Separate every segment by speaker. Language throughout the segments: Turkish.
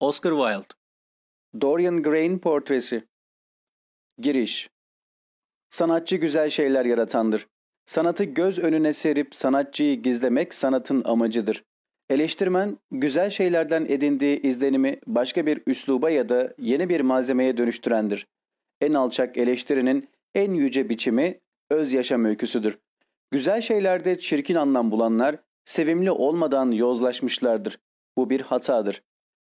Speaker 1: Oscar Wilde
Speaker 2: Dorian Gray'in portresi Giriş Sanatçı güzel şeyler yaratandır. Sanatı göz önüne serip sanatçıyı gizlemek sanatın amacıdır. Eleştirmen, güzel şeylerden edindiği izlenimi başka bir üsluba ya da yeni bir malzemeye dönüştürendir. En alçak eleştirinin en yüce biçimi öz yaşam öyküsüdür. Güzel şeylerde çirkin anlam bulanlar, sevimli olmadan yozlaşmışlardır. Bu bir hatadır.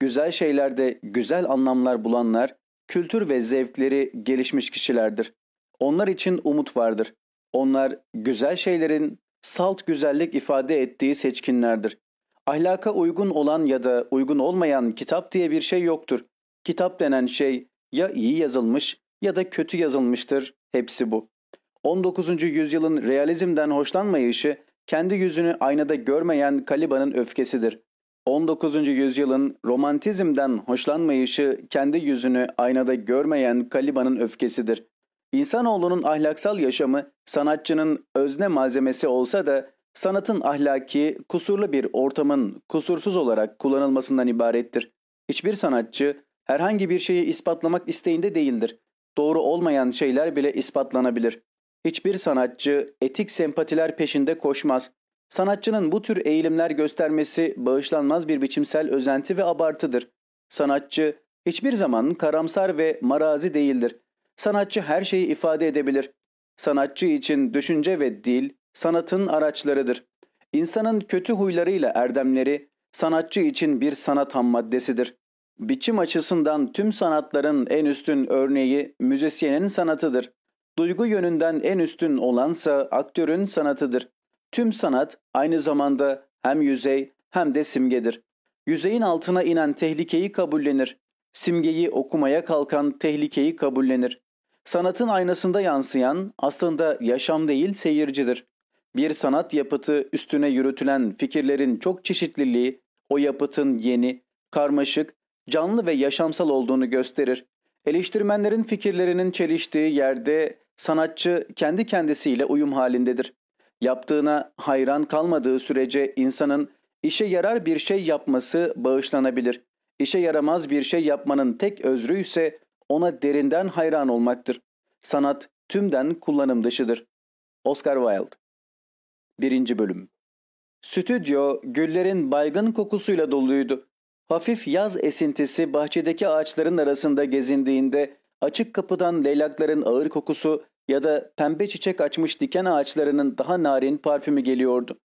Speaker 2: Güzel şeylerde güzel anlamlar bulanlar, kültür ve zevkleri gelişmiş kişilerdir. Onlar için umut vardır. Onlar güzel şeylerin salt güzellik ifade ettiği seçkinlerdir. Ahlaka uygun olan ya da uygun olmayan kitap diye bir şey yoktur. Kitap denen şey ya iyi yazılmış ya da kötü yazılmıştır. Hepsi bu. 19. yüzyılın realizmden hoşlanmayışı kendi yüzünü aynada görmeyen Kaliba'nın öfkesidir. 19. yüzyılın romantizmden hoşlanmayışı kendi yüzünü aynada görmeyen Kaliba'nın öfkesidir. İnsanoğlunun ahlaksal yaşamı sanatçının özne malzemesi olsa da sanatın ahlaki, kusurlu bir ortamın kusursuz olarak kullanılmasından ibarettir. Hiçbir sanatçı herhangi bir şeyi ispatlamak isteğinde değildir. Doğru olmayan şeyler bile ispatlanabilir. Hiçbir sanatçı etik sempatiler peşinde koşmaz. Sanatçının bu tür eğilimler göstermesi bağışlanmaz bir biçimsel özenti ve abartıdır. Sanatçı hiçbir zaman karamsar ve marazi değildir. Sanatçı her şeyi ifade edebilir. Sanatçı için düşünce ve dil sanatın araçlarıdır. İnsanın kötü huylarıyla erdemleri sanatçı için bir sanat ham maddesidir. Biçim açısından tüm sanatların en üstün örneği müzisyenin sanatıdır. Duygu yönünden en üstün olansa aktörün sanatıdır. Tüm sanat aynı zamanda hem yüzey hem de simgedir. Yüzeyin altına inen tehlikeyi kabullenir. Simgeyi okumaya kalkan tehlikeyi kabullenir. Sanatın aynasında yansıyan aslında yaşam değil seyircidir. Bir sanat yapıtı üstüne yürütülen fikirlerin çok çeşitliliği o yapıtın yeni, karmaşık, canlı ve yaşamsal olduğunu gösterir. Eleştirmenlerin fikirlerinin çeliştiği yerde sanatçı kendi kendisiyle uyum halindedir. Yaptığına hayran kalmadığı sürece insanın işe yarar bir şey yapması bağışlanabilir. İşe yaramaz bir şey yapmanın tek özrü ise ona derinden hayran olmaktır. Sanat tümden kullanım dışıdır. Oscar Wilde 1. Bölüm Stüdyo güllerin baygın kokusuyla doluydu. Hafif yaz esintisi bahçedeki ağaçların arasında gezindiğinde açık kapıdan leylakların ağır kokusu ya da pembe çiçek açmış diken ağaçlarının daha narin parfümü geliyordu.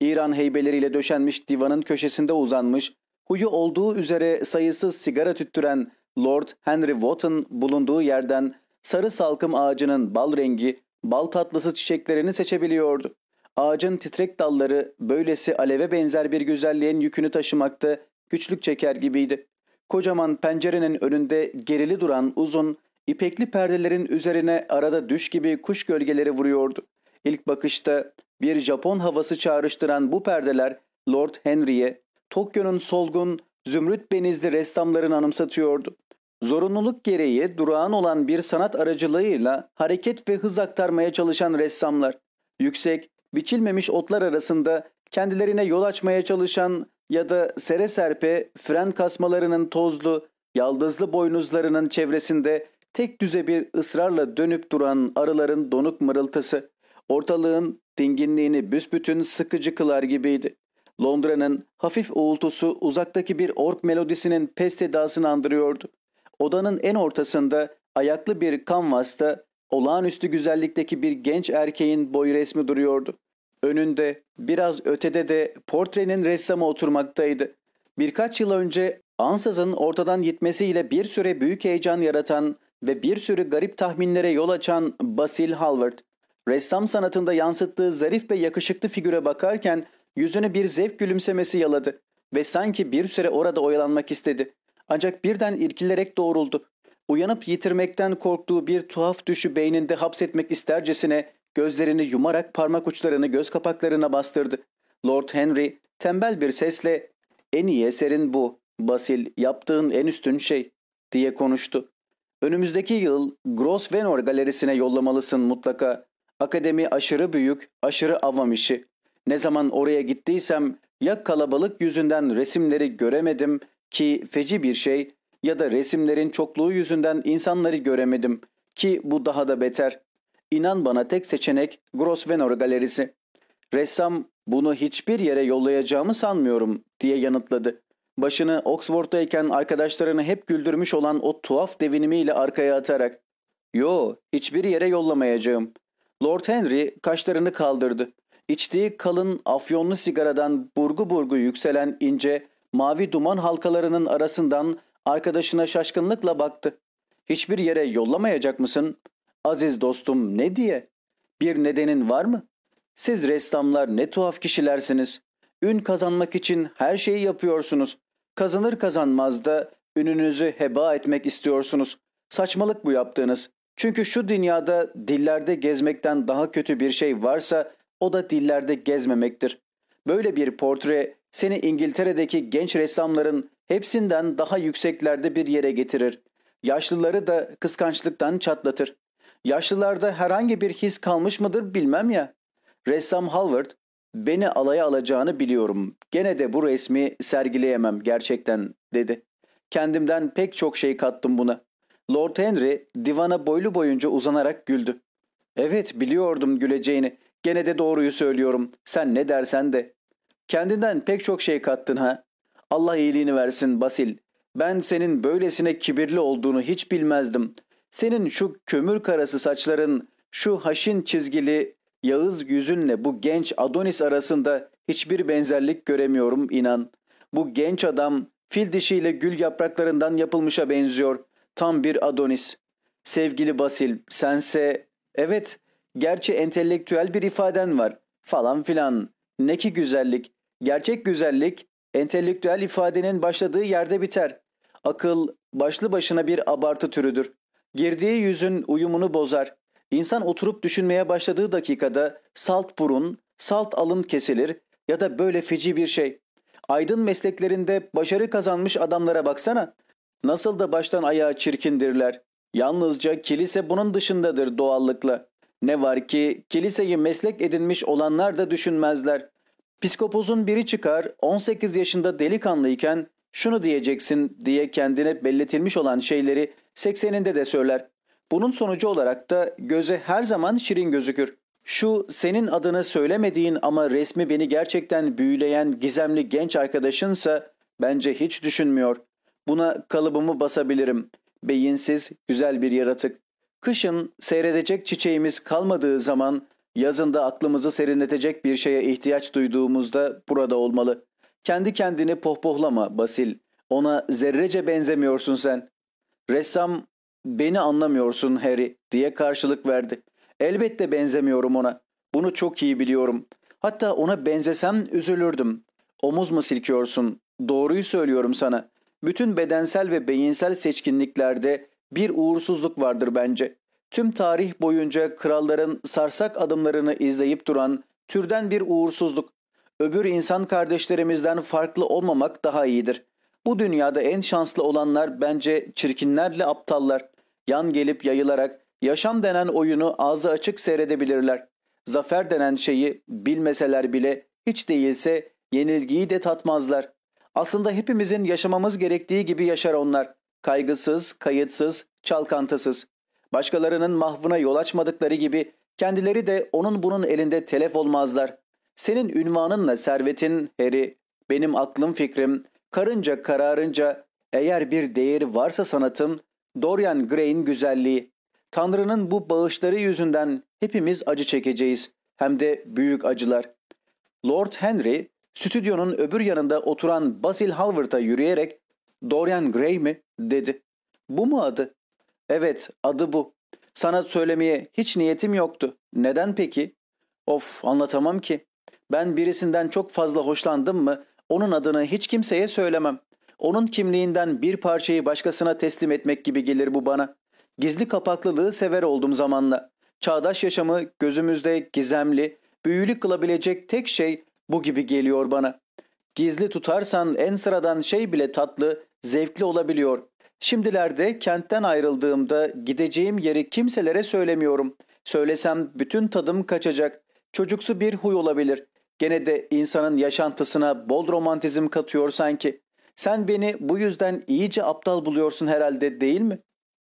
Speaker 2: İran heybeleriyle döşenmiş divanın köşesinde uzanmış, huyu olduğu üzere sayısız sigara tüttüren Lord Henry Wotton bulunduğu yerden sarı salkım ağacının bal rengi, bal tatlısı çiçeklerini seçebiliyordu. Ağacın titrek dalları böylesi aleve benzer bir güzelliğin yükünü taşımakta güçlük çeker gibiydi. Kocaman pencerenin önünde gerili duran uzun, ipekli perdelerin üzerine arada düş gibi kuş gölgeleri vuruyordu. İlk bakışta bir Japon havası çağrıştıran bu perdeler Lord Henry'e Tokyo'nun solgun, zümrüt benizli ressamlarını anımsatıyordu. Zorunluluk gereği durağan olan bir sanat aracılığıyla hareket ve hız aktarmaya çalışan ressamlar, yüksek, biçilmemiş otlar arasında kendilerine yol açmaya çalışan ya da sere serpe fren kasmalarının tozlu, yaldızlı boynuzlarının çevresinde tek düze bir ısrarla dönüp duran arıların donuk mırıltısı, ortalığın dinginliğini büsbütün sıkıcı kılar gibiydi. Londra'nın hafif uğultusu uzaktaki bir ork melodisinin pes sedasını andırıyordu. Odanın en ortasında ayaklı bir kanvasta olağanüstü güzellikteki bir genç erkeğin boy resmi duruyordu. Önünde biraz ötede de portrenin ressamı oturmaktaydı. Birkaç yıl önce ansızın ortadan gitmesiyle bir süre büyük heyecan yaratan ve bir sürü garip tahminlere yol açan Basil Hallward, ressam sanatında yansıttığı zarif ve yakışıklı figüre bakarken yüzünü bir zevk gülümsemesi yaladı ve sanki bir süre orada oyalanmak istedi. Ancak birden irkilerek doğruldu. Uyanıp yitirmekten korktuğu bir tuhaf düşü beyninde hapsetmek istercesine gözlerini yumarak parmak uçlarını göz kapaklarına bastırdı. Lord Henry tembel bir sesle ''En iyi eserin bu, Basil, yaptığın en üstün şey.'' diye konuştu. Önümüzdeki yıl Grosvenor galerisine yollamalısın mutlaka. Akademi aşırı büyük, aşırı avam işi. Ne zaman oraya gittiysem ya kalabalık yüzünden resimleri göremedim ki feci bir şey ya da resimlerin çokluğu yüzünden insanları göremedim ki bu daha da beter. İnan bana tek seçenek Grosvenor galerisi. Ressam bunu hiçbir yere yollayacağımı sanmıyorum diye yanıtladı. Başını Oxford'dayken arkadaşlarını hep güldürmüş olan o tuhaf devinimiyle arkaya atarak. Yo, hiçbir yere yollamayacağım. Lord Henry kaşlarını kaldırdı. İçtiği kalın afyonlu sigaradan burgu burgu yükselen ince, mavi duman halkalarının arasından arkadaşına şaşkınlıkla baktı. Hiçbir yere yollamayacak mısın? Aziz dostum ne diye? Bir nedenin var mı? Siz ressamlar ne tuhaf kişilersiniz. Ün kazanmak için her şeyi yapıyorsunuz. Kazanır kazanmaz da ününüzü heba etmek istiyorsunuz. Saçmalık bu yaptığınız. Çünkü şu dünyada dillerde gezmekten daha kötü bir şey varsa o da dillerde gezmemektir. Böyle bir portre seni İngiltere'deki genç ressamların hepsinden daha yükseklerde bir yere getirir. Yaşlıları da kıskançlıktan çatlatır. Yaşlılarda herhangi bir his kalmış mıdır bilmem ya. Ressam Halvard, beni alaya alacağını biliyorum. Gene de bu resmi sergileyemem gerçekten dedi. Kendimden pek çok şey kattım buna. Lord Henry divana boylu boyunca uzanarak güldü. Evet biliyordum güleceğini. Gene de doğruyu söylüyorum. Sen ne dersen de. Kendinden pek çok şey kattın ha. Allah iyiliğini versin Basil. Ben senin böylesine kibirli olduğunu hiç bilmezdim. Senin şu kömür karası saçların, şu haşin çizgili Yağız yüzünle bu genç Adonis arasında hiçbir benzerlik göremiyorum inan. Bu genç adam fil dişiyle gül yapraklarından yapılmışa benziyor. Tam bir Adonis. Sevgili Basil, sense... Evet, gerçi entelektüel bir ifaden var. Falan filan. Ne ki güzellik. Gerçek güzellik, entelektüel ifadenin başladığı yerde biter. Akıl, başlı başına bir abartı türüdür. Girdiği yüzün uyumunu bozar. İnsan oturup düşünmeye başladığı dakikada salt burun, salt alın kesilir ya da böyle feci bir şey. Aydın mesleklerinde başarı kazanmış adamlara baksana. Nasıl da baştan ayağa çirkindirler. Yalnızca kilise bunun dışındadır doğallıkla. Ne var ki kiliseyi meslek edinmiş olanlar da düşünmezler. Piskopozun biri çıkar 18 yaşında delikanlıyken şunu diyeceksin diye kendine belletilmiş olan şeyleri 80'inde de söyler. Bunun sonucu olarak da göze her zaman şirin gözükür. Şu senin adını söylemediğin ama resmi beni gerçekten büyüleyen gizemli genç arkadaşınsa bence hiç düşünmüyor. Buna kalıbımı basabilirim. Beyinsiz, güzel bir yaratık. Kışın seyredecek çiçeğimiz kalmadığı zaman yazında aklımızı serinletecek bir şeye ihtiyaç duyduğumuzda burada olmalı. Kendi kendini pohpohlama Basil. Ona zerrece benzemiyorsun sen. Ressam Beni anlamıyorsun Harry diye karşılık verdi. Elbette benzemiyorum ona. Bunu çok iyi biliyorum. Hatta ona benzesem üzülürdüm. Omuz mu silkiyorsun? Doğruyu söylüyorum sana. Bütün bedensel ve beyinsel seçkinliklerde bir uğursuzluk vardır bence. Tüm tarih boyunca kralların sarsak adımlarını izleyip duran türden bir uğursuzluk. Öbür insan kardeşlerimizden farklı olmamak daha iyidir. Bu dünyada en şanslı olanlar bence çirkinlerle aptallar. Yan gelip yayılarak yaşam denen oyunu ağzı açık seyredebilirler. Zafer denen şeyi bilmeseler bile hiç değilse yenilgiyi de tatmazlar. Aslında hepimizin yaşamamız gerektiği gibi yaşar onlar. Kaygısız, kayıtsız, çalkantısız. Başkalarının mahvına yol açmadıkları gibi kendileri de onun bunun elinde telef olmazlar. Senin ünvanınla servetin, Harry, benim aklım fikrim, karınca kararınca eğer bir değeri varsa sanatın Dorian Gray'in güzelliği. Tanrı'nın bu bağışları yüzünden hepimiz acı çekeceğiz. Hem de büyük acılar. Lord Henry, stüdyonun öbür yanında oturan Basil Halvard'a yürüyerek ''Dorian Gray mi?'' dedi. ''Bu mu adı?'' ''Evet, adı bu. Sana söylemeye hiç niyetim yoktu. Neden peki?'' ''Of, anlatamam ki. Ben birisinden çok fazla hoşlandım mı onun adını hiç kimseye söylemem. Onun kimliğinden bir parçayı başkasına teslim etmek gibi gelir bu bana. Gizli kapaklılığı sever oldum zamanla. Çağdaş yaşamı gözümüzde gizemli, büyülü kılabilecek tek şey bu gibi geliyor bana. Gizli tutarsan en sıradan şey bile tatlı, zevkli olabiliyor. Şimdilerde kentten ayrıldığımda gideceğim yeri kimselere söylemiyorum. Söylesem bütün tadım kaçacak. Çocuksu bir huy olabilir. Gene de insanın yaşantısına bol romantizm katıyor sanki. Sen beni bu yüzden iyice aptal buluyorsun herhalde değil mi?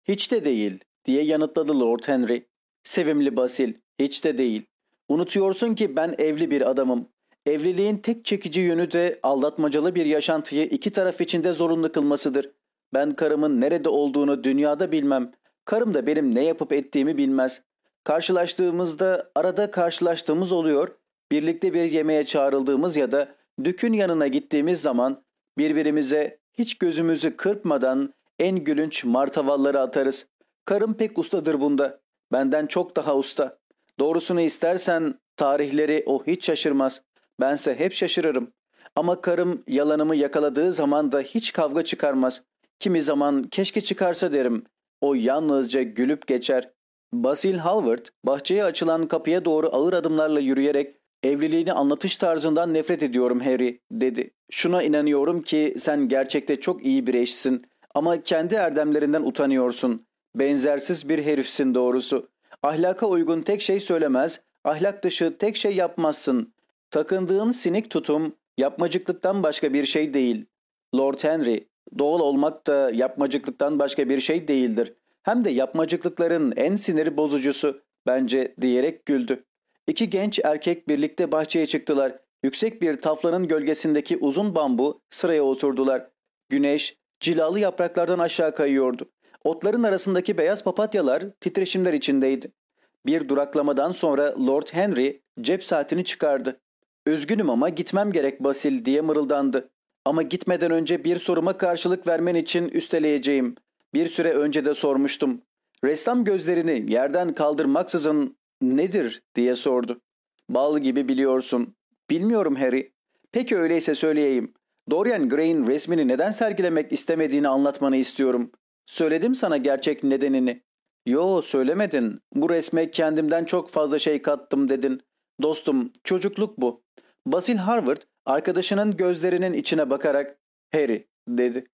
Speaker 2: Hiç de değil diye yanıtladı Lord Henry. Sevimli Basil, hiç de değil. Unutuyorsun ki ben evli bir adamım. Evliliğin tek çekici yönü de aldatmacalı bir yaşantıyı iki taraf içinde zorunlu kılmasıdır. Ben karımın nerede olduğunu dünyada bilmem. Karım da benim ne yapıp ettiğimi bilmez. Karşılaştığımızda arada karşılaştığımız oluyor. Birlikte bir yemeğe çağrıldığımız ya da dükün yanına gittiğimiz zaman birbirimize hiç gözümüzü kırpmadan en gülünç martavalları atarız. Karım pek ustadır bunda. Benden çok daha usta. Doğrusunu istersen tarihleri o hiç şaşırmaz. Bense hep şaşırırım. Ama karım yalanımı yakaladığı zaman da hiç kavga çıkarmaz. Kimi zaman keşke çıkarsa derim. O yalnızca gülüp geçer. Basil Halvard bahçeye açılan kapıya doğru ağır adımlarla yürüyerek evliliğini anlatış tarzından nefret ediyorum Harry dedi. Şuna inanıyorum ki sen gerçekte çok iyi bir eşsin ama kendi erdemlerinden utanıyorsun. Benzersiz bir herifsin doğrusu. Ahlaka uygun tek şey söylemez, ahlak dışı tek şey yapmazsın. Takındığın sinik tutum yapmacıklıktan başka bir şey değil. Lord Henry, doğal olmak da yapmacıklıktan başka bir şey değildir. Hem de yapmacıklıkların en siniri bozucusu bence diyerek güldü. İki genç erkek birlikte bahçeye çıktılar. Yüksek bir taflanın gölgesindeki uzun bambu sıraya oturdular. Güneş cilalı yapraklardan aşağı kayıyordu. Otların arasındaki beyaz papatyalar titreşimler içindeydi. Bir duraklamadan sonra Lord Henry cep saatini çıkardı. Üzgünüm ama gitmem gerek Basil diye mırıldandı. Ama gitmeden önce bir soruma karşılık vermen için üsteleyeceğim. Bir süre önce de sormuştum. Ressam gözlerini yerden kaldırmaksızın nedir diye sordu. Bal gibi biliyorsun. Bilmiyorum Harry. Peki öyleyse söyleyeyim. Dorian Gray'in resmini neden sergilemek istemediğini anlatmanı istiyorum. Söyledim sana gerçek nedenini. Yo söylemedin. Bu resme kendimden çok fazla şey kattım dedin. Dostum çocukluk bu. Basil Harvard arkadaşının gözlerinin içine bakarak Harry dedi.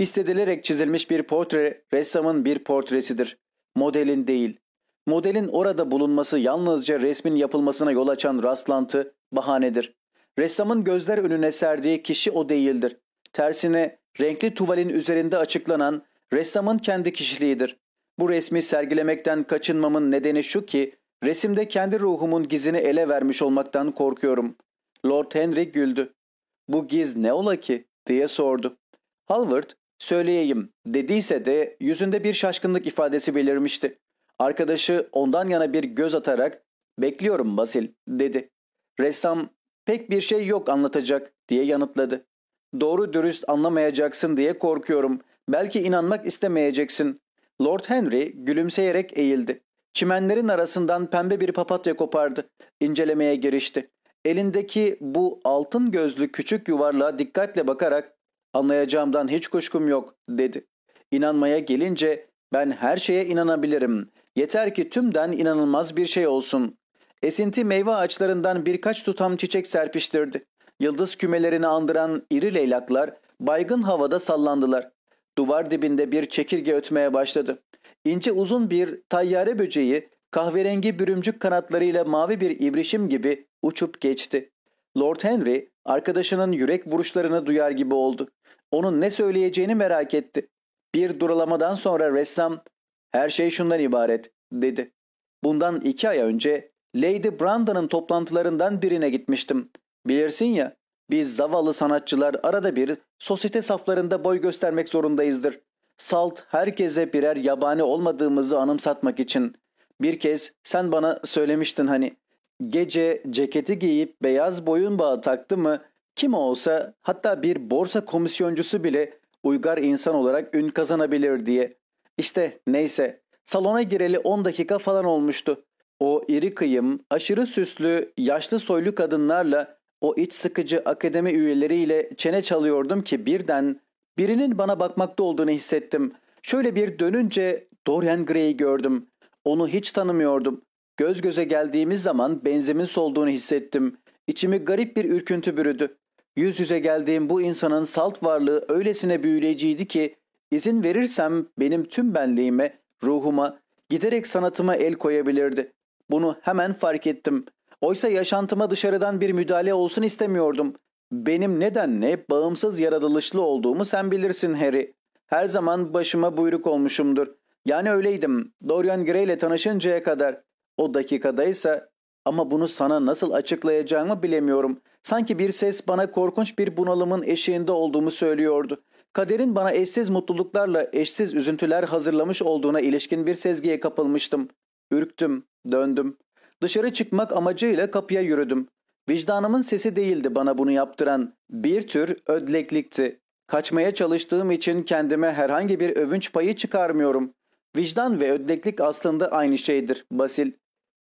Speaker 2: Hissedilerek çizilmiş bir portre ressamın bir portresidir. Modelin değil. Modelin orada bulunması yalnızca resmin yapılmasına yol açan rastlantı, bahanedir. Ressamın gözler önüne serdiği kişi o değildir. Tersine renkli tuvalin üzerinde açıklanan ressamın kendi kişiliğidir. Bu resmi sergilemekten kaçınmamın nedeni şu ki resimde kendi ruhumun gizini ele vermiş olmaktan korkuyorum. Lord Henry güldü. Bu giz ne ola ki diye sordu. Halvard söyleyeyim dediyse de yüzünde bir şaşkınlık ifadesi belirmişti. Arkadaşı ondan yana bir göz atarak bekliyorum Basil dedi. Ressam pek bir şey yok anlatacak diye yanıtladı. Doğru dürüst anlamayacaksın diye korkuyorum. Belki inanmak istemeyeceksin. Lord Henry gülümseyerek eğildi. Çimenlerin arasından pembe bir papatya kopardı. İncelemeye girişti. Elindeki bu altın gözlü küçük yuvarlığa dikkatle bakarak anlayacağımdan hiç kuşkum yok dedi. İnanmaya gelince ben her şeye inanabilirim. Yeter ki tümden inanılmaz bir şey olsun. Esinti meyve ağaçlarından birkaç tutam çiçek serpiştirdi. Yıldız kümelerini andıran iri leylaklar baygın havada sallandılar. Duvar dibinde bir çekirge ötmeye başladı. İnce uzun bir tayyare böceği kahverengi bürümcük kanatlarıyla mavi bir ibrişim gibi uçup geçti. Lord Henry arkadaşının yürek vuruşlarını duyar gibi oldu. Onun ne söyleyeceğini merak etti. Bir duralamadan sonra ressam her şey şundan ibaret dedi. Bundan iki ay önce Lady Brandon'ın toplantılarından birine gitmiştim. Bilirsin ya biz zavallı sanatçılar arada bir sosyete saflarında boy göstermek zorundayızdır. Salt herkese birer yabani olmadığımızı anımsatmak için. Bir kez sen bana söylemiştin hani gece ceketi giyip beyaz boyun bağı taktı mı kim olsa hatta bir borsa komisyoncusu bile uygar insan olarak ün kazanabilir diye. İşte neyse salona gireli 10 dakika falan olmuştu. O iri kıyım, aşırı süslü, yaşlı soylu kadınlarla o iç sıkıcı akademi üyeleriyle çene çalıyordum ki birden birinin bana bakmakta olduğunu hissettim. Şöyle bir dönünce Dorian Gray'i gördüm. Onu hiç tanımıyordum. Göz göze geldiğimiz zaman benzimin solduğunu hissettim. İçimi garip bir ürküntü bürüdü. Yüz yüze geldiğim bu insanın salt varlığı öylesine büyüleyiciydi ki izin verirsem benim tüm benliğime, ruhuma, giderek sanatıma el koyabilirdi. Bunu hemen fark ettim. Oysa yaşantıma dışarıdan bir müdahale olsun istemiyordum. Benim nedenle bağımsız yaratılışlı olduğumu sen bilirsin Harry. Her zaman başıma buyruk olmuşumdur. Yani öyleydim. Dorian Gray ile tanışıncaya kadar. O dakikadaysa ama bunu sana nasıl açıklayacağımı bilemiyorum. Sanki bir ses bana korkunç bir bunalımın eşiğinde olduğumu söylüyordu. Kaderin bana eşsiz mutluluklarla eşsiz üzüntüler hazırlamış olduğuna ilişkin bir sezgiye kapılmıştım. Ürktüm, döndüm. Dışarı çıkmak amacıyla kapıya yürüdüm. Vicdanımın sesi değildi bana bunu yaptıran. Bir tür ödleklikti. Kaçmaya çalıştığım için kendime herhangi bir övünç payı çıkarmıyorum. Vicdan ve ödleklik aslında aynı şeydir Basil.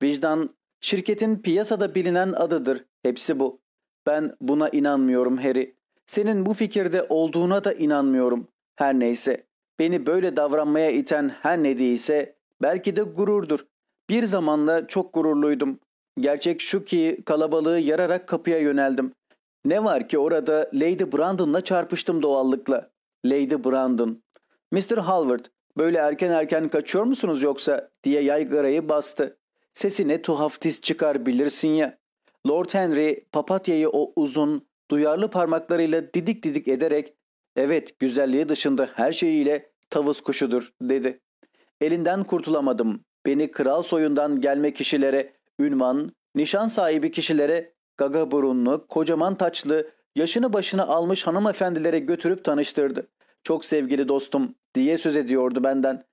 Speaker 2: Vicdan şirketin piyasada bilinen adıdır. Hepsi bu. Ben buna inanmıyorum Harry. Senin bu fikirde olduğuna da inanmıyorum. Her neyse. Beni böyle davranmaya iten her ne değilse belki de gururdur. Bir zamanla çok gururluydum. Gerçek şu ki kalabalığı yararak kapıya yöneldim. Ne var ki orada Lady Brandon'la çarpıştım doğallıkla. Lady Brandon. Mr. Halvard, böyle erken erken kaçıyor musunuz yoksa diye yaygarayı bastı. Sesi ne tuhaf tiz çıkar bilirsin ya. Lord Henry papatyayı o uzun, duyarlı parmaklarıyla didik didik ederek ''Evet, güzelliği dışında her şeyiyle tavus kuşudur.'' dedi. Elinden kurtulamadım. Beni kral soyundan gelme kişilere, ünvan, nişan sahibi kişilere, gaga burunlu, kocaman taçlı, yaşını başına almış hanımefendilere götürüp tanıştırdı. Çok sevgili dostum diye söz ediyordu benden.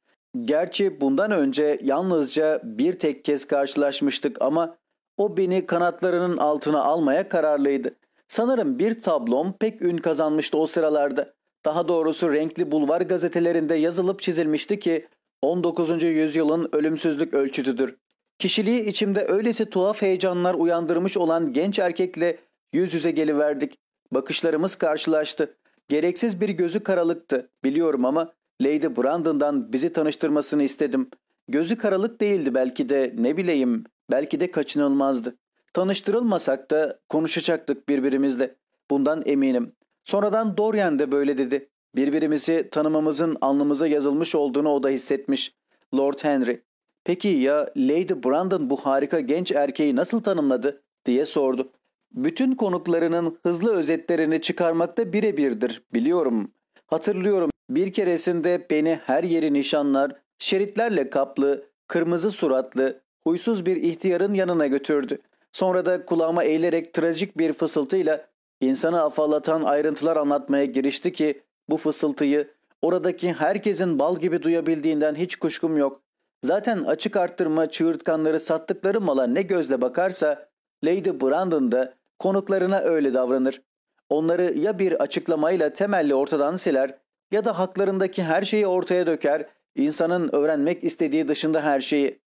Speaker 2: Gerçi bundan önce yalnızca bir tek kez karşılaşmıştık ama o beni kanatlarının altına almaya kararlıydı. Sanırım bir tablom pek ün kazanmıştı o sıralarda. Daha doğrusu renkli bulvar gazetelerinde yazılıp çizilmişti ki 19. yüzyılın ölümsüzlük ölçütüdür. Kişiliği içimde öylesi tuhaf heyecanlar uyandırmış olan genç erkekle yüz yüze geliverdik. Bakışlarımız karşılaştı. Gereksiz bir gözü karalıktı biliyorum ama Lady Brandon'dan bizi tanıştırmasını istedim. Gözü karalık değildi belki de ne bileyim belki de kaçınılmazdı. Tanıştırılmasak da konuşacaktık birbirimizle. Bundan eminim. Sonradan Dorian de böyle dedi. Birbirimizi tanımamızın alnımıza yazılmış olduğunu o da hissetmiş. Lord Henry. Peki ya Lady Brandon bu harika genç erkeği nasıl tanımladı diye sordu. Bütün konuklarının hızlı özetlerini çıkarmakta birebirdir biliyorum. Hatırlıyorum bir keresinde beni her yeri nişanlar, şeritlerle kaplı, kırmızı suratlı, huysuz bir ihtiyarın yanına götürdü. Sonra da kulağıma eğilerek trajik bir fısıltıyla insanı afallatan ayrıntılar anlatmaya girişti ki bu fısıltıyı oradaki herkesin bal gibi duyabildiğinden hiç kuşkum yok. Zaten açık arttırma çığırtkanları sattıkları mala ne gözle bakarsa Lady Brandon da konuklarına öyle davranır. Onları ya bir açıklamayla temelli ortadan siler ya da haklarındaki her şeyi ortaya döker, insanın öğrenmek istediği dışında her şeyi.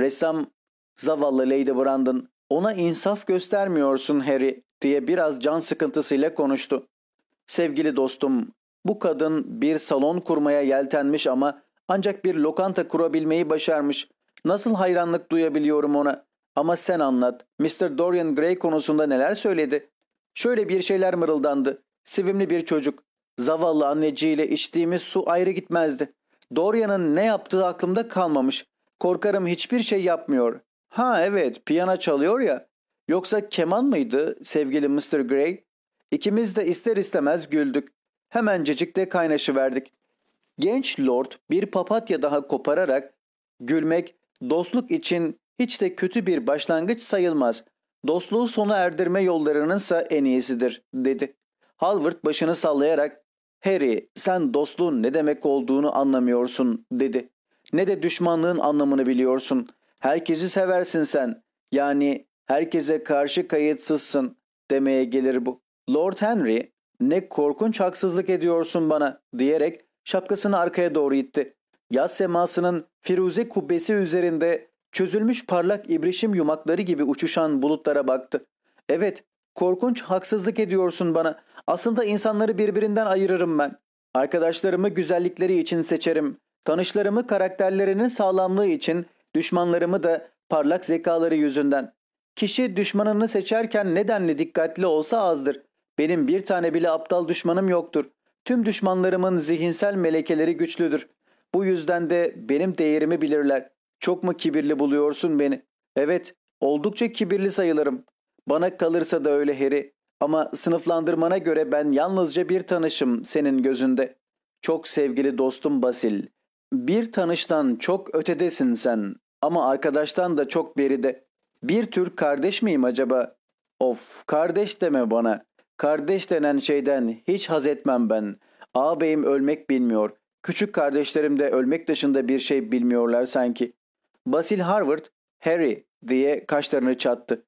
Speaker 2: Ressam, zavallı Lady Brandon, ona insaf göstermiyorsun Harry diye biraz can sıkıntısıyla konuştu. Sevgili dostum, bu kadın bir salon kurmaya yeltenmiş ama ancak bir lokanta kurabilmeyi başarmış. Nasıl hayranlık duyabiliyorum ona. Ama sen anlat. Mr. Dorian Gray konusunda neler söyledi? Şöyle bir şeyler mırıldandı. Sevimli bir çocuk. Zavallı anneciğiyle içtiğimiz su ayrı gitmezdi. Dorian'ın ne yaptığı aklımda kalmamış. Korkarım hiçbir şey yapmıyor. Ha evet piyano çalıyor ya. Yoksa keman mıydı sevgili Mr. Gray? İkimiz de ister istemez güldük. Hemencecik de kaynaşıverdik. Genç lord bir papatya daha kopararak gülmek dostluk için hiç de kötü bir başlangıç sayılmaz. Dostluğu sona erdirme yollarınınsa en iyisidir dedi. Halvard başını sallayarak Harry sen dostluğun ne demek olduğunu anlamıyorsun dedi. Ne de düşmanlığın anlamını biliyorsun. Herkesi seversin sen. Yani herkese karşı kayıtsızsın demeye gelir bu. Lord Henry ne korkunç haksızlık ediyorsun bana diyerek şapkasını arkaya doğru itti. Yaz semasının firuze kubbesi üzerinde çözülmüş parlak ibrişim yumakları gibi uçuşan bulutlara baktı. Evet, korkunç haksızlık ediyorsun bana. Aslında insanları birbirinden ayırırım ben. Arkadaşlarımı güzellikleri için seçerim. Tanışlarımı karakterlerinin sağlamlığı için, düşmanlarımı da parlak zekaları yüzünden. Kişi düşmanını seçerken nedenli dikkatli olsa azdır. Benim bir tane bile aptal düşmanım yoktur. Tüm düşmanlarımın zihinsel melekeleri güçlüdür. Bu yüzden de benim değerimi bilirler. Çok mu kibirli buluyorsun beni? Evet, oldukça kibirli sayılırım. Bana kalırsa da öyle Harry. Ama sınıflandırmana göre ben yalnızca bir tanışım senin gözünde. Çok sevgili dostum Basil. Bir tanıştan çok ötedesin sen ama arkadaştan da çok beride. Bir tür kardeş miyim acaba? Of kardeş deme bana. Kardeş denen şeyden hiç haz etmem ben. Ağabeyim ölmek bilmiyor. Küçük kardeşlerim de ölmek dışında bir şey bilmiyorlar sanki. Basil Harvard, Harry diye kaşlarını çattı.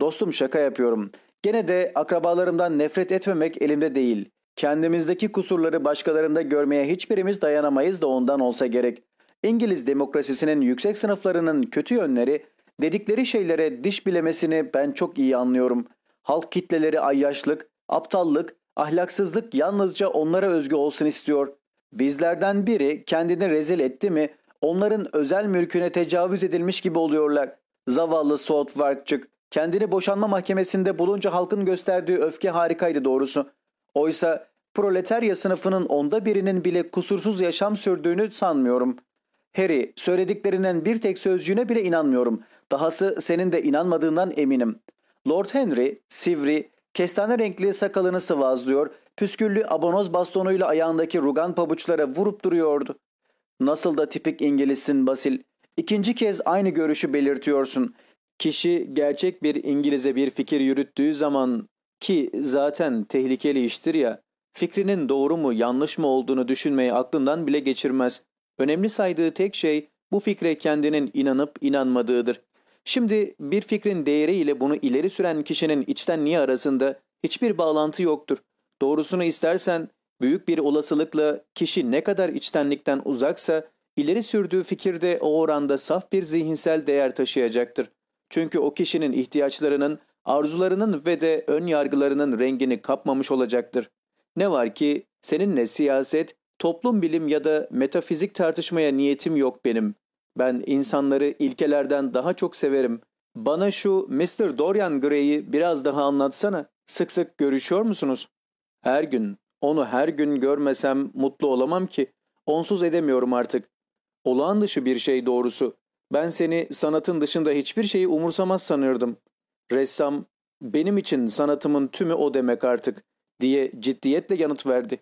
Speaker 2: Dostum şaka yapıyorum. Gene de akrabalarımdan nefret etmemek elimde değil. Kendimizdeki kusurları başkalarında görmeye hiçbirimiz dayanamayız da ondan olsa gerek. İngiliz demokrasisinin yüksek sınıflarının kötü yönleri, dedikleri şeylere diş bilemesini ben çok iyi anlıyorum. Halk kitleleri ayyaşlık, aptallık, ahlaksızlık yalnızca onlara özgü olsun istiyor. Bizlerden biri kendini rezil etti mi onların özel mülküne tecavüz edilmiş gibi oluyorlar. Zavallı Southwarkçık kendini boşanma mahkemesinde bulunca halkın gösterdiği öfke harikaydı doğrusu. Oysa proletarya sınıfının onda birinin bile kusursuz yaşam sürdüğünü sanmıyorum. Harry, söylediklerinin bir tek sözcüğüne bile inanmıyorum. Dahası senin de inanmadığından eminim. Lord Henry, sivri, kestane renkli sakalını sıvazlıyor, püsküllü abonoz bastonuyla ayağındaki rugan pabuçlara vurup duruyordu. Nasıl da tipik İngilizsin Basil. İkinci kez aynı görüşü belirtiyorsun. Kişi gerçek bir İngiliz'e bir fikir yürüttüğü zaman ki zaten tehlikeli iştir ya, fikrinin doğru mu yanlış mı olduğunu düşünmeyi aklından bile geçirmez. Önemli saydığı tek şey bu fikre kendinin inanıp inanmadığıdır. Şimdi bir fikrin değeriyle bunu ileri süren kişinin içtenliği arasında hiçbir bağlantı yoktur. Doğrusunu istersen büyük bir olasılıkla kişi ne kadar içtenlikten uzaksa ileri sürdüğü fikirde o oranda saf bir zihinsel değer taşıyacaktır. Çünkü o kişinin ihtiyaçlarının, arzularının ve de ön yargılarının rengini kapmamış olacaktır. Ne var ki seninle siyaset, toplum bilim ya da metafizik tartışmaya niyetim yok benim. Ben insanları ilkelerden daha çok severim. Bana şu Mr. Dorian Gray'i biraz daha anlatsana. Sık sık görüşüyor musunuz? Her gün. Onu her gün görmesem mutlu olamam ki. Onsuz edemiyorum artık. Olağan dışı bir şey doğrusu. Ben seni sanatın dışında hiçbir şeyi umursamaz sanırdım. Ressam, benim için sanatımın tümü o demek artık diye ciddiyetle yanıt verdi.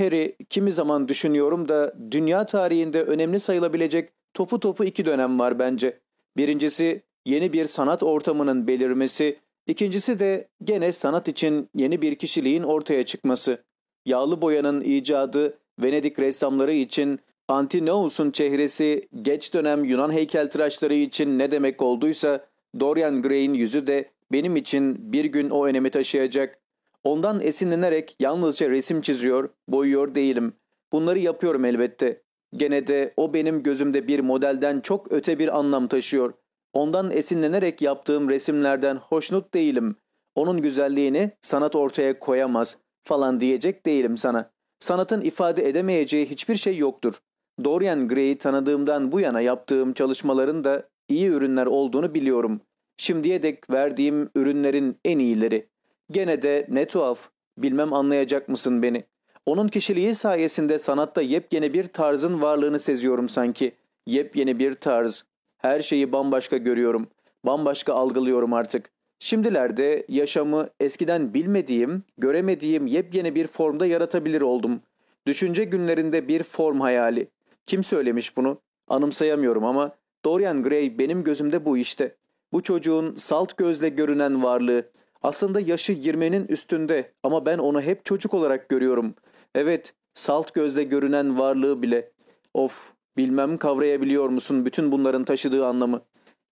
Speaker 2: Harry, kimi zaman düşünüyorum da dünya tarihinde önemli sayılabilecek topu topu iki dönem var bence. Birincisi yeni bir sanat ortamının belirmesi, ikincisi de gene sanat için yeni bir kişiliğin ortaya çıkması. Yağlı boyanın icadı Venedik ressamları için Antinous'un çehresi geç dönem Yunan heykeltıraşları için ne demek olduysa Dorian Gray'in yüzü de benim için bir gün o önemi taşıyacak. Ondan esinlenerek yalnızca resim çiziyor, boyuyor değilim. Bunları yapıyorum elbette. Gene de o benim gözümde bir modelden çok öte bir anlam taşıyor. Ondan esinlenerek yaptığım resimlerden hoşnut değilim. Onun güzelliğini sanat ortaya koyamaz falan diyecek değilim sana. Sanatın ifade edemeyeceği hiçbir şey yoktur. Dorian Gray'i tanıdığımdan bu yana yaptığım çalışmaların da iyi ürünler olduğunu biliyorum. Şimdiye dek verdiğim ürünlerin en iyileri. Gene de ne tuhaf. Bilmem anlayacak mısın beni. Onun kişiliği sayesinde sanatta yepyeni bir tarzın varlığını seziyorum sanki. Yepyeni bir tarz. Her şeyi bambaşka görüyorum. Bambaşka algılıyorum artık. Şimdilerde yaşamı eskiden bilmediğim, göremediğim yepyeni bir formda yaratabilir oldum. Düşünce günlerinde bir form hayali. Kim söylemiş bunu? Anımsayamıyorum ama Dorian Gray benim gözümde bu işte. Bu çocuğun salt gözle görünen varlığı. Aslında yaşı 20'nin üstünde ama ben onu hep çocuk olarak görüyorum. Evet, salt gözle görünen varlığı bile. Of, bilmem kavrayabiliyor musun bütün bunların taşıdığı anlamı.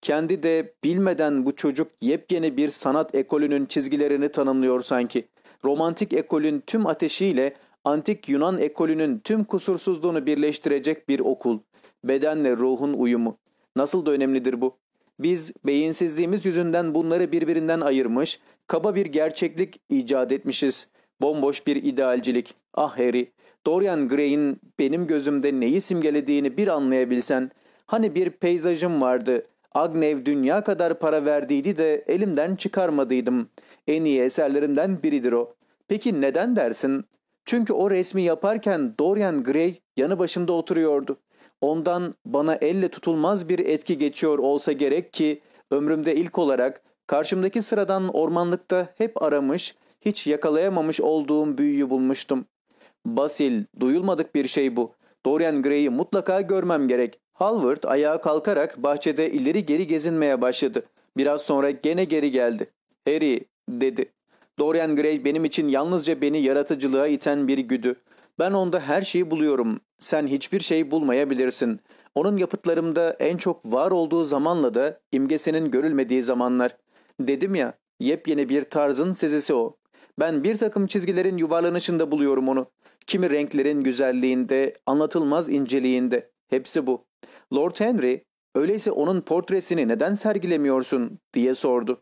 Speaker 2: Kendi de bilmeden bu çocuk yepyeni bir sanat ekolünün çizgilerini tanımlıyor sanki. Romantik ekolün tüm ateşiyle antik Yunan ekolünün tüm kusursuzluğunu birleştirecek bir okul. Bedenle ruhun uyumu. Nasıl da önemlidir bu. Biz beyinsizliğimiz yüzünden bunları birbirinden ayırmış, kaba bir gerçeklik icat etmişiz. Bomboş bir idealcilik. Ah Harry, Dorian Gray'in benim gözümde neyi simgelediğini bir anlayabilsen. Hani bir peyzajım vardı. Agnev dünya kadar para verdiydi de elimden çıkarmadıydım. En iyi eserlerimden biridir o. Peki neden dersin? Çünkü o resmi yaparken Dorian Gray yanı başımda oturuyordu. Ondan bana elle tutulmaz bir etki geçiyor olsa gerek ki ömrümde ilk olarak karşımdaki sıradan ormanlıkta hep aramış,
Speaker 1: hiç yakalayamamış olduğum büyüyü bulmuştum. Basil, duyulmadık bir şey bu. Dorian Gray'i mutlaka görmem gerek. Halvard ayağa kalkarak bahçede ileri geri gezinmeye başladı. Biraz sonra gene geri geldi. Harry, dedi. Dorian Gray benim için yalnızca beni yaratıcılığa iten bir güdü. Ben onda her şeyi buluyorum. Sen hiçbir şey bulmayabilirsin. Onun yapıtlarımda en çok var olduğu zamanla da imgesinin görülmediği zamanlar. Dedim ya, yepyeni bir tarzın sezisi o. Ben bir takım çizgilerin yuvarlanışında buluyorum onu. Kimi renklerin güzelliğinde, anlatılmaz inceliğinde. Hepsi bu. Lord Henry, öyleyse onun portresini neden sergilemiyorsun diye sordu.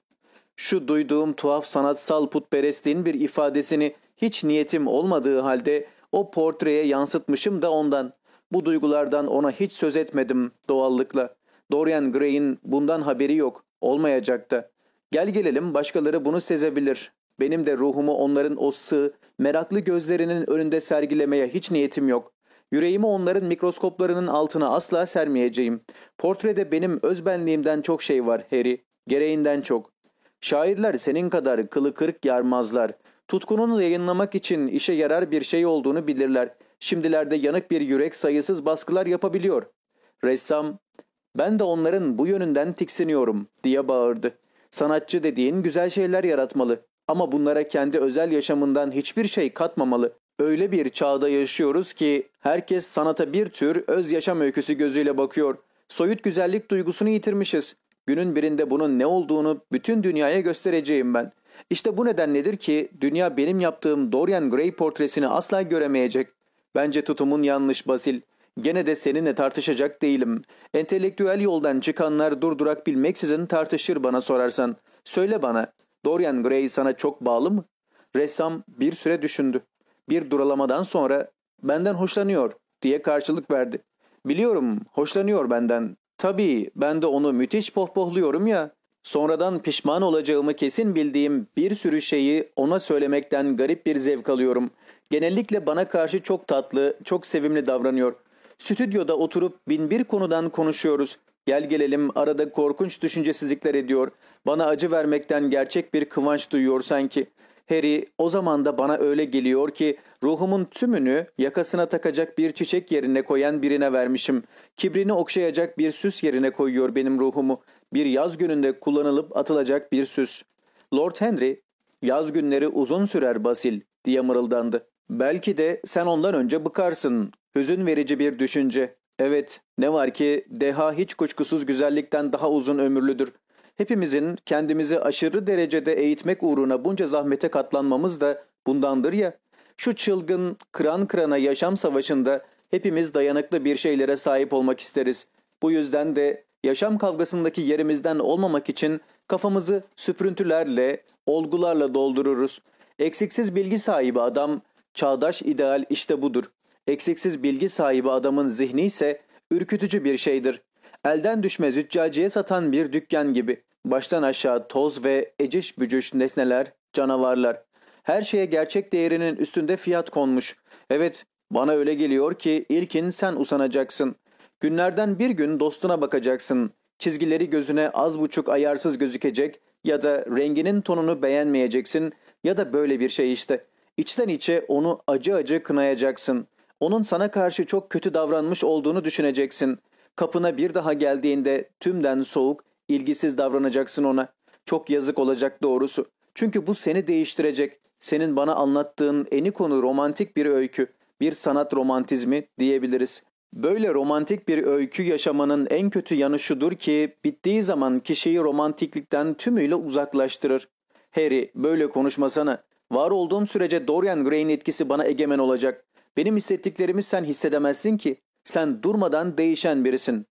Speaker 1: Şu duyduğum tuhaf sanatsal putperestliğin bir ifadesini hiç niyetim olmadığı halde o portreye yansıtmışım da ondan. Bu duygulardan ona hiç söz etmedim doğallıkla. Dorian Gray'in bundan haberi yok. Olmayacak da. Gel gelelim başkaları bunu sezebilir. Benim de ruhumu onların o sığ, meraklı gözlerinin önünde sergilemeye hiç niyetim yok. Yüreğimi onların mikroskoplarının altına asla sermeyeceğim. Portrede benim özbenliğimden çok şey var Harry. Gereğinden çok. Şairler senin kadar kılı kırık yarmazlar. Tutkununu yayınlamak için işe yarar bir şey olduğunu bilirler. Şimdilerde yanık bir yürek sayısız baskılar yapabiliyor. Ressam, ben de onların bu yönünden tiksiniyorum diye bağırdı. Sanatçı dediğin güzel şeyler yaratmalı. Ama bunlara kendi özel yaşamından hiçbir şey katmamalı. Öyle bir çağda yaşıyoruz ki herkes sanata bir tür öz yaşam öyküsü gözüyle bakıyor. Soyut güzellik duygusunu yitirmişiz. Günün birinde bunun ne olduğunu bütün dünyaya göstereceğim ben. İşte bu neden nedir ki dünya benim yaptığım Dorian Gray portresini asla göremeyecek. Bence tutumun yanlış Basil. Gene de seninle tartışacak değilim. Entelektüel yoldan çıkanlar durdurak bilmeksizin tartışır bana sorarsan. Söyle bana, Dorian Gray sana çok bağlı mı? Ressam bir süre düşündü. Bir duralamadan sonra benden hoşlanıyor diye karşılık verdi. Biliyorum hoşlanıyor benden. Tabii ben de onu müthiş pohpohluyorum ya. Sonradan pişman olacağımı kesin bildiğim bir sürü şeyi ona söylemekten garip bir zevk alıyorum. Genellikle bana karşı çok tatlı, çok sevimli davranıyor. Stüdyoda oturup bin bir konudan konuşuyoruz. Gel gelelim arada korkunç düşüncesizlikler ediyor. Bana acı vermekten gerçek bir kıvanç duyuyor sanki. Harry o zaman da bana öyle geliyor ki ruhumun tümünü yakasına takacak bir çiçek yerine koyan birine vermişim. Kibrini okşayacak bir süs yerine koyuyor benim ruhumu. Bir yaz gününde kullanılıp atılacak bir süs. Lord Henry, yaz günleri uzun sürer Basil diye mırıldandı. Belki de sen ondan önce bıkarsın. Hüzün verici bir düşünce. Evet, ne var ki deha hiç kuşkusuz güzellikten daha uzun ömürlüdür. Hepimizin kendimizi aşırı derecede eğitmek uğruna bunca zahmete katlanmamız da bundandır ya. Şu çılgın, kıran kırana yaşam savaşında hepimiz dayanıklı bir şeylere sahip olmak isteriz. Bu yüzden de yaşam kavgasındaki yerimizden olmamak için kafamızı süprüntülerle, olgularla doldururuz. Eksiksiz bilgi sahibi adam, çağdaş ideal işte budur. Eksiksiz bilgi sahibi adamın zihni ise ürkütücü bir şeydir. Elden düşme züccaciye satan bir dükkan gibi. Baştan aşağı toz ve eciş bücüş nesneler, canavarlar. Her şeye gerçek değerinin üstünde fiyat konmuş. Evet, bana öyle geliyor ki ilkin sen usanacaksın. Günlerden bir gün dostuna bakacaksın. Çizgileri gözüne az buçuk ayarsız gözükecek ya da renginin tonunu beğenmeyeceksin ya da böyle bir şey işte. İçten içe onu acı acı kınayacaksın. Onun sana karşı çok kötü davranmış olduğunu düşüneceksin. Kapına bir daha geldiğinde tümden soğuk, ilgisiz davranacaksın ona. Çok yazık olacak doğrusu. Çünkü bu seni değiştirecek. Senin bana anlattığın eni konu romantik bir öykü, bir sanat romantizmi diyebiliriz. Böyle romantik bir öykü yaşamanın en kötü yanı şudur ki bittiği zaman kişiyi romantiklikten tümüyle uzaklaştırır. Harry böyle konuşmasana. Var olduğum sürece Dorian Gray'in etkisi bana egemen olacak. Benim hissettiklerimi sen hissedemezsin ki. Sen durmadan değişen birisin.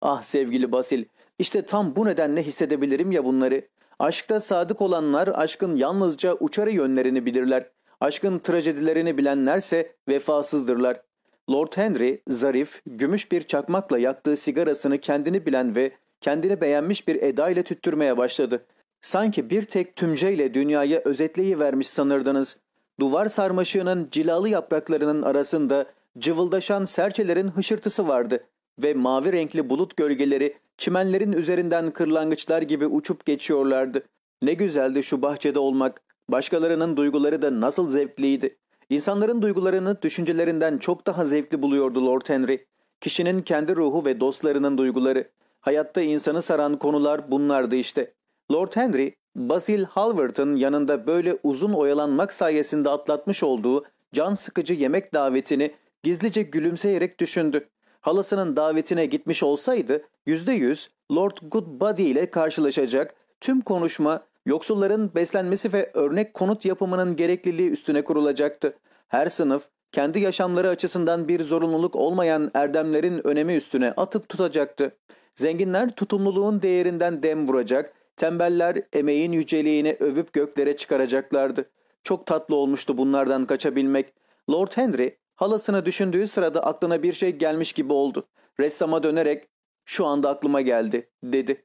Speaker 1: Ah sevgili Basil, işte tam bu nedenle hissedebilirim ya bunları. Aşkta sadık olanlar aşkın yalnızca uçarı yönlerini bilirler. Aşkın trajedilerini bilenlerse vefasızdırlar. Lord Henry, zarif, gümüş bir çakmakla yaktığı sigarasını kendini bilen ve kendini beğenmiş bir eda ile tüttürmeye başladı. Sanki bir tek tümceyle dünyaya özetleyivermiş sanırdınız. Duvar sarmaşığının cilalı yapraklarının arasında cıvıldaşan serçelerin hışırtısı vardı ve mavi renkli bulut gölgeleri çimenlerin üzerinden kırlangıçlar gibi uçup geçiyorlardı. Ne güzeldi şu bahçede olmak. Başkalarının duyguları da nasıl zevkliydi. İnsanların duygularını düşüncelerinden çok daha zevkli buluyordu Lord Henry. Kişinin kendi ruhu ve dostlarının duyguları. Hayatta insanı saran konular bunlardı işte. Lord Henry, Basil Hallward'ın yanında böyle uzun oyalanmak sayesinde atlatmış olduğu can sıkıcı yemek davetini gizlice gülümseyerek düşündü. Halasının davetine gitmiş olsaydı yüzde yüz Lord Goodbody ile karşılaşacak, tüm konuşma yoksulların beslenmesi ve örnek konut yapımının gerekliliği üstüne kurulacaktı. Her sınıf kendi yaşamları açısından bir zorunluluk olmayan erdemlerin önemi üstüne atıp tutacaktı. Zenginler tutumluluğun değerinden dem vuracak, tembeller emeğin yüceliğini övüp göklere çıkaracaklardı. Çok tatlı olmuştu bunlardan kaçabilmek. Lord Henry halasını düşündüğü sırada aklına bir şey gelmiş gibi oldu. Ressama dönerek şu anda aklıma geldi dedi.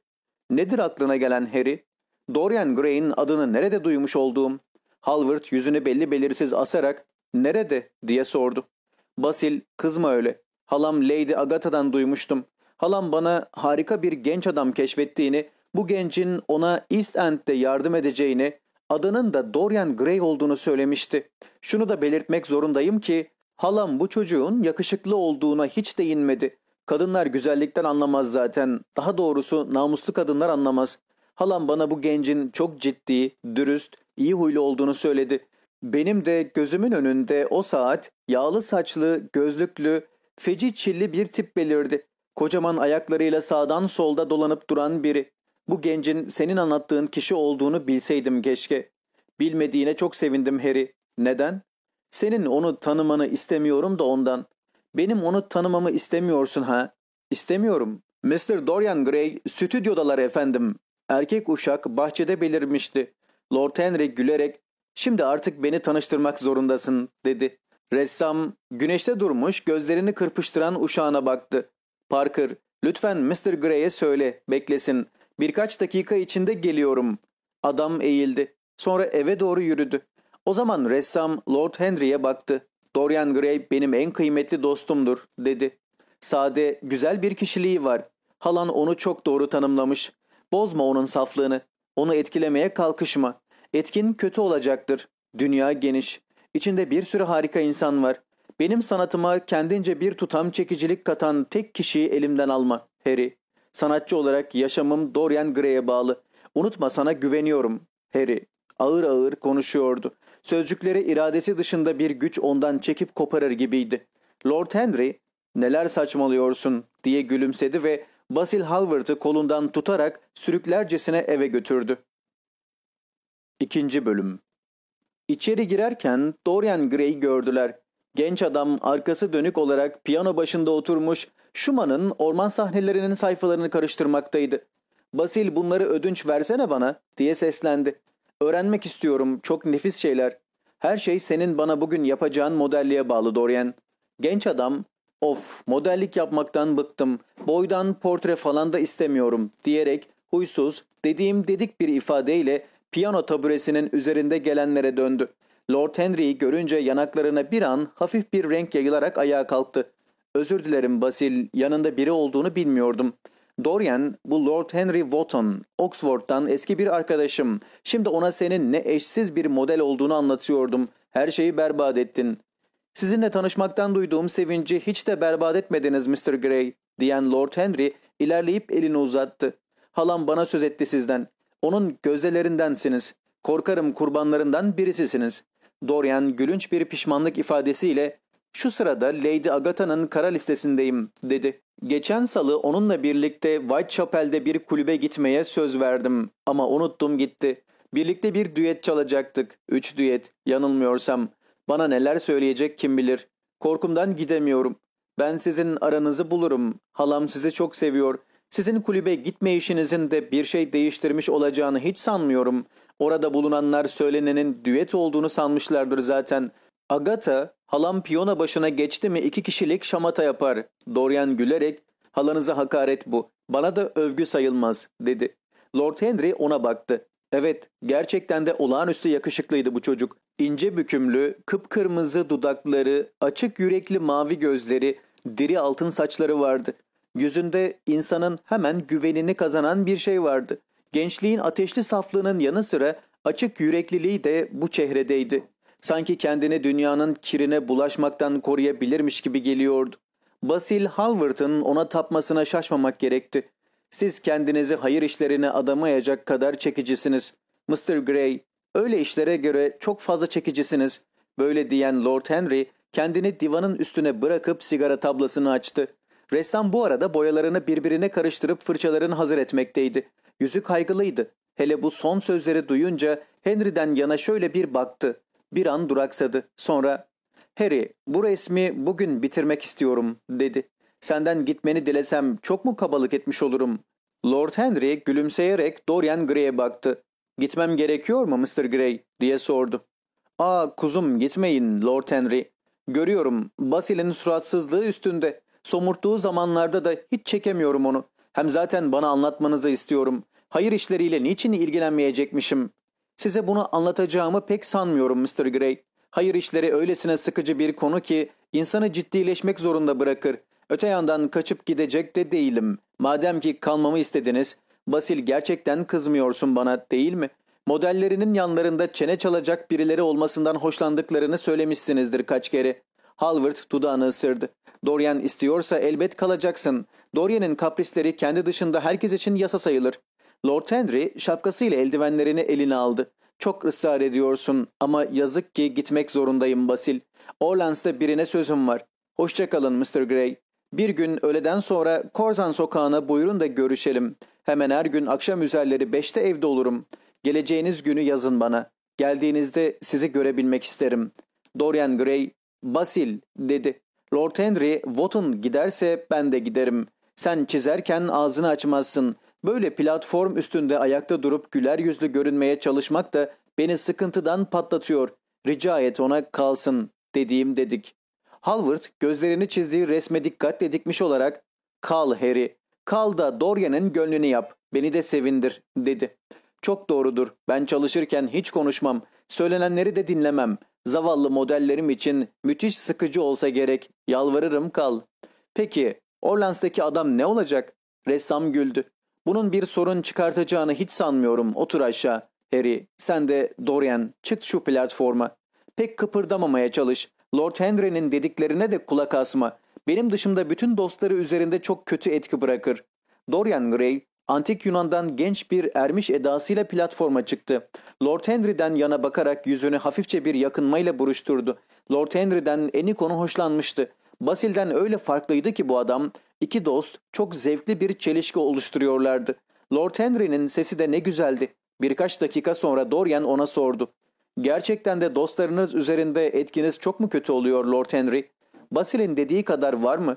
Speaker 1: Nedir aklına gelen Harry? Dorian Gray'in adını nerede duymuş olduğum? Halvard yüzünü belli belirsiz asarak nerede diye sordu. Basil kızma öyle. Halam Lady Agatha'dan duymuştum. Halam bana harika bir genç adam keşfettiğini, bu gencin ona East End'de yardım edeceğini, adının da Dorian Gray olduğunu söylemişti. Şunu da belirtmek zorundayım ki halam bu çocuğun yakışıklı olduğuna hiç değinmedi. Kadınlar güzellikten anlamaz zaten. Daha doğrusu namuslu kadınlar anlamaz. Halam bana bu gencin çok ciddi, dürüst, iyi huylu olduğunu söyledi. Benim de gözümün önünde o saat yağlı saçlı, gözlüklü, feci çilli bir tip belirdi. Kocaman ayaklarıyla sağdan solda dolanıp duran biri. Bu gencin senin anlattığın kişi olduğunu bilseydim keşke. Bilmediğine çok sevindim Harry. Neden? Senin onu tanımanı istemiyorum da ondan. Benim onu tanımamı istemiyorsun ha? İstemiyorum. Mr. Dorian Gray stüdyodalar efendim. Erkek uşak bahçede belirmişti. Lord Henry gülerek şimdi artık beni tanıştırmak zorundasın dedi. Ressam güneşte durmuş gözlerini kırpıştıran uşağına baktı. Parker lütfen Mr. Gray'e söyle beklesin. Birkaç dakika içinde geliyorum. Adam eğildi. Sonra eve doğru yürüdü. O zaman ressam Lord Henry'e baktı. Dorian Gray benim en kıymetli dostumdur dedi. Sade, güzel bir kişiliği var. Halan onu çok doğru tanımlamış. Bozma onun saflığını. Onu etkilemeye kalkışma. Etkin kötü olacaktır. Dünya geniş. İçinde bir sürü harika insan var. Benim sanatıma kendince bir tutam çekicilik katan tek kişiyi elimden alma, Harry. Sanatçı olarak yaşamım Dorian Gray'e bağlı. Unutma sana güveniyorum, Harry. Ağır ağır konuşuyordu. Sözcükleri iradesi dışında bir güç ondan çekip koparır gibiydi. Lord Henry, neler saçmalıyorsun diye gülümsedi ve Basil Halvard'ı kolundan tutarak sürüklercesine eve götürdü. İkinci Bölüm İçeri girerken Dorian Gray'i gördüler. Genç adam arkası dönük olarak piyano başında oturmuş Schumann'ın orman sahnelerinin sayfalarını karıştırmaktaydı. Basil bunları ödünç versene bana diye seslendi. Öğrenmek istiyorum çok nefis şeyler. Her şey senin bana bugün yapacağın modelliğe bağlı Dorian. Genç adam of modellik yapmaktan bıktım boydan portre falan da istemiyorum diyerek huysuz dediğim dedik bir ifadeyle piyano taburesinin üzerinde gelenlere döndü. Lord Henry'i görünce yanaklarına bir an hafif bir renk yayılarak ayağa kalktı. Özür dilerim Basil, yanında biri olduğunu bilmiyordum. Dorian, bu Lord Henry Wotton, Oxford'dan eski bir arkadaşım. Şimdi ona senin ne eşsiz bir model olduğunu anlatıyordum. Her şeyi berbat ettin. Sizinle tanışmaktan duyduğum sevinci hiç de berbat etmediniz Mr. Gray, diyen Lord Henry ilerleyip elini uzattı. Halam bana söz etti sizden. Onun gözdelerindensiniz. Korkarım kurbanlarından birisisiniz. Dorian gülünç bir pişmanlık ifadesiyle şu sırada Lady Agatha'nın kara listesindeyim dedi. Geçen salı onunla birlikte Whitechapel'de bir kulübe gitmeye söz verdim ama unuttum gitti. Birlikte bir düet çalacaktık. Üç düet yanılmıyorsam. Bana neler söyleyecek kim bilir. Korkumdan gidemiyorum. Ben sizin aranızı bulurum. Halam sizi çok seviyor. Sizin kulübe gitme işinizin de bir şey değiştirmiş olacağını hiç sanmıyorum. Orada bulunanlar söylenenin düet olduğunu sanmışlardır zaten. Agatha, halam piyona başına geçti mi iki kişilik şamata yapar. Dorian gülerek, halanıza hakaret bu. Bana da övgü sayılmaz, dedi. Lord Henry ona baktı. Evet, gerçekten de olağanüstü yakışıklıydı bu çocuk. İnce bükümlü, kıpkırmızı dudakları, açık yürekli mavi gözleri, diri altın saçları vardı. Yüzünde insanın hemen güvenini kazanan bir şey vardı. Gençliğin ateşli saflığının yanı sıra Açık yürekliliği de bu çehredeydi. Sanki kendini dünyanın kirine bulaşmaktan koruyabilirmiş gibi geliyordu. Basil Halvart'ın ona tapmasına şaşmamak gerekti. Siz kendinizi hayır işlerine adamayacak kadar çekicisiniz. Mr. Gray, öyle işlere göre çok fazla çekicisiniz. Böyle diyen Lord Henry kendini divanın üstüne bırakıp sigara tablasını açtı. Ressam bu arada boyalarını birbirine karıştırıp fırçalarını hazır etmekteydi. Yüzü kaygılıydı. Hele bu son sözleri duyunca Henry'den yana şöyle bir baktı. Bir an duraksadı. Sonra ''Harry, bu resmi bugün bitirmek istiyorum.'' dedi. ''Senden gitmeni dilesem çok mu kabalık etmiş olurum?'' Lord Henry gülümseyerek Dorian Gray'e baktı. ''Gitmem gerekiyor mu Mr. Gray?'' diye sordu. ''Aa kuzum gitmeyin Lord Henry. Görüyorum Basil'in suratsızlığı üstünde. Somurttuğu zamanlarda da hiç çekemiyorum onu. Hem zaten bana anlatmanızı istiyorum. Hayır işleriyle niçin ilgilenmeyecekmişim? Size bunu anlatacağımı pek sanmıyorum Mr. Gray. Hayır işleri öylesine sıkıcı bir konu ki insanı ciddileşmek zorunda bırakır. Öte yandan kaçıp gidecek de değilim. Madem ki kalmamı istediniz, Basil gerçekten kızmıyorsun bana değil mi? Modellerinin yanlarında çene çalacak birileri olmasından hoşlandıklarını söylemişsinizdir kaç kere. Halvard dudağını ısırdı. Dorian istiyorsa elbet kalacaksın. Dorian'ın kaprisleri kendi dışında herkes için yasa sayılır. Lord Henry şapkasıyla eldivenlerini eline aldı. Çok ısrar ediyorsun ama yazık ki gitmek zorundayım Basil. Orlands'ta birine sözüm var. Hoşçakalın Mr. Gray. Bir gün öğleden sonra Korzan sokağına buyurun da görüşelim. Hemen her gün akşam üzerleri beşte evde olurum. Geleceğiniz günü yazın bana. Geldiğinizde sizi görebilmek isterim. Dorian Gray, Basil dedi. Lord Henry, Wotton giderse ben de giderim. Sen çizerken ağzını açmazsın. Böyle platform üstünde ayakta durup güler yüzlü görünmeye çalışmak da beni sıkıntıdan patlatıyor. Rica et ona kalsın dediğim dedik. Halvard gözlerini çizdiği resme dikkatle dikmiş olarak kal Harry, kal da Dorian'ın gönlünü yap, beni de sevindir dedi. Çok doğrudur, ben çalışırken hiç konuşmam, söylenenleri de dinlemem. Zavallı modellerim için müthiş sıkıcı olsa gerek, yalvarırım kal. Peki, Orlands'taki adam ne olacak? Ressam güldü. Bunun bir sorun çıkartacağını hiç sanmıyorum. Otur aşağı. Harry, sen de Dorian, çık şu platforma. Pek kıpırdamamaya çalış. Lord Henry'nin dediklerine de kulak asma. Benim dışımda bütün dostları üzerinde çok kötü etki bırakır. Dorian Gray, antik Yunan'dan genç bir ermiş edasıyla platforma çıktı. Lord Henry'den yana bakarak yüzünü hafifçe bir yakınmayla buruşturdu. Lord Henry'den Enikon'u hoşlanmıştı. Basil'den öyle farklıydı ki bu adam, iki dost çok zevkli bir çelişki oluşturuyorlardı. Lord Henry'nin sesi de ne güzeldi. Birkaç dakika sonra Dorian ona sordu. Gerçekten de dostlarınız üzerinde etkiniz çok mu kötü oluyor Lord Henry? Basil'in dediği kadar var mı?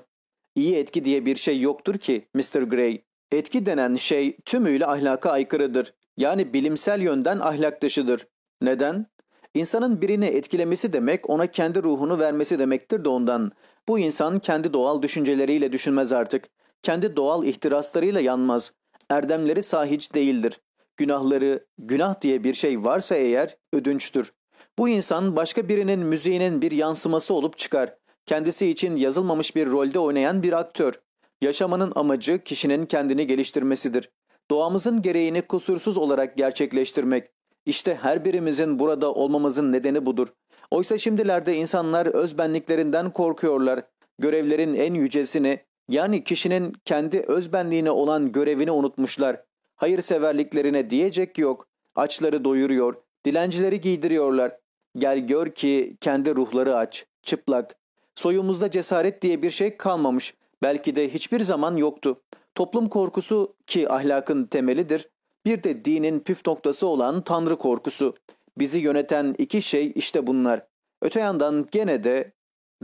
Speaker 1: İyi etki diye bir şey yoktur ki Mr. Gray. Etki denen şey tümüyle ahlaka aykırıdır. Yani bilimsel yönden ahlak dışıdır. Neden? İnsanın birini etkilemesi demek ona kendi ruhunu vermesi demektir de ondan. Bu insan kendi doğal düşünceleriyle düşünmez artık. Kendi doğal ihtiraslarıyla yanmaz. Erdemleri sahiç değildir. Günahları, günah diye bir şey varsa eğer ödünçtür. Bu insan başka birinin müziğinin bir yansıması olup çıkar. Kendisi için yazılmamış bir rolde oynayan bir aktör. Yaşamanın amacı kişinin kendini geliştirmesidir. Doğamızın gereğini kusursuz olarak gerçekleştirmek. İşte her birimizin burada olmamızın nedeni budur. Oysa şimdilerde insanlar özbenliklerinden korkuyorlar. Görevlerin en yücesini yani kişinin kendi özbenliğine olan görevini unutmuşlar. Hayırseverliklerine diyecek yok. Açları doyuruyor, dilencileri giydiriyorlar. Gel gör ki kendi ruhları aç, çıplak. Soyumuzda cesaret diye bir şey kalmamış. Belki de hiçbir zaman yoktu. Toplum korkusu ki ahlakın temelidir. Bir de dinin püf noktası olan tanrı korkusu. Bizi yöneten iki şey işte bunlar. Öte yandan gene de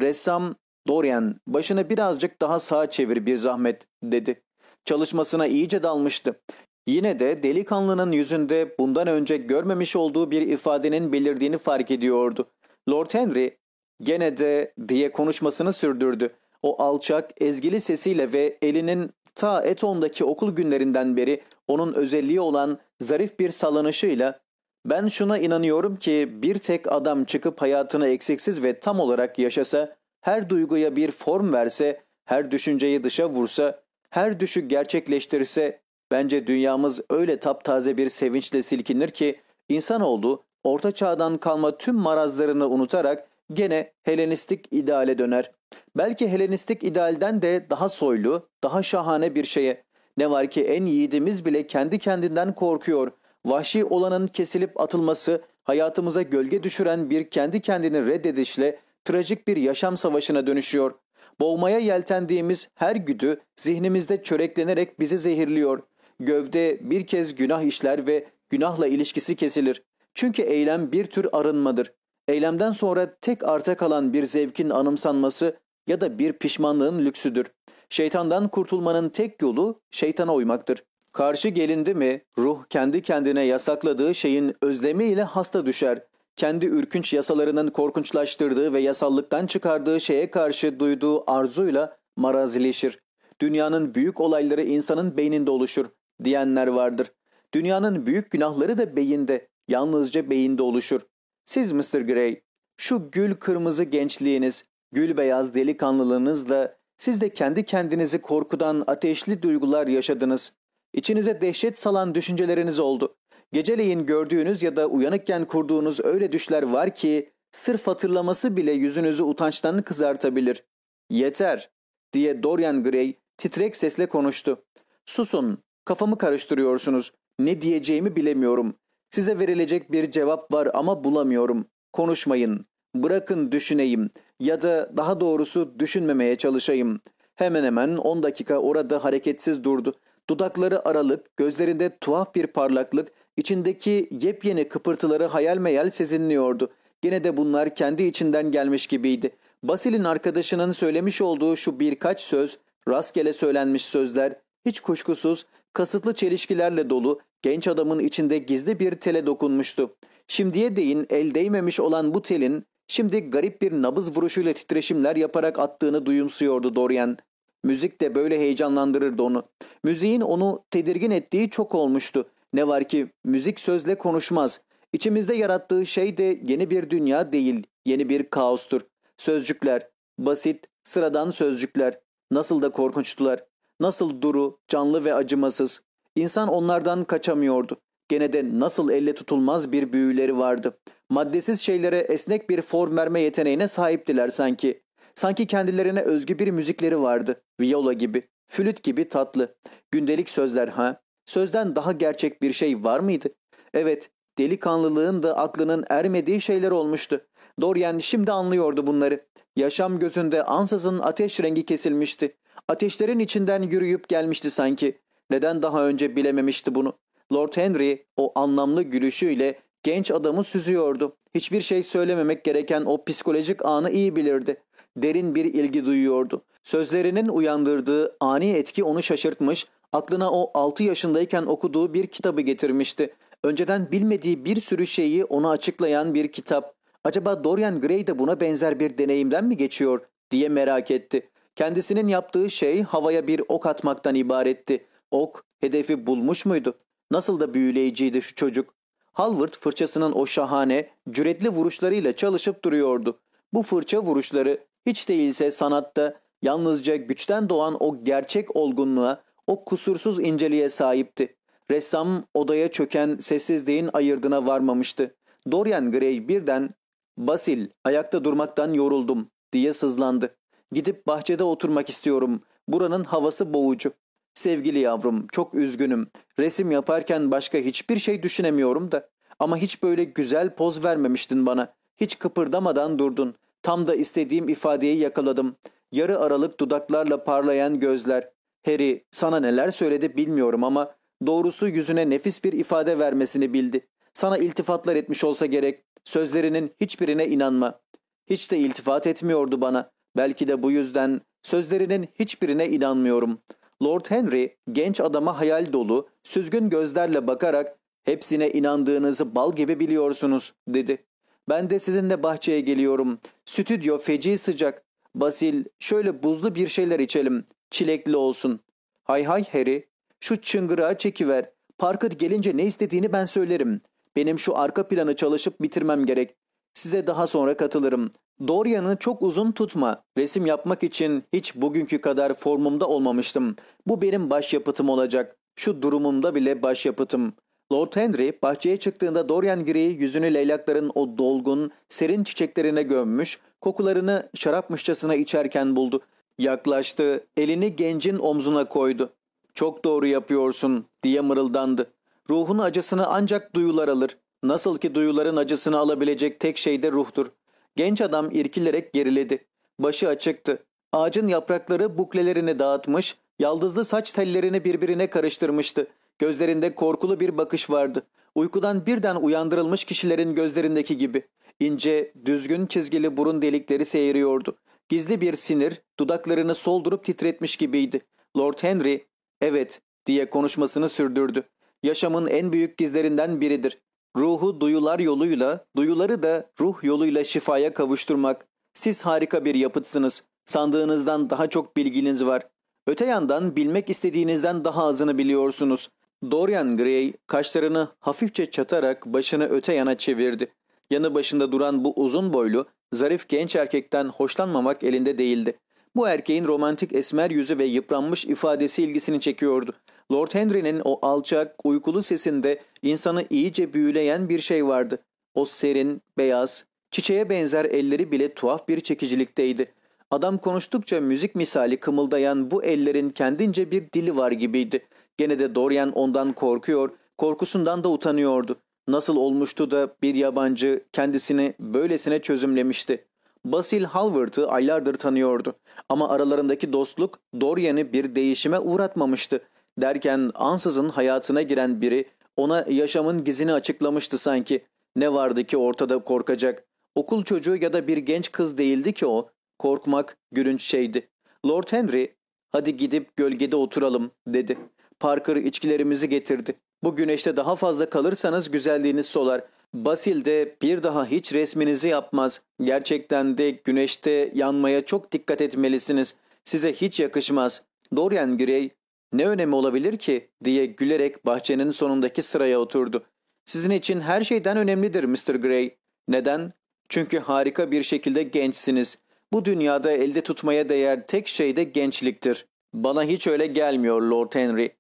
Speaker 1: ressam Dorian başını birazcık daha sağa çevir bir zahmet dedi. Çalışmasına iyice dalmıştı. Yine de delikanlının yüzünde bundan önce görmemiş olduğu bir ifadenin belirdiğini fark ediyordu. Lord Henry gene de diye konuşmasını sürdürdü. O alçak, ezgili sesiyle ve elinin ta Eton'daki okul günlerinden beri onun özelliği olan zarif bir sallanışıyla ben şuna inanıyorum ki bir tek adam çıkıp hayatını eksiksiz ve tam olarak yaşasa, her duyguya bir form verse, her düşünceyi dışa vursa, her düşü gerçekleştirirse, bence dünyamız öyle taptaze bir sevinçle silkinir ki İnsanoğlu orta çağdan kalma tüm marazlarını unutarak gene Helenistik ideale döner. Belki Helenistik idealden de daha soylu, daha şahane bir şeye. Ne var ki en yiğidimiz bile kendi kendinden korkuyor. Vahşi olanın kesilip atılması, hayatımıza gölge düşüren bir kendi kendini reddedişle trajik bir yaşam savaşına dönüşüyor. Boğmaya yeltendiğimiz her güdü zihnimizde çöreklenerek bizi zehirliyor. Gövde bir kez günah işler ve günahla ilişkisi kesilir. Çünkü eylem bir tür arınmadır. Eylemden sonra tek arta kalan bir zevkin anımsanması ya da bir pişmanlığın lüksüdür. Şeytandan kurtulmanın tek yolu şeytana uymaktır. Karşı gelindi mi ruh kendi kendine yasakladığı şeyin özlemiyle hasta düşer. Kendi ürkünç yasalarının korkunçlaştırdığı ve yasallıktan çıkardığı şeye karşı duyduğu arzuyla marazileşir. Dünyanın büyük olayları insanın beyninde oluşur diyenler vardır. Dünyanın büyük günahları da beyinde, yalnızca beyinde oluşur. Siz Mr. Gray, şu gül kırmızı gençliğiniz, gül beyaz delikanlılığınızla siz de kendi kendinizi korkudan ateşli duygular yaşadınız. İçinize dehşet salan düşünceleriniz oldu. Geceleyin gördüğünüz ya da uyanıkken kurduğunuz öyle düşler var ki sırf hatırlaması bile yüzünüzü utançtan kızartabilir. Yeter diye Dorian Gray titrek sesle konuştu. Susun, kafamı karıştırıyorsunuz. Ne diyeceğimi bilemiyorum. Size verilecek bir cevap var ama bulamıyorum. Konuşmayın. Bırakın düşüneyim ya da daha doğrusu düşünmemeye çalışayım. Hemen hemen 10 dakika orada hareketsiz durdu. Dudakları aralık, gözlerinde tuhaf bir parlaklık, içindeki yepyeni kıpırtıları hayal meyal sezinliyordu. Gene de bunlar kendi içinden gelmiş gibiydi. Basil'in arkadaşının söylemiş olduğu şu birkaç söz, rastgele söylenmiş sözler, hiç kuşkusuz kasıtlı çelişkilerle dolu genç adamın içinde gizli bir tele dokunmuştu. Şimdiye değin el değmemiş olan bu telin şimdi garip bir nabız vuruşuyla titreşimler yaparak attığını duyumsuyordu Dorian. Müzik de böyle heyecanlandırırdı onu. Müziğin onu tedirgin ettiği çok olmuştu. Ne var ki müzik sözle konuşmaz. İçimizde yarattığı şey de yeni bir dünya değil, yeni bir kaostur. Sözcükler, basit, sıradan sözcükler. Nasıl da korkunçtular. Nasıl duru, canlı ve acımasız. İnsan onlardan kaçamıyordu. Gene de nasıl elle tutulmaz bir büyüleri vardı. Maddesiz şeylere esnek bir form verme yeteneğine sahiptiler sanki. Sanki kendilerine özgü bir müzikleri vardı. Viola gibi, flüt gibi tatlı. Gündelik sözler ha? Sözden daha gerçek bir şey var mıydı? Evet, delikanlılığın da aklının ermediği şeyler olmuştu. Dorian şimdi anlıyordu bunları. Yaşam gözünde ansızın ateş rengi kesilmişti. Ateşlerin içinden yürüyüp gelmişti sanki. Neden daha önce bilememişti bunu? Lord Henry o anlamlı gülüşüyle genç adamı süzüyordu. Hiçbir şey söylememek gereken o psikolojik anı iyi bilirdi. Derin bir ilgi duyuyordu. Sözlerinin uyandırdığı ani etki onu şaşırtmış, aklına o 6 yaşındayken okuduğu bir kitabı getirmişti. Önceden bilmediği bir sürü şeyi ona açıklayan bir kitap. Acaba Dorian Gray de buna benzer bir deneyimden mi geçiyor diye merak etti. Kendisinin yaptığı şey havaya bir ok atmaktan ibaretti. Ok hedefi bulmuş muydu? Nasıl da büyüleyiciydi şu çocuk. Halvard fırçasının o şahane, cüretli vuruşlarıyla çalışıp duruyordu. Bu fırça vuruşları hiç değilse sanatta yalnızca güçten doğan o gerçek olgunluğa, o kusursuz inceliğe sahipti. Ressam odaya çöken sessizliğin ayırdına varmamıştı. Dorian Gray birden ''Basil, ayakta durmaktan yoruldum.'' diye sızlandı. ''Gidip bahçede oturmak istiyorum. Buranın havası boğucu. Sevgili yavrum, çok üzgünüm. Resim yaparken başka hiçbir şey düşünemiyorum da. Ama hiç böyle güzel poz vermemiştin bana. Hiç kıpırdamadan durdun. Tam da istediğim ifadeyi yakaladım. Yarı aralık dudaklarla parlayan gözler. Harry, sana neler söyledi bilmiyorum ama doğrusu yüzüne nefis bir ifade vermesini bildi. Sana iltifatlar etmiş olsa gerek. Sözlerinin hiçbirine inanma. Hiç de iltifat etmiyordu bana. Belki de bu yüzden sözlerinin hiçbirine inanmıyorum. Lord Henry genç adama hayal dolu, süzgün gözlerle bakarak hepsine inandığınızı bal gibi biliyorsunuz dedi. Ben de sizinle bahçeye geliyorum. Stüdyo feci sıcak. Basil şöyle buzlu bir şeyler içelim. Çilekli olsun. Hay hay Harry. Şu çıngırağı çekiver. Parker gelince ne istediğini ben söylerim. Benim şu arka planı çalışıp bitirmem gerek. Size daha sonra katılırım. Dorian'ı çok uzun tutma. Resim yapmak için hiç bugünkü kadar formumda olmamıştım. Bu benim başyapıtım olacak. Şu durumumda bile başyapıtım. Lord Henry bahçeye çıktığında Dorian Gray yüzünü leylakların o dolgun, serin çiçeklerine gömmüş, kokularını şarapmışçasına içerken buldu. Yaklaştı, elini gencin omzuna koydu. ''Çok doğru yapıyorsun.'' diye mırıldandı. ''Ruhun acısını ancak duyular alır. Nasıl ki duyuların acısını alabilecek tek şey de ruhtur.'' Genç adam irkilerek geriledi. Başı açıktı. Ağacın yaprakları buklelerini dağıtmış, yaldızlı saç tellerini birbirine karıştırmıştı. Gözlerinde korkulu bir bakış vardı. Uykudan birden uyandırılmış kişilerin gözlerindeki gibi. İnce, düzgün çizgili burun delikleri seyiriyordu. Gizli bir sinir dudaklarını soldurup titretmiş gibiydi. Lord Henry, evet diye konuşmasını sürdürdü. Yaşamın en büyük gizlerinden biridir. Ruhu duyular yoluyla, duyuları da ruh yoluyla şifaya kavuşturmak. Siz harika bir yapıtsınız. Sandığınızdan daha çok bilginiz var. Öte yandan bilmek istediğinizden daha azını biliyorsunuz. Dorian Gray kaşlarını hafifçe çatarak başını öte yana çevirdi. Yanı başında duran bu uzun boylu, zarif genç erkekten hoşlanmamak elinde değildi. Bu erkeğin romantik esmer yüzü ve yıpranmış ifadesi ilgisini çekiyordu. Lord Henry'nin o alçak, uykulu sesinde insanı iyice büyüleyen bir şey vardı. O serin, beyaz, çiçeğe benzer elleri bile tuhaf bir çekicilikteydi. Adam konuştukça müzik misali kımıldayan bu ellerin kendince bir dili var gibiydi. Gene de Dorian ondan korkuyor, korkusundan da utanıyordu. Nasıl olmuştu da bir yabancı kendisini böylesine çözümlemişti. Basil Halvard'ı aylardır tanıyordu. Ama aralarındaki dostluk Dorian'ı bir değişime uğratmamıştı. Derken ansızın hayatına giren biri ona yaşamın gizini açıklamıştı sanki. Ne vardı ki ortada korkacak? Okul çocuğu ya da bir genç kız değildi ki o. Korkmak gülünç şeydi. Lord Henry, hadi gidip gölgede oturalım dedi. Parker içkilerimizi getirdi. Bu güneşte daha fazla kalırsanız güzelliğiniz solar. Basil de bir daha hiç resminizi yapmaz. Gerçekten de güneşte yanmaya çok dikkat etmelisiniz. Size hiç yakışmaz. Dorian Gray ne önemi olabilir ki diye gülerek bahçenin sonundaki sıraya oturdu. Sizin için her şeyden önemlidir Mr. Gray. Neden? Çünkü harika bir şekilde gençsiniz. Bu dünyada elde tutmaya değer tek şey de gençliktir. Bana hiç öyle gelmiyor Lord Henry.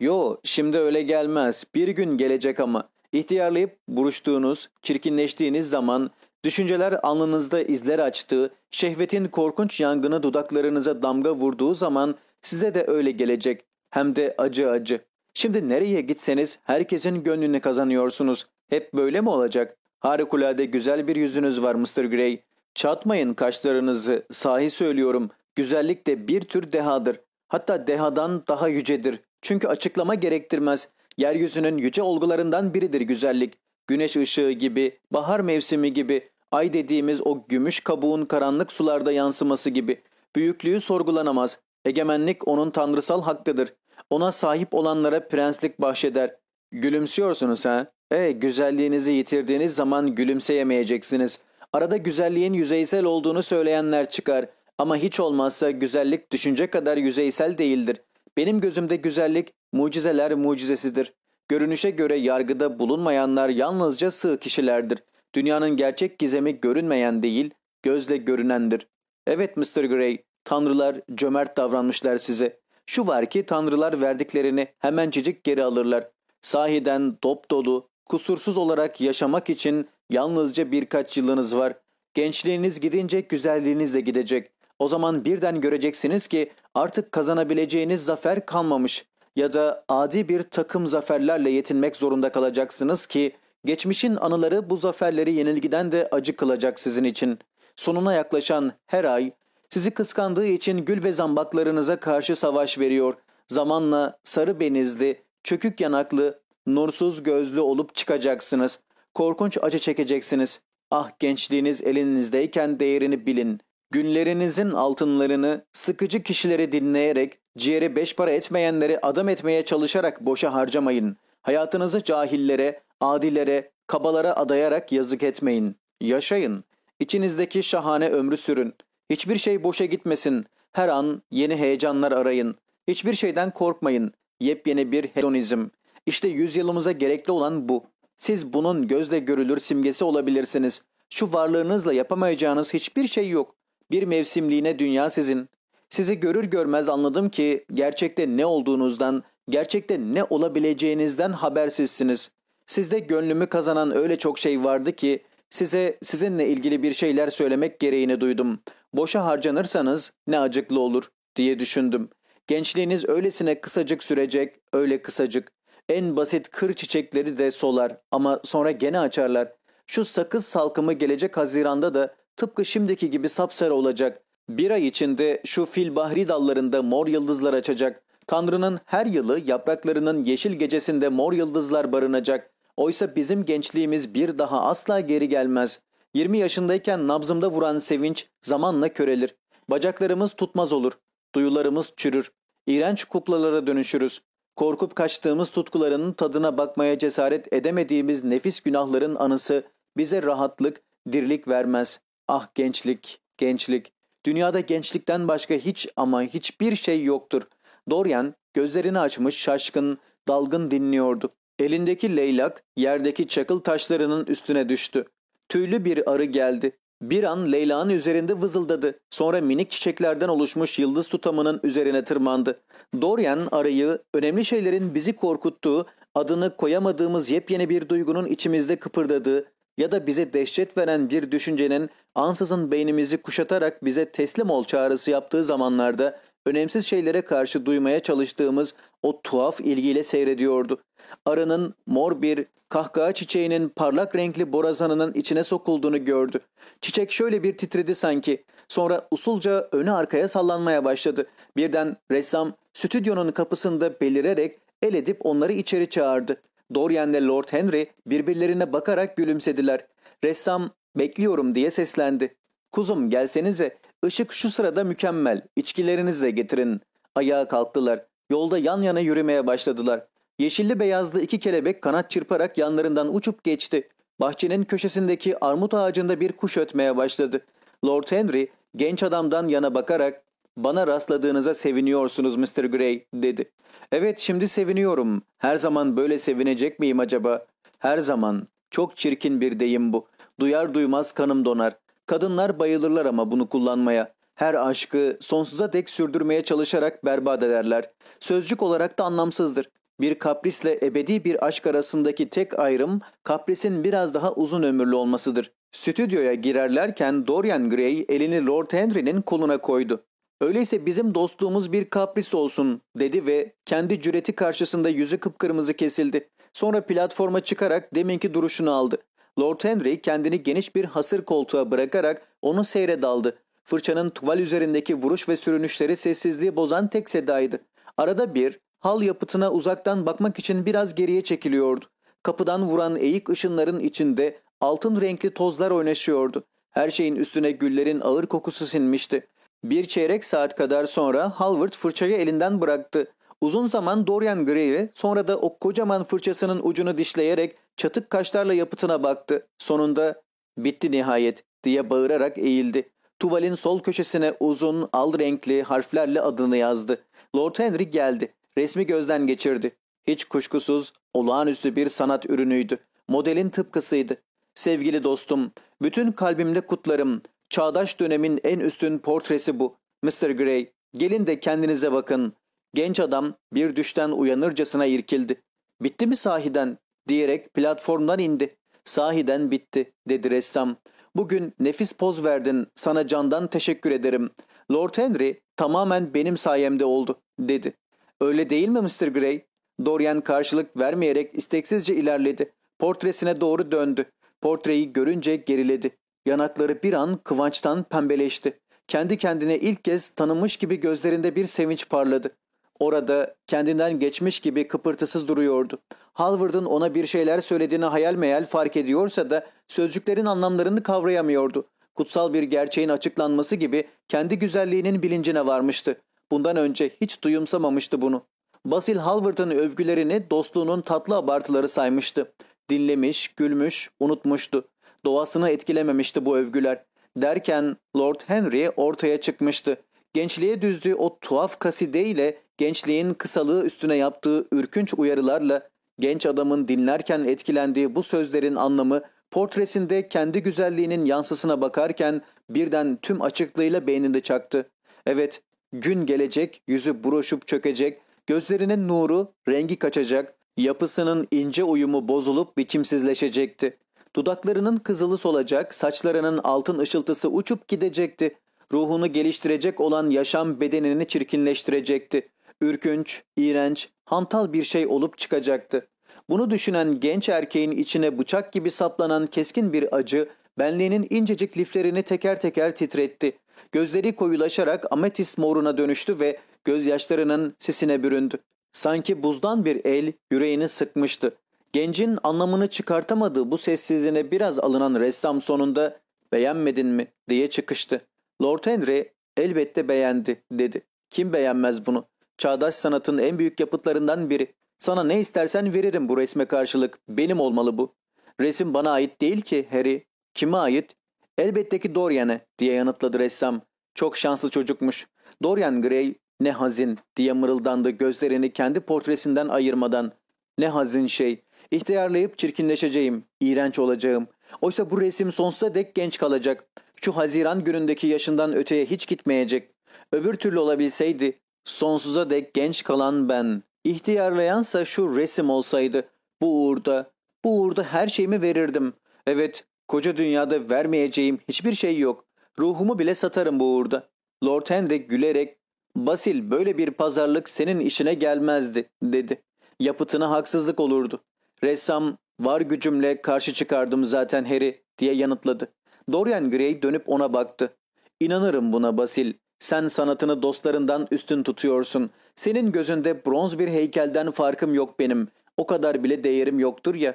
Speaker 1: Yo, şimdi öyle gelmez. Bir gün gelecek ama. İhtiyarlayıp buruştuğunuz, çirkinleştiğiniz zaman, düşünceler alnınızda izler açtığı, şehvetin korkunç yangını dudaklarınıza damga vurduğu zaman size de öyle gelecek. Hem de acı acı. Şimdi nereye gitseniz herkesin gönlünü kazanıyorsunuz. Hep böyle mi olacak? Harikulade güzel bir yüzünüz var Mr. Gray. Çatmayın kaşlarınızı. Sahi söylüyorum. Güzellik de bir tür dehadır. Hatta dehadan daha yücedir. Çünkü açıklama gerektirmez. Yeryüzünün yüce olgularından biridir güzellik. Güneş ışığı gibi, bahar mevsimi gibi, ay dediğimiz o gümüş kabuğun karanlık sularda yansıması gibi. Büyüklüğü sorgulanamaz. Egemenlik onun tanrısal hakkıdır. Ona sahip olanlara prenslik bahşeder. Gülümsüyorsunuz ha? E güzelliğinizi yitirdiğiniz zaman gülümseyemeyeceksiniz. Arada güzelliğin yüzeysel olduğunu söyleyenler çıkar. Ama hiç olmazsa güzellik düşünce kadar yüzeysel değildir. Benim gözümde güzellik mucizeler mucizesidir. Görünüşe göre yargıda bulunmayanlar yalnızca sığ kişilerdir. Dünyanın gerçek gizemi görünmeyen değil, gözle görünendir. Evet Mr. Gray, tanrılar cömert davranmışlar size. Şu var ki tanrılar verdiklerini hemencecik geri alırlar. Sahiden dop dolu, kusursuz olarak yaşamak için yalnızca birkaç yılınız var. Gençliğiniz gidince güzelliğiniz de gidecek. O zaman birden göreceksiniz ki artık kazanabileceğiniz zafer kalmamış ya da adi bir takım zaferlerle yetinmek zorunda kalacaksınız ki geçmişin anıları bu zaferleri yenilgiden de acı kılacak sizin için. Sonuna yaklaşan her ay sizi kıskandığı için gül ve zambaklarınıza karşı savaş veriyor. Zamanla sarı benizli, çökük yanaklı, nursuz gözlü olup çıkacaksınız. Korkunç acı çekeceksiniz. Ah gençliğiniz elinizdeyken değerini bilin. Günlerinizin altınlarını sıkıcı kişileri dinleyerek, ciğeri beş para etmeyenleri adam etmeye çalışarak boşa harcamayın. Hayatınızı cahillere, adilere, kabalara adayarak yazık etmeyin. Yaşayın. İçinizdeki şahane ömrü sürün. Hiçbir şey boşa gitmesin. Her an yeni heyecanlar arayın. Hiçbir şeyden korkmayın. Yepyeni bir hedonizm. İşte yüzyılımıza gerekli olan bu. Siz bunun gözle görülür simgesi olabilirsiniz. Şu varlığınızla yapamayacağınız hiçbir şey yok. Bir mevsimliğine dünya sizin. Sizi görür görmez anladım ki gerçekte ne olduğunuzdan, Gerçekte ne olabileceğinizden habersizsiniz. Sizde gönlümü kazanan öyle çok şey vardı ki size sizinle ilgili bir şeyler söylemek gereğini duydum. Boşa harcanırsanız ne acıklı olur diye düşündüm. Gençliğiniz öylesine kısacık sürecek, öyle kısacık. En basit kır çiçekleri de solar ama sonra gene açarlar. Şu sakız salkımı gelecek Haziran'da da tıpkı şimdiki gibi sapsarı olacak. Bir ay içinde şu fil bahri dallarında mor yıldızlar açacak. Tanrı'nın her yılı yapraklarının yeşil gecesinde mor yıldızlar barınacak. Oysa bizim gençliğimiz bir daha asla geri gelmez. 20 yaşındayken nabzımda vuran sevinç zamanla körelir. Bacaklarımız tutmaz olur. Duyularımız çürür. İğrenç kuklalara dönüşürüz. Korkup kaçtığımız tutkularının tadına bakmaya cesaret edemediğimiz nefis günahların anısı bize rahatlık, dirlik vermez. Ah gençlik, gençlik. Dünyada gençlikten başka hiç ama hiçbir şey yoktur. Dorian gözlerini açmış şaşkın, dalgın dinliyordu. Elindeki leylak yerdeki çakıl taşlarının üstüne düştü. Tüylü bir arı geldi. Bir an leylağın üzerinde vızıldadı. Sonra minik çiçeklerden oluşmuş yıldız tutamının üzerine tırmandı. Dorian arıyı önemli şeylerin bizi korkuttuğu, adını koyamadığımız yepyeni bir duygunun içimizde kıpırdadığı ya da bize dehşet veren bir düşüncenin ansızın beynimizi kuşatarak bize teslim ol çağrısı yaptığı zamanlarda önemsiz şeylere karşı duymaya çalıştığımız o tuhaf ilgiyle seyrediyordu. Arının mor bir kahkaha çiçeğinin parlak renkli borazanının içine sokulduğunu gördü. Çiçek şöyle bir titredi sanki. Sonra usulca öne arkaya sallanmaya başladı. Birden ressam stüdyonun kapısında belirerek el edip onları içeri çağırdı. Dorian ile Lord Henry birbirlerine bakarak gülümsediler. Ressam bekliyorum diye seslendi. Kuzum gelsenize Işık şu sırada mükemmel. İçkilerinizle getirin. Ayağa kalktılar. Yolda yan yana yürümeye başladılar. Yeşilli beyazlı iki kelebek kanat çırparak yanlarından uçup geçti. Bahçenin köşesindeki armut ağacında bir kuş ötmeye başladı. Lord Henry genç adamdan yana bakarak ''Bana rastladığınıza seviniyorsunuz Mr. Gray'' dedi. ''Evet şimdi seviniyorum. Her zaman böyle sevinecek miyim acaba? Her zaman. Çok çirkin bir deyim bu. Duyar duymaz kanım donar. Kadınlar bayılırlar ama bunu kullanmaya. Her aşkı sonsuza dek sürdürmeye çalışarak berbat ederler. Sözcük olarak da anlamsızdır. Bir kaprisle ebedi bir aşk arasındaki tek ayrım kaprisin biraz daha uzun ömürlü olmasıdır. Stüdyoya girerlerken Dorian Gray elini Lord Henry'nin koluna koydu. Öyleyse bizim dostluğumuz bir kapris olsun dedi ve kendi cüreti karşısında yüzü kıpkırmızı kesildi. Sonra platforma çıkarak deminki duruşunu aldı. Lord Henry kendini geniş bir hasır koltuğa bırakarak onu seyre daldı. Fırçanın tuval üzerindeki vuruş ve sürünüşleri sessizliği bozan tek sedaydı. Arada bir hal yapıtına uzaktan bakmak için biraz geriye çekiliyordu. Kapıdan vuran eğik ışınların içinde altın renkli tozlar oynaşıyordu. Her şeyin üstüne güllerin ağır kokusu sinmişti. Bir çeyrek saat kadar sonra Halvard fırçayı elinden bıraktı. Uzun zaman Dorian Gray'e sonra da o kocaman fırçasının ucunu dişleyerek çatık kaşlarla yapıtına baktı. Sonunda bitti nihayet diye bağırarak eğildi. Tuvalin sol köşesine uzun al renkli harflerle adını yazdı. Lord Henry geldi. Resmi gözden geçirdi. Hiç kuşkusuz olağanüstü bir sanat ürünüydü. Modelin tıpkısıydı. Sevgili dostum, bütün kalbimle kutlarım. Çağdaş dönemin en üstün portresi bu. Mr. Gray, gelin de kendinize bakın. Genç adam bir düşten uyanırcasına irkildi. Bitti mi sahiden diyerek platformdan indi. Sahiden bitti dedi ressam. Bugün nefis poz verdin sana candan teşekkür ederim. Lord Henry tamamen benim sayemde oldu dedi. Öyle değil mi Mr. Gray? Dorian karşılık vermeyerek isteksizce ilerledi. Portresine doğru döndü. Portreyi görünce geriledi. Yanakları bir an kıvançtan pembeleşti. Kendi kendine ilk kez tanımış gibi gözlerinde bir sevinç parladı. Orada kendinden geçmiş gibi kıpırtısız duruyordu. Halvard'ın ona bir şeyler söylediğini hayal meyal fark ediyorsa da sözcüklerin anlamlarını kavrayamıyordu. Kutsal bir gerçeğin açıklanması gibi kendi güzelliğinin bilincine varmıştı. Bundan önce hiç duyumsamamıştı bunu. Basil Halvard'ın övgülerini dostluğunun tatlı abartıları saymıştı. Dinlemiş, gülmüş, unutmuştu. Doğasını etkilememişti bu övgüler. Derken Lord Henry ortaya çıkmıştı. Gençliğe düzdüğü o tuhaf kaside ile gençliğin kısalığı üstüne yaptığı ürkünç uyarılarla genç adamın dinlerken etkilendiği bu sözlerin anlamı portresinde kendi güzelliğinin yansısına bakarken birden tüm açıklığıyla beyninde çaktı. Evet, gün gelecek, yüzü buruşup çökecek, Gözlerinin nuru, rengi kaçacak, yapısının ince uyumu bozulup biçimsizleşecekti. Dudaklarının kızılı solacak, saçlarının altın ışıltısı uçup gidecekti. Ruhunu geliştirecek olan yaşam bedenini çirkinleştirecekti. Ürkünç, iğrenç, hantal bir şey olup çıkacaktı. Bunu düşünen genç erkeğin içine bıçak gibi saplanan keskin bir acı benliğinin incecik liflerini teker teker titretti. Gözleri koyulaşarak ametist moruna dönüştü ve gözyaşlarının sisine büründü. Sanki buzdan bir el yüreğini sıkmıştı. Gencin anlamını çıkartamadığı bu sessizliğine biraz alınan ressam sonunda beğenmedin mi diye çıkıştı. Lord Henry elbette beğendi dedi. Kim beğenmez bunu? Çağdaş sanatın en büyük yapıtlarından biri. Sana ne istersen veririm bu resme karşılık. Benim olmalı bu. Resim bana ait değil ki Harry. Kime ait? Elbette ki Dorian'e diye yanıtladı ressam. Çok şanslı çocukmuş. Dorian Gray ne hazin diye mırıldandı gözlerini kendi portresinden ayırmadan. Ne hazin şey. İhtiyarlayıp çirkinleşeceğim. iğrenç olacağım. Oysa bu resim sonsuza dek genç kalacak. Şu Haziran günündeki yaşından öteye hiç gitmeyecek. Öbür türlü olabilseydi sonsuza dek genç kalan ben. İhtiyarlayansa şu resim olsaydı. Bu uğurda, bu uğurda her şeyimi verirdim. Evet, koca dünyada vermeyeceğim hiçbir şey yok. Ruhumu bile satarım bu uğurda. Lord Henry gülerek, Basil böyle bir pazarlık senin işine gelmezdi, dedi. Yapıtına haksızlık olurdu. Ressam, var gücümle karşı çıkardım zaten Harry, diye yanıtladı. Dorian Gray dönüp ona baktı. İnanırım buna Basil. Sen sanatını dostlarından üstün tutuyorsun. Senin gözünde bronz bir heykelden farkım yok benim. O kadar bile değerim yoktur ya.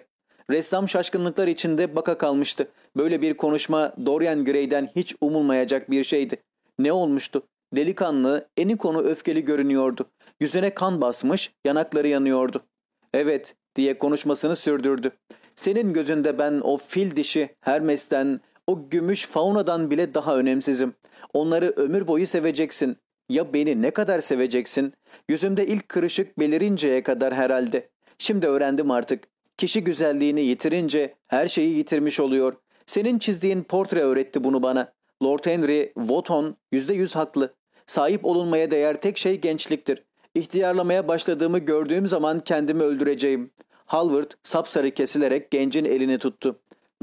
Speaker 1: Ressam şaşkınlıklar içinde baka kalmıştı. Böyle bir konuşma Dorian Gray'den hiç umulmayacak bir şeydi. Ne olmuştu? Delikanlı, eni konu öfkeli görünüyordu. Yüzüne kan basmış, yanakları yanıyordu. Evet, diye konuşmasını sürdürdü. Senin gözünde ben o fil dişi Hermes'ten, o gümüş faunadan bile daha önemsizim. Onları ömür boyu seveceksin. Ya beni ne kadar seveceksin? Yüzümde ilk kırışık belirinceye kadar herhalde. Şimdi öğrendim artık. Kişi güzelliğini yitirince her şeyi yitirmiş oluyor. Senin çizdiğin portre öğretti bunu bana. Lord Henry Wotton yüzde yüz haklı. Sahip olunmaya değer tek şey gençliktir. İhtiyarlamaya başladığımı gördüğüm zaman kendimi öldüreceğim. Halvard sapsarı kesilerek gencin elini tuttu.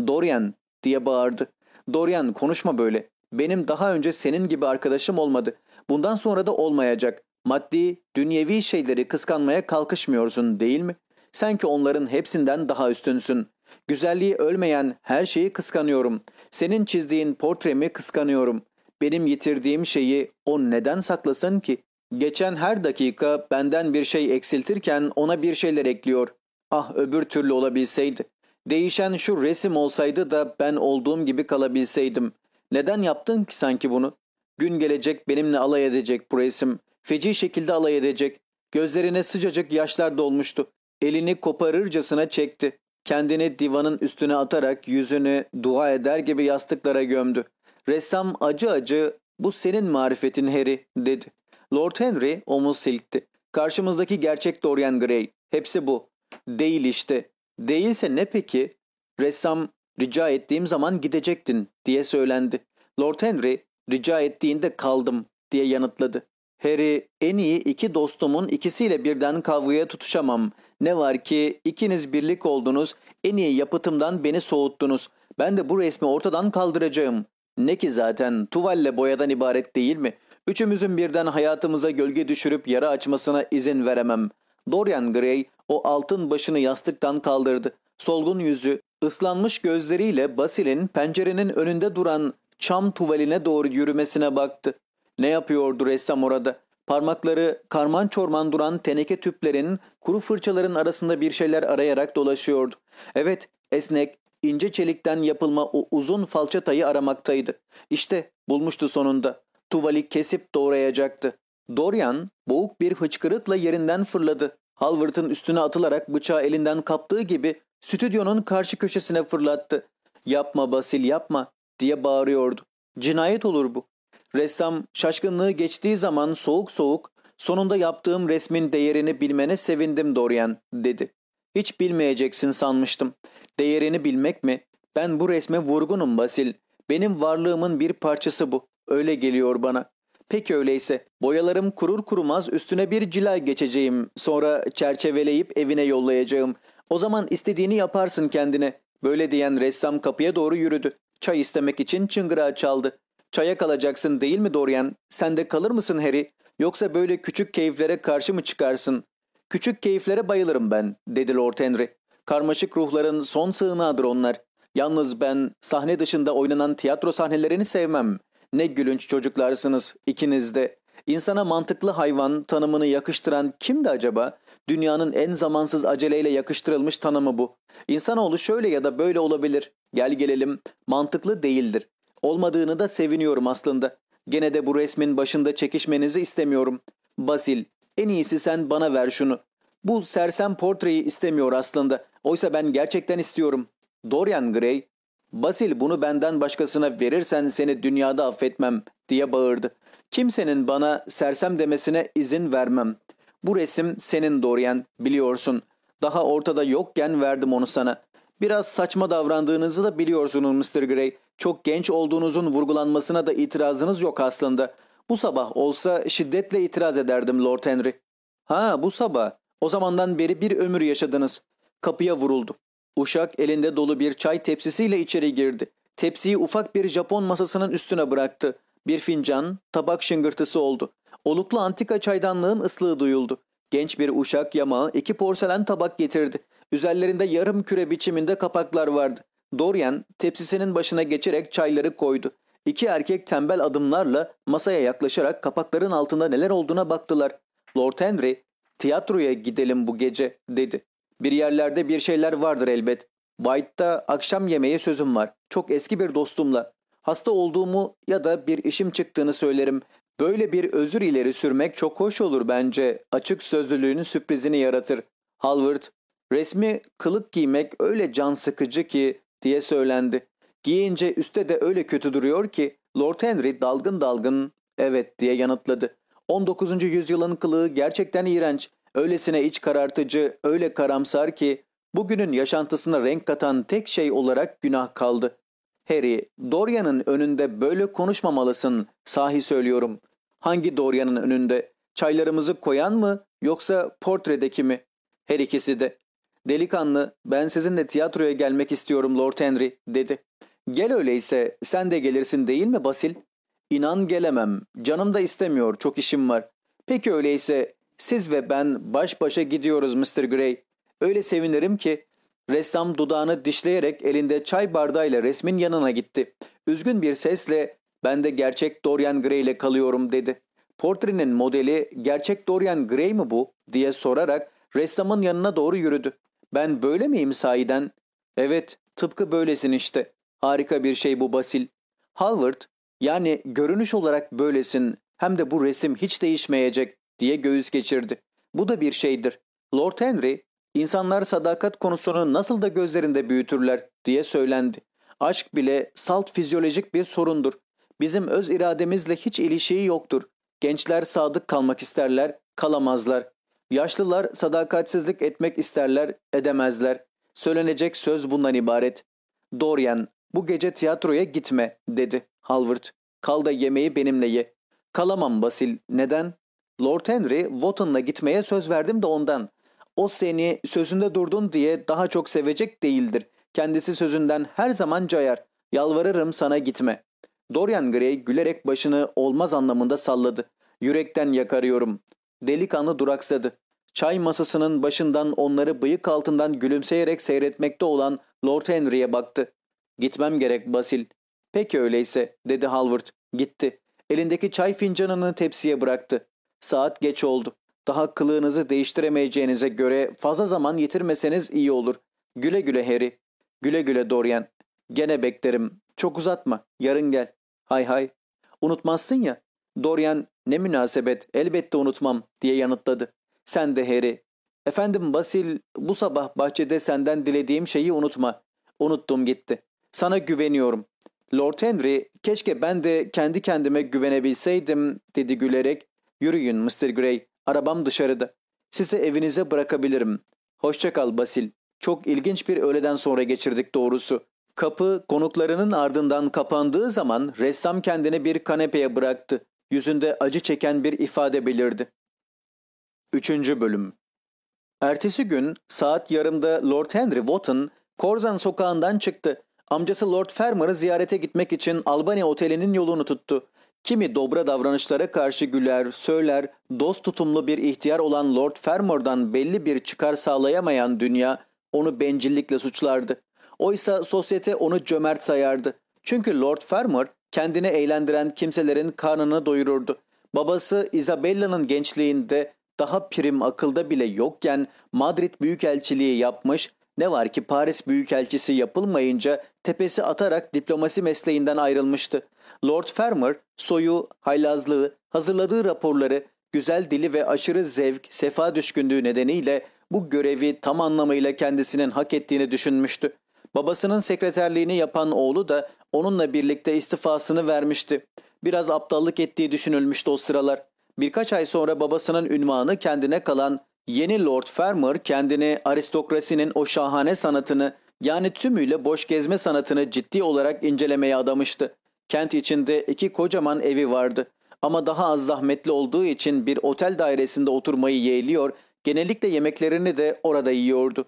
Speaker 1: Dorian diye bağırdı. Dorian konuşma böyle. Benim daha önce senin gibi arkadaşım olmadı. Bundan sonra da olmayacak. Maddi, dünyevi şeyleri kıskanmaya kalkışmıyorsun değil mi? Sen ki onların hepsinden daha üstünsün. Güzelliği ölmeyen her şeyi kıskanıyorum. Senin çizdiğin portremi kıskanıyorum. Benim yitirdiğim şeyi o neden saklasın ki? Geçen her dakika benden bir şey eksiltirken ona bir şeyler ekliyor. Ah öbür türlü olabilseydi. Değişen şu resim olsaydı da ben olduğum gibi kalabilseydim. Neden yaptın ki sanki bunu? Gün gelecek benimle alay edecek bu resim. Feci şekilde alay edecek. Gözlerine sıcacık yaşlar dolmuştu. Elini koparırcasına çekti. Kendini divanın üstüne atarak yüzünü dua eder gibi yastıklara gömdü. Ressam acı acı bu senin marifetin Harry dedi. Lord Henry omuz silkti. Karşımızdaki gerçek Dorian Gray. Hepsi bu. Değil işte. Değilse ne peki? Ressam rica ettiğim zaman gidecektin diye söylendi. Lord Henry rica ettiğinde kaldım diye yanıtladı. Harry en iyi iki dostumun ikisiyle birden kavgaya tutuşamam. Ne var ki ikiniz birlik oldunuz en iyi yapıtımdan beni soğuttunuz. Ben de bu resmi ortadan kaldıracağım. Ne ki zaten tuvalle boyadan ibaret değil mi? Üçümüzün birden hayatımıza gölge düşürüp yara açmasına izin veremem. Dorian Gray o altın başını yastıktan kaldırdı. Solgun yüzü, ıslanmış gözleriyle Basil'in pencerenin önünde duran çam tuvaline doğru yürümesine baktı. Ne yapıyordu ressam orada? Parmakları karman çorman duran teneke tüplerin, kuru fırçaların arasında bir şeyler arayarak dolaşıyordu. Evet, esnek, ince çelikten yapılma o uzun falçatayı aramaktaydı. İşte bulmuştu sonunda. Tuvali kesip doğrayacaktı. Dorian boğuk bir hıçkırıkla yerinden fırladı. Halvard'ın üstüne atılarak bıçağı elinden kaptığı gibi stüdyonun karşı köşesine fırlattı. Yapma Basil yapma diye bağırıyordu. Cinayet olur bu. Ressam şaşkınlığı geçtiği zaman soğuk soğuk sonunda yaptığım resmin değerini bilmene sevindim Dorian dedi. Hiç bilmeyeceksin sanmıştım. Değerini bilmek mi? Ben bu resme vurgunum Basil. Benim varlığımın bir parçası bu. Öyle geliyor bana. Peki öyleyse. Boyalarım kurur kurumaz üstüne bir cila geçeceğim. Sonra çerçeveleyip evine yollayacağım. O zaman istediğini yaparsın kendine. Böyle diyen ressam kapıya doğru yürüdü. Çay istemek için çıngırağı çaldı. Çaya kalacaksın değil mi Dorian? Sen de kalır mısın Harry? Yoksa böyle küçük keyiflere karşı mı çıkarsın? Küçük keyiflere bayılırım ben, dedi Lord Henry. Karmaşık ruhların son sığınağıdır onlar. Yalnız ben sahne dışında oynanan tiyatro sahnelerini sevmem. Ne gülünç çocuklarsınız ikiniz de. İnsana mantıklı hayvan tanımını yakıştıran kimdi acaba? Dünyanın en zamansız aceleyle yakıştırılmış tanımı bu. İnsanoğlu şöyle ya da böyle olabilir. Gel gelelim mantıklı değildir. Olmadığını da seviniyorum aslında. Gene de bu resmin başında çekişmenizi istemiyorum. Basil, en iyisi sen bana ver şunu. Bu sersem portreyi istemiyor aslında. Oysa ben gerçekten istiyorum. Dorian Gray, Basil bunu benden başkasına verirsen seni dünyada affetmem diye bağırdı. Kimsenin bana sersem demesine izin vermem. Bu resim senin Dorian biliyorsun. Daha ortada yokken verdim onu sana. Biraz saçma davrandığınızı da biliyorsunuz Mr. Gray. Çok genç olduğunuzun vurgulanmasına da itirazınız yok aslında. Bu sabah olsa şiddetle itiraz ederdim Lord Henry. Ha bu sabah. O zamandan beri bir ömür yaşadınız. Kapıya vuruldu. Uşak elinde dolu bir çay tepsisiyle içeri girdi. Tepsiyi ufak bir Japon masasının üstüne bıraktı. Bir fincan, tabak şıngırtısı oldu. Oluklu antika çaydanlığın ıslığı duyuldu. Genç bir uşak yamağı iki porselen tabak getirdi. Üzerlerinde yarım küre biçiminde kapaklar vardı. Dorian tepsisinin başına geçerek çayları koydu. İki erkek tembel adımlarla masaya yaklaşarak kapakların altında neler olduğuna baktılar. Lord Henry, tiyatroya gidelim bu gece dedi. Bir yerlerde bir şeyler vardır elbet. White'da akşam yemeği sözüm var. Çok eski bir dostumla. Hasta olduğumu ya da bir işim çıktığını söylerim. Böyle bir özür ileri sürmek çok hoş olur bence. Açık sözlülüğünün sürprizini yaratır. Halvard, resmi kılık giymek öyle can sıkıcı ki diye söylendi. Giyince üstte de öyle kötü duruyor ki Lord Henry dalgın dalgın evet diye yanıtladı. 19. yüzyılın kılığı gerçekten iğrenç. Öylesine iç karartıcı, öyle karamsar ki bugünün yaşantısına renk katan tek şey olarak günah kaldı. Harry, Dorian'ın önünde böyle konuşmamalısın. Sahi söylüyorum. Hangi Dorian'ın önünde? Çaylarımızı koyan mı yoksa portredeki mi? Her ikisi de. Delikanlı, ben sizinle tiyatroya gelmek istiyorum Lord Henry, dedi. Gel öyleyse, sen de gelirsin değil mi Basil? İnan gelemem, canım da istemiyor, çok işim var. Peki öyleyse, siz ve ben baş başa gidiyoruz Mr. Gray. Öyle sevinirim ki Ressam dudağını dişleyerek elinde çay bardağıyla resmin yanına gitti. Üzgün bir sesle ben de gerçek Dorian Gray ile kalıyorum dedi. Portrenin modeli gerçek Dorian Gray mi bu diye sorarak ressamın yanına doğru yürüdü. Ben böyle miyim sahiden? Evet tıpkı böylesin işte. Harika bir şey bu Basil. Halvard yani görünüş olarak böylesin hem de bu resim hiç değişmeyecek diye göğüs geçirdi. Bu da bir şeydir. Lord Henry İnsanlar sadakat konusunu nasıl da gözlerinde büyütürler diye söylendi. Aşk bile salt fizyolojik bir sorundur. Bizim öz irademizle hiç ilişiği yoktur. Gençler sadık kalmak isterler, kalamazlar. Yaşlılar sadakatsizlik etmek isterler, edemezler. Söylenecek söz bundan ibaret. Dorian, bu gece tiyatroya gitme, dedi Halvard. Kal da yemeği benimle ye. Kalamam Basil, neden? Lord Henry, Wotton'la gitmeye söz verdim de ondan. O seni sözünde durdun diye daha çok sevecek değildir. Kendisi sözünden her zaman cayar. Yalvarırım sana gitme. Dorian Gray gülerek başını olmaz anlamında salladı. Yürekten yakarıyorum. Delikanlı duraksadı. Çay masasının başından onları bıyık altından gülümseyerek seyretmekte olan Lord Henry'e baktı. Gitmem gerek Basil. Peki öyleyse dedi Halvard. Gitti. Elindeki çay fincanını tepsiye bıraktı. Saat geç oldu. Daha kılığınızı değiştiremeyeceğinize göre fazla zaman yitirmeseniz iyi olur. Güle güle Harry. Güle güle Dorian. Gene beklerim. Çok uzatma. Yarın gel. Hay hay. Unutmazsın ya. Dorian ne münasebet elbette unutmam diye yanıtladı. Sen de Harry. Efendim Basil bu sabah bahçede senden dilediğim şeyi unutma. Unuttum gitti. Sana güveniyorum. Lord Henry keşke ben de kendi kendime güvenebilseydim dedi gülerek. Yürüyün Mr. Gray. Arabam dışarıda. Sizi evinize bırakabilirim. Hoşçakal Basil. Çok ilginç bir öğleden sonra geçirdik doğrusu. Kapı konuklarının ardından kapandığı zaman ressam kendini bir kanepeye bıraktı. Yüzünde acı çeken bir ifade belirdi. Üçüncü Bölüm Ertesi gün saat yarımda Lord Henry Wotton Korzan sokağından çıktı. Amcası Lord Fermer'ı ziyarete gitmek için Albany Oteli'nin yolunu tuttu. Kimi dobra davranışlara karşı güler, söyler, dost tutumlu bir ihtiyar olan Lord Fermer'dan belli bir çıkar sağlayamayan dünya onu bencillikle suçlardı. Oysa sosyete onu cömert sayardı. Çünkü Lord Fermer kendini eğlendiren kimselerin karnını doyururdu. Babası Isabella'nın gençliğinde daha prim akılda bile yokken Madrid Büyükelçiliği yapmış, ne var ki Paris Büyükelçisi yapılmayınca tepesi atarak diplomasi mesleğinden ayrılmıştı. Lord Fermer soyu, haylazlığı, hazırladığı raporları, güzel dili ve aşırı zevk, sefa düşkünlüğü nedeniyle bu görevi tam anlamıyla kendisinin hak ettiğini düşünmüştü. Babasının sekreterliğini yapan oğlu da onunla birlikte istifasını vermişti. Biraz aptallık ettiği düşünülmüştü o sıralar. Birkaç ay sonra babasının ünvanı kendine kalan yeni Lord Fermer kendini aristokrasinin o şahane sanatını yani tümüyle boş gezme sanatını ciddi olarak incelemeye adamıştı. Kent içinde iki kocaman evi vardı. Ama daha az zahmetli olduğu için bir otel dairesinde oturmayı yeğliyor, genellikle yemeklerini de orada yiyordu.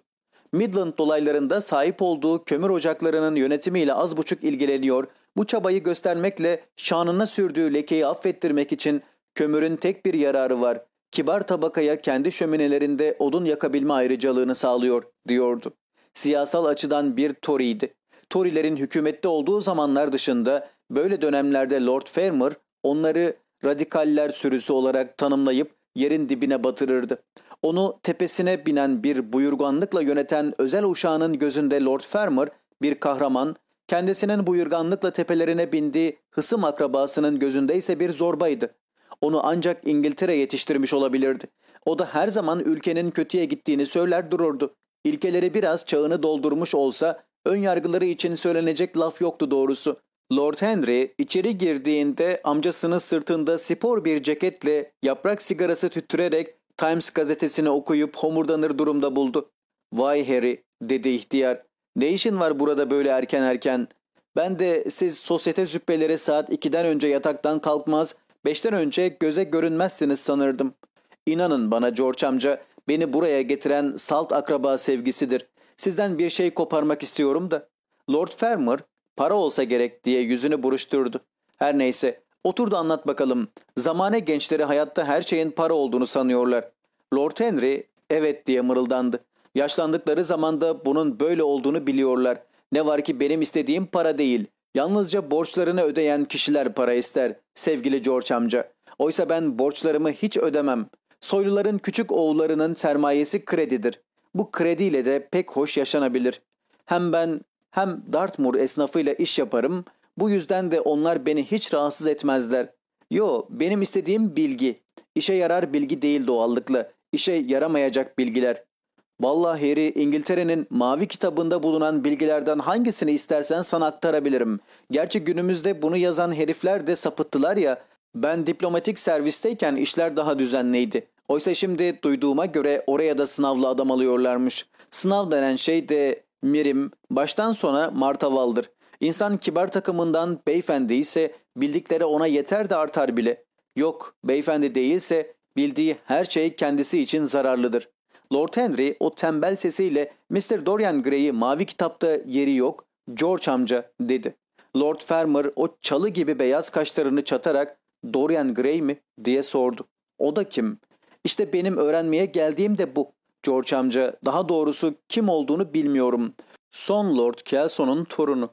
Speaker 1: Midland dolaylarında sahip olduğu kömür ocaklarının yönetimiyle az buçuk ilgileniyor, bu çabayı göstermekle şanına sürdüğü lekeyi affettirmek için kömürün tek bir yararı var. Kibar tabakaya kendi şöminelerinde odun yakabilme ayrıcalığını sağlıyor, diyordu. Siyasal açıdan bir Tory'ydi. Tory'lerin hükümette olduğu zamanlar dışında böyle dönemlerde Lord Fermer onları radikaller sürüsü olarak tanımlayıp yerin dibine batırırdı. Onu tepesine binen bir buyurganlıkla yöneten özel uşağının gözünde Lord Fermer bir kahraman, kendisinin buyurganlıkla tepelerine bindiği hısım akrabasının gözünde ise bir zorbaydı. Onu ancak İngiltere yetiştirmiş olabilirdi. O da her zaman ülkenin kötüye gittiğini söyler dururdu. İlkeleri biraz çağını doldurmuş olsa ön yargıları için söylenecek laf yoktu doğrusu. Lord Henry içeri girdiğinde amcasının sırtında spor bir ceketle yaprak sigarası tüttürerek Times gazetesini okuyup homurdanır durumda buldu. ''Vay Harry'' dedi ihtiyar. ''Ne işin var burada böyle erken erken? Ben de siz sosyete züppeleri saat 2'den önce yataktan kalkmaz, 5'ten önce göze görünmezsiniz sanırdım. İnanın bana George amca, beni buraya getiren salt akraba sevgisidir. Sizden bir şey koparmak istiyorum da.'' Lord Fermer, para olsa gerek diye yüzünü buruşturdu. Her neyse, Otur da anlat bakalım. Zamane gençleri hayatta her şeyin para olduğunu sanıyorlar. Lord Henry evet diye mırıldandı. Yaşlandıkları zamanda bunun böyle olduğunu biliyorlar. Ne var ki benim istediğim para değil. Yalnızca borçlarını ödeyen kişiler para ister sevgili George amca. Oysa ben borçlarımı hiç ödemem. Soyluların küçük oğullarının sermayesi kredidir. Bu krediyle de pek hoş yaşanabilir. Hem ben hem Dartmoor esnafıyla iş yaparım bu yüzden de onlar beni hiç rahatsız etmezler. Yo, benim istediğim bilgi. İşe yarar bilgi değil doğallıkla. İşe yaramayacak bilgiler. Vallahi Harry, İngiltere'nin mavi kitabında bulunan bilgilerden hangisini istersen sana aktarabilirim. Gerçi günümüzde bunu yazan herifler de sapıttılar ya. Ben diplomatik servisteyken işler daha düzenliydi. Oysa şimdi duyduğuma göre oraya da sınavlı adam alıyorlarmış. Sınav denen şey de mirim, baştan sona martavaldır. İnsan kibar takımından beyefendi ise bildikleri ona yeter de artar bile. Yok beyefendi değilse bildiği her şey kendisi için zararlıdır. Lord Henry o tembel sesiyle Mr. Dorian Gray'i mavi kitapta yeri yok George amca dedi. Lord Fermer o çalı gibi beyaz kaşlarını çatarak Dorian Gray mi diye sordu. O da kim? İşte benim öğrenmeye geldiğim de bu. George amca daha doğrusu kim olduğunu bilmiyorum. Son Lord Kelson'un torunu.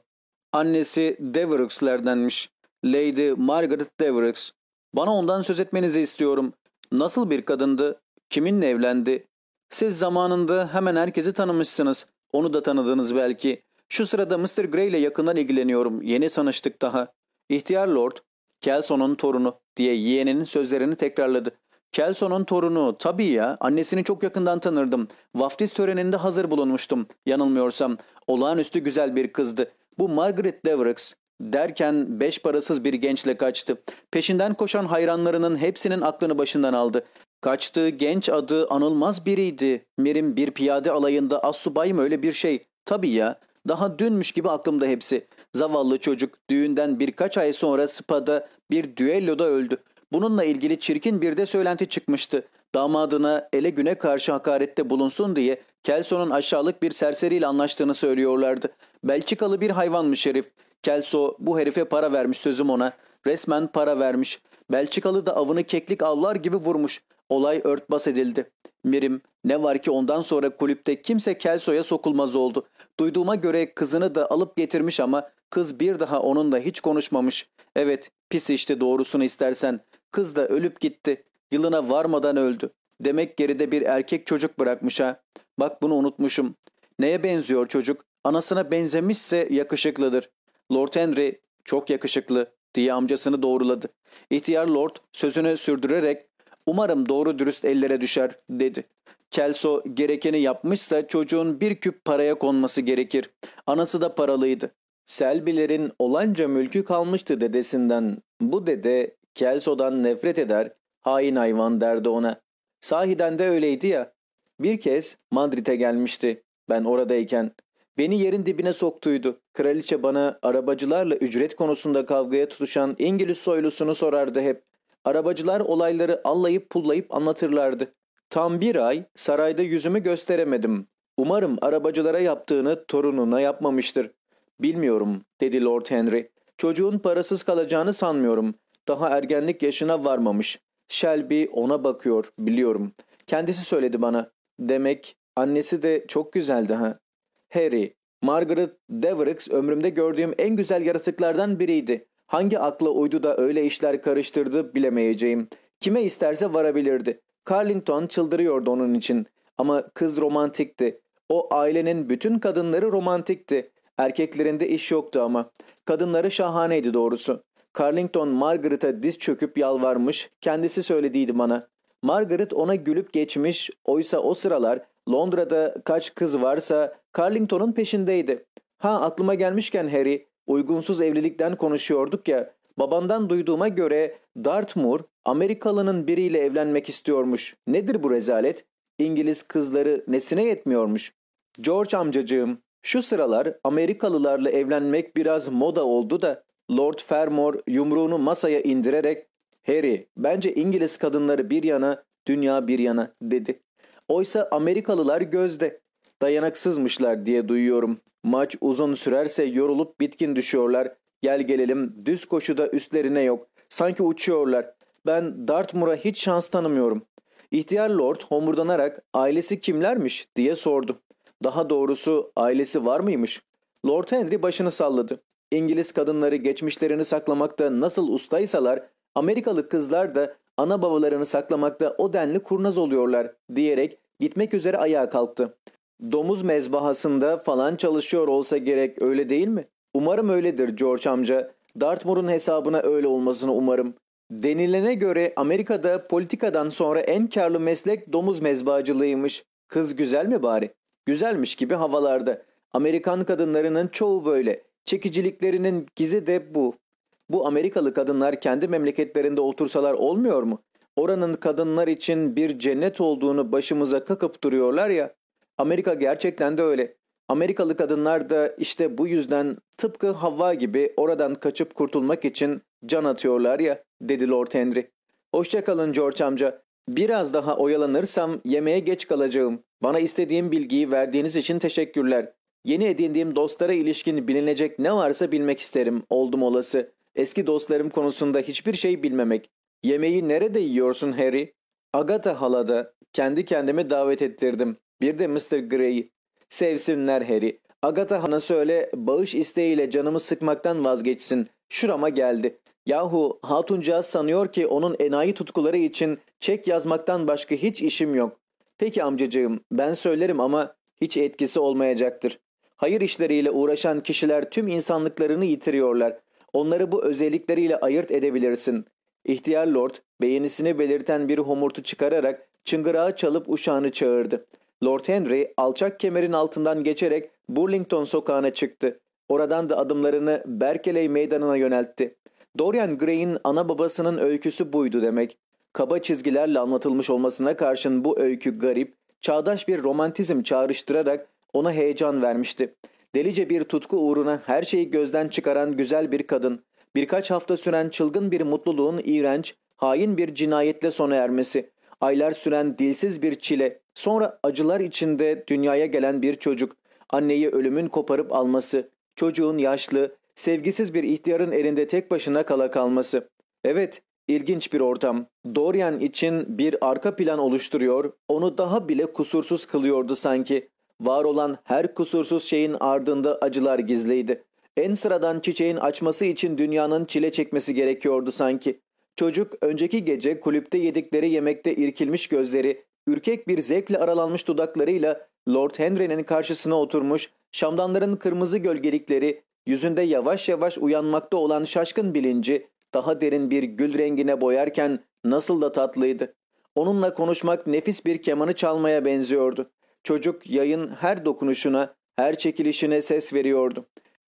Speaker 1: Annesi Devereux'lerdenmiş. Lady Margaret Devereux. Bana ondan söz etmenizi istiyorum. Nasıl bir kadındı? Kiminle evlendi? Siz zamanında hemen herkesi tanımışsınız. Onu da tanıdınız belki. Şu sırada Mr. Gray ile yakından ilgileniyorum. Yeni tanıştık daha. İhtiyar Lord, Kelson'un torunu diye yeğeninin sözlerini tekrarladı. Kelson'un torunu tabii ya annesini çok yakından tanırdım. Vaftiz töreninde hazır bulunmuştum yanılmıyorsam. Olağanüstü güzel bir kızdı. Bu Margaret Devereux derken beş parasız bir gençle kaçtı. Peşinden koşan hayranlarının hepsinin aklını başından aldı. Kaçtığı genç adı anılmaz biriydi. Mirim bir piyade alayında assubay mı öyle bir şey? Tabii ya. Daha dünmüş gibi aklımda hepsi. Zavallı çocuk düğünden birkaç ay sonra Spa'da bir düelloda öldü. Bununla ilgili çirkin bir de söylenti çıkmıştı. Damadına ele güne karşı hakarette bulunsun diye Kelson'un aşağılık bir serseriyle anlaştığını söylüyorlardı. Belçikalı bir hayvanmış herif. Kelso bu herife para vermiş sözüm ona. Resmen para vermiş. Belçikalı da avını keklik avlar gibi vurmuş. Olay örtbas edildi. Mirim ne var ki ondan sonra kulüpte kimse Kelso'ya sokulmaz oldu. Duyduğuma göre kızını da alıp getirmiş ama kız bir daha onunla hiç konuşmamış. Evet pis işte doğrusunu istersen. Kız da ölüp gitti. Yılına varmadan öldü. Demek geride bir erkek çocuk bırakmış ha. Bak bunu unutmuşum. Neye benziyor çocuk? Anasına benzemişse yakışıklıdır. Lord Henry çok yakışıklı diye amcasını doğruladı. İhtiyar Lord sözünü sürdürerek umarım doğru dürüst ellere düşer dedi. Kelso gerekeni yapmışsa çocuğun bir küp paraya konması gerekir. Anası da paralıydı. Selby'lerin olanca mülkü kalmıştı dedesinden. Bu dede Kelso'dan nefret eder, hain hayvan derdi ona. Sahiden de öyleydi ya. Bir kez Madrid'e gelmişti ben oradayken. Beni yerin dibine soktuydu. Kraliçe bana arabacılarla ücret konusunda kavgaya tutuşan İngiliz soylusunu sorardı hep. Arabacılar olayları allayıp pullayıp anlatırlardı. Tam bir ay sarayda yüzümü gösteremedim. Umarım arabacılara yaptığını torununa yapmamıştır. Bilmiyorum dedi Lord Henry. Çocuğun parasız kalacağını sanmıyorum. Daha ergenlik yaşına varmamış. Shelby ona bakıyor biliyorum. Kendisi söyledi bana. Demek annesi de çok güzeldi ha. Harry, Margaret Devereux ömrümde gördüğüm en güzel yaratıklardan biriydi. Hangi akla uydu da öyle işler karıştırdı bilemeyeceğim. Kime isterse varabilirdi. Carlington çıldırıyordu onun için. Ama kız romantikti. O ailenin bütün kadınları romantikti. Erkeklerinde iş yoktu ama. Kadınları şahaneydi doğrusu. Carlington Margaret'a diz çöküp yalvarmış, kendisi söylediydi bana. Margaret ona gülüp geçmiş, oysa o sıralar Londra'da kaç kız varsa Carlington'un peşindeydi. Ha aklıma gelmişken Harry, uygunsuz evlilikten konuşuyorduk ya. Babandan duyduğuma göre Dartmoor Amerikalının biriyle evlenmek istiyormuş. Nedir bu rezalet? İngiliz kızları nesine yetmiyormuş? George amcacığım, şu sıralar Amerikalılarla evlenmek biraz moda oldu da Lord Fermor yumruğunu masaya indirerek Harry bence İngiliz kadınları bir yana dünya bir yana dedi. Oysa Amerikalılar gözde. Dayanaksızmışlar diye duyuyorum. Maç uzun sürerse yorulup bitkin düşüyorlar. Gel gelelim düz koşuda üstlerine yok. Sanki uçuyorlar. Ben Dartmoor'a hiç şans tanımıyorum. İhtiyar Lord homurdanarak ailesi kimlermiş diye sordu. Daha doğrusu ailesi var mıymış? Lord Henry başını salladı. İngiliz kadınları geçmişlerini saklamakta nasıl ustaysalar Amerikalı kızlar da ana babalarını saklamakta o denli kurnaz oluyorlar diyerek gitmek üzere ayağa kalktı. Domuz mezbahasında falan çalışıyor olsa gerek öyle değil mi? Umarım öyledir George amca. Dartmoor'un hesabına öyle olmasını umarım. Denilene göre Amerika'da politikadan sonra en karlı meslek domuz mezbahacılığıymış. Kız güzel mi bari? Güzelmiş gibi havalarda. Amerikan kadınlarının çoğu böyle. Çekiciliklerinin gizi de bu. Bu Amerikalı kadınlar kendi memleketlerinde otursalar olmuyor mu? Oranın kadınlar için bir cennet olduğunu başımıza kakıp duruyorlar ya. Amerika gerçekten de öyle. Amerikalı kadınlar da işte bu yüzden tıpkı Havva gibi oradan kaçıp kurtulmak için can atıyorlar ya dedi Lord Henry. Hoşçakalın George amca. Biraz daha oyalanırsam yemeğe geç kalacağım. Bana istediğim bilgiyi verdiğiniz için teşekkürler. Yeni edindiğim dostlara ilişkin bilinecek ne varsa bilmek isterim oldum olası. Eski dostlarım konusunda hiçbir şey bilmemek. Yemeği nerede yiyorsun Harry? Agatha halada. Kendi kendime davet ettirdim. Bir de Mr. Grey. Sevsinler Harry. Agatha Han'a söyle bağış isteğiyle canımı sıkmaktan vazgeçsin. Şurama geldi. Yahu hatuncağız sanıyor ki onun enayi tutkuları için çek yazmaktan başka hiç işim yok. Peki amcacığım ben söylerim ama hiç etkisi olmayacaktır. Hayır işleriyle uğraşan kişiler tüm insanlıklarını yitiriyorlar. Onları bu özellikleriyle ayırt edebilirsin. İhtiyar Lord beğenisini belirten bir homurtu çıkararak çıngırağı çalıp uşağını çağırdı. Lord Henry alçak kemerin altından geçerek Burlington sokağına çıktı. Oradan da adımlarını Berkeley meydanına yöneltti. Dorian Gray'in ana babasının öyküsü buydu demek. Kaba çizgilerle anlatılmış olmasına karşın bu öykü garip, çağdaş bir romantizm çağrıştırarak ona heyecan vermişti. Delice bir tutku uğruna her şeyi gözden çıkaran güzel bir kadın, birkaç hafta süren çılgın bir mutluluğun iğrenç, hain bir cinayetle sona ermesi, aylar süren dilsiz bir çile, sonra acılar içinde dünyaya gelen bir çocuk, anneyi ölümün koparıp alması, çocuğun yaşlı, sevgisiz bir ihtiyarın elinde tek başına kala kalması. Evet, ilginç bir ortam. Dorian için bir arka plan oluşturuyor, onu daha bile kusursuz kılıyordu sanki. Var olan her kusursuz şeyin ardında acılar gizliydi. En sıradan çiçeğin açması için dünyanın çile çekmesi gerekiyordu sanki. Çocuk önceki gece kulüpte yedikleri yemekte irkilmiş gözleri, ürkek bir zevkle aralanmış dudaklarıyla Lord Henry'nin karşısına oturmuş, şamdanların kırmızı gölgelikleri, yüzünde yavaş yavaş uyanmakta olan şaşkın bilinci daha derin bir gül rengine boyarken nasıl da tatlıydı. Onunla konuşmak nefis bir kemanı çalmaya benziyordu. Çocuk yayın her dokunuşuna, her çekilişine ses veriyordu.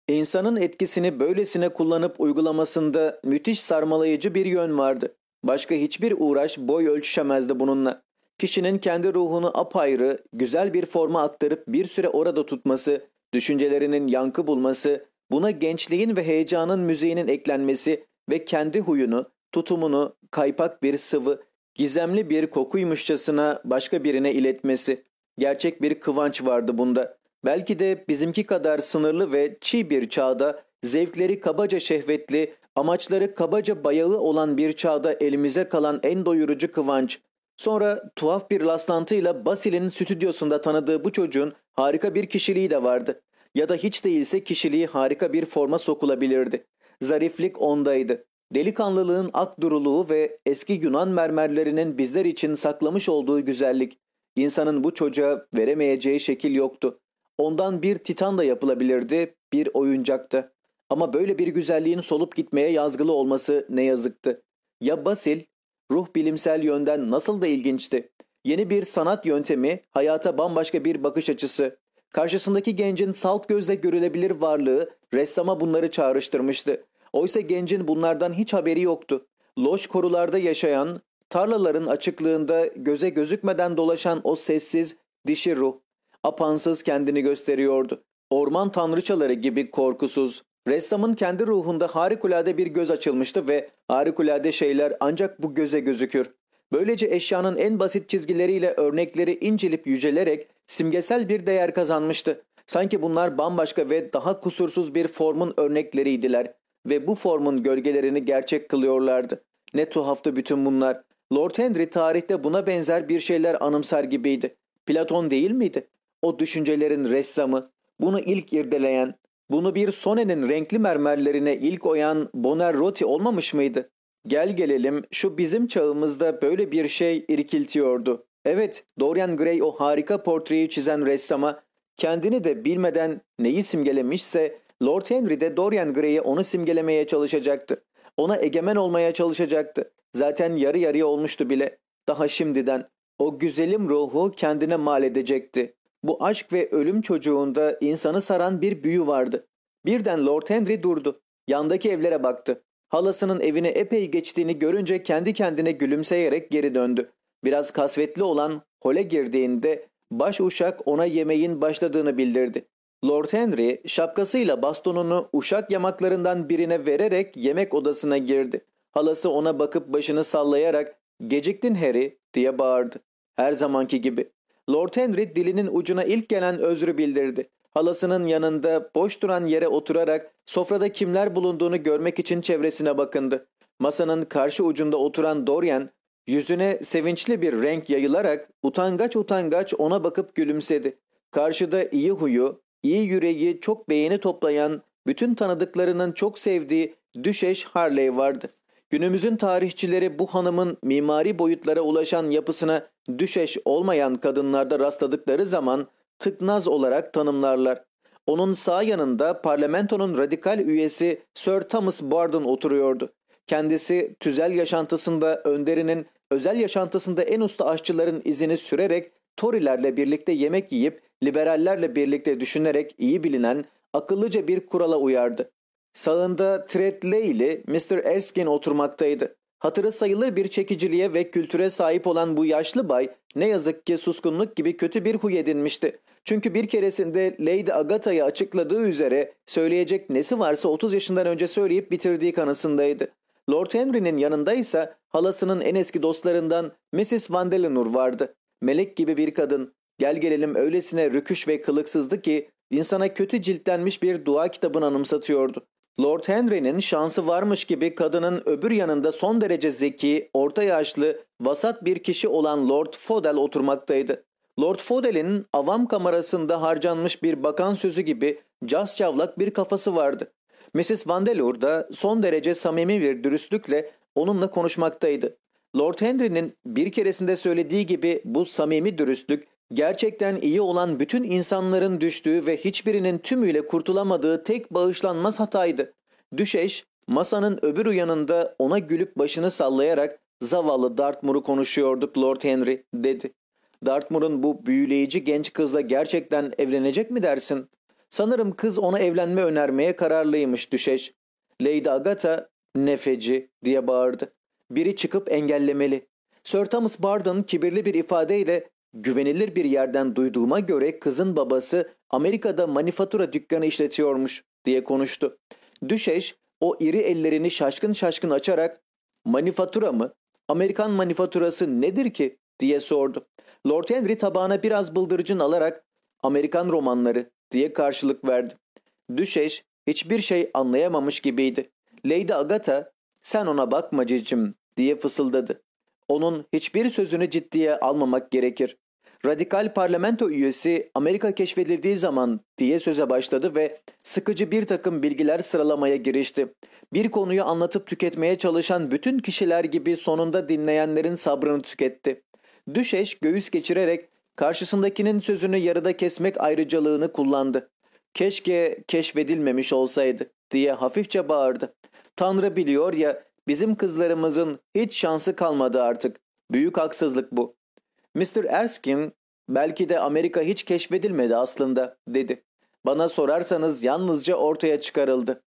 Speaker 1: İnsanın etkisini böylesine kullanıp uygulamasında müthiş sarmalayıcı bir yön vardı. Başka hiçbir uğraş boy ölçüşemezdi bununla. Kişinin kendi ruhunu apayrı, güzel bir forma aktarıp bir süre orada tutması, düşüncelerinin yankı bulması, buna gençliğin ve heyecanın müziğinin eklenmesi ve kendi huyunu, tutumunu kaypak bir sıvı, gizemli bir kokuymuşçasına başka birine iletmesi. Gerçek bir kıvanç vardı bunda. Belki de bizimki kadar sınırlı ve çiğ bir çağda, zevkleri kabaca şehvetli, amaçları kabaca bayağı olan bir çağda elimize kalan en doyurucu kıvanç. Sonra tuhaf bir rastlantıyla Basil'in stüdyosunda tanıdığı bu çocuğun harika bir kişiliği de vardı. Ya da hiç değilse kişiliği harika bir forma sokulabilirdi. Zariflik ondaydı. Delikanlılığın akduruluğu ve eski Yunan mermerlerinin bizler için saklamış olduğu güzellik. İnsanın bu çocuğa veremeyeceği şekil yoktu. Ondan bir titan da yapılabilirdi, bir oyuncaktı. Ama böyle bir güzelliğin solup gitmeye yazgılı olması ne yazıktı. Ya Basil, ruh bilimsel yönden nasıl da ilginçti. Yeni bir sanat yöntemi, hayata bambaşka bir bakış açısı. Karşısındaki gencin salt gözle görülebilir varlığı ressama bunları çağrıştırmıştı. Oysa gencin bunlardan hiç haberi yoktu. Loş korularda yaşayan, tarlaların açıklığında göze gözükmeden dolaşan o sessiz, dişi ruh. Apansız kendini gösteriyordu. Orman tanrıçaları gibi korkusuz. Ressamın kendi ruhunda harikulade bir göz açılmıştı ve harikulade şeyler ancak bu göze gözükür. Böylece eşyanın en basit çizgileriyle örnekleri incelip yücelerek simgesel bir değer kazanmıştı. Sanki bunlar bambaşka ve daha kusursuz bir formun örnekleriydiler ve bu formun gölgelerini gerçek kılıyorlardı. Ne tuhaftı bütün bunlar. Lord Henry tarihte buna benzer bir şeyler anımsar gibiydi. Platon değil miydi? O düşüncelerin ressamı, bunu ilk irdeleyen, bunu bir Sone'nin renkli mermerlerine ilk oyan Bonarotti olmamış mıydı? Gel gelelim şu bizim çağımızda böyle bir şey irkiltiyordu. Evet Dorian Gray o harika portreyi çizen ressama kendini de bilmeden neyi simgelemişse Lord Henry de Dorian Gray'e onu simgelemeye çalışacaktı. Ona egemen olmaya çalışacaktı. Zaten yarı yarıya olmuştu bile. Daha şimdiden. O güzelim ruhu kendine mal edecekti. Bu aşk ve ölüm çocuğunda insanı saran bir büyü vardı. Birden Lord Henry durdu. Yandaki evlere baktı. Halasının evine epey geçtiğini görünce kendi kendine gülümseyerek geri döndü. Biraz kasvetli olan hole girdiğinde baş uşak ona yemeğin başladığını bildirdi. Lord Henry şapkasıyla bastonunu uşak yamaklarından birine vererek yemek odasına girdi. Halası ona bakıp başını sallayarak ''Geciktin Harry'' diye bağırdı. Her zamanki gibi. Lord Henry dilinin ucuna ilk gelen özrü bildirdi. Halasının yanında boş duran yere oturarak sofrada kimler bulunduğunu görmek için çevresine bakındı. Masanın karşı ucunda oturan Dorian yüzüne sevinçli bir renk yayılarak utangaç utangaç ona bakıp gülümsedi. Karşıda iyi huyu, iyi yüreği çok beğeni toplayan, bütün tanıdıklarının çok sevdiği Düşeş Harley vardı. Günümüzün tarihçileri bu hanımın mimari boyutlara ulaşan yapısına düşeş olmayan kadınlarda rastladıkları zaman tıknaz olarak tanımlarlar. Onun sağ yanında parlamentonun radikal üyesi Sir Thomas Bardon oturuyordu. Kendisi tüzel yaşantısında önderinin özel yaşantısında en usta aşçıların izini sürerek Tory'lerle birlikte yemek yiyip liberallerle birlikte düşünerek iyi bilinen akıllıca bir kurala uyardı. Sağında Tretley ile Mr. Erskine oturmaktaydı. Hatırı sayılır bir çekiciliğe ve kültüre sahip olan bu yaşlı bay ne yazık ki suskunluk gibi kötü bir huy edinmişti. Çünkü bir keresinde Lady Agatha'ya açıkladığı üzere söyleyecek nesi varsa 30 yaşından önce söyleyip bitirdiği kanısındaydı. Lord Henry'nin yanında ise Halasının en eski dostlarından Mrs. Vandellenur vardı. Melek gibi bir kadın. Gel gelelim öylesine rüküş ve kılıksızdı ki insana kötü ciltlenmiş bir dua kitabını anımsatıyordu. Lord Henry'nin şansı varmış gibi kadının öbür yanında son derece zeki, orta yaşlı, vasat bir kişi olan Lord Fodel oturmaktaydı. Lord Fodel'in avam kamerasında harcanmış bir bakan sözü gibi cas çavlak bir kafası vardı. Mrs. Vandeleur da son derece samimi bir dürüstlükle onunla konuşmaktaydı. Lord Henry'nin bir keresinde söylediği gibi bu samimi dürüstlük gerçekten iyi olan bütün insanların düştüğü ve hiçbirinin tümüyle kurtulamadığı tek bağışlanmaz hataydı. Düşeş masanın öbür yanında ona gülüp başını sallayarak zavallı Dartmoor'u konuşuyorduk Lord Henry dedi. Dartmoor'un bu büyüleyici genç kızla gerçekten evlenecek mi dersin? Sanırım kız ona evlenme önermeye kararlıymış düşeş. Lady Agatha nefeci diye bağırdı. Biri çıkıp engellemeli. Sir Thomas Barden kibirli bir ifadeyle güvenilir bir yerden duyduğuma göre kızın babası Amerika'da manifatura dükkanı işletiyormuş diye konuştu. Düşeş o iri ellerini şaşkın şaşkın açarak manifatura mı? Amerikan manifaturası nedir ki? diye sordu. Lord Henry tabağına biraz bıldırıcın alarak Amerikan romanları diye karşılık verdi. Düşeş hiçbir şey anlayamamış gibiydi. Lady Agatha sen ona bakma cicim diye fısıldadı. Onun hiçbir sözünü ciddiye almamak gerekir. Radikal parlamento üyesi Amerika keşfedildiği zaman diye söze başladı ve sıkıcı bir takım bilgiler sıralamaya girişti. Bir konuyu anlatıp tüketmeye çalışan bütün kişiler gibi sonunda dinleyenlerin sabrını tüketti. Düşeş göğüs geçirerek karşısındakinin sözünü yarıda kesmek ayrıcalığını kullandı. Keşke keşfedilmemiş olsaydı diye hafifçe bağırdı. Tanrı biliyor ya bizim kızlarımızın hiç şansı kalmadı artık. Büyük haksızlık bu. Mr. Erskine belki de Amerika hiç keşfedilmedi aslında dedi. Bana sorarsanız yalnızca ortaya çıkarıldı.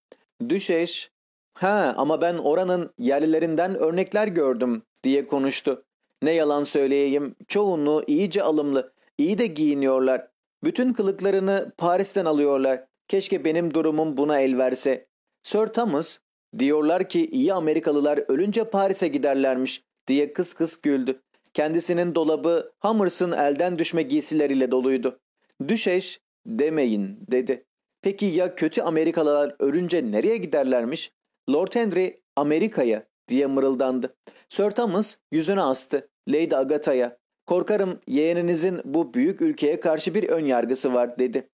Speaker 1: Düşeş, ha ama ben oranın yerlilerinden örnekler gördüm diye konuştu. Ne yalan söyleyeyim çoğunluğu iyice alımlı, iyi de giyiniyorlar. Bütün kılıklarını Paris'ten alıyorlar. Keşke benim durumum buna el verse. Sir Thomas, diyorlar ki iyi Amerikalılar ölünce Paris'e giderlermiş diye kıs kıs güldü. Kendisinin dolabı Hammers'ın elden düşme giysileriyle doluydu. Düşeş demeyin dedi. Peki ya kötü Amerikalılar ölünce nereye giderlermiş? Lord Henry Amerika'ya diye mırıldandı. Sir Thomas yüzünü astı. Lady Agatha'ya. Korkarım yeğeninizin bu büyük ülkeye karşı bir ön yargısı var dedi.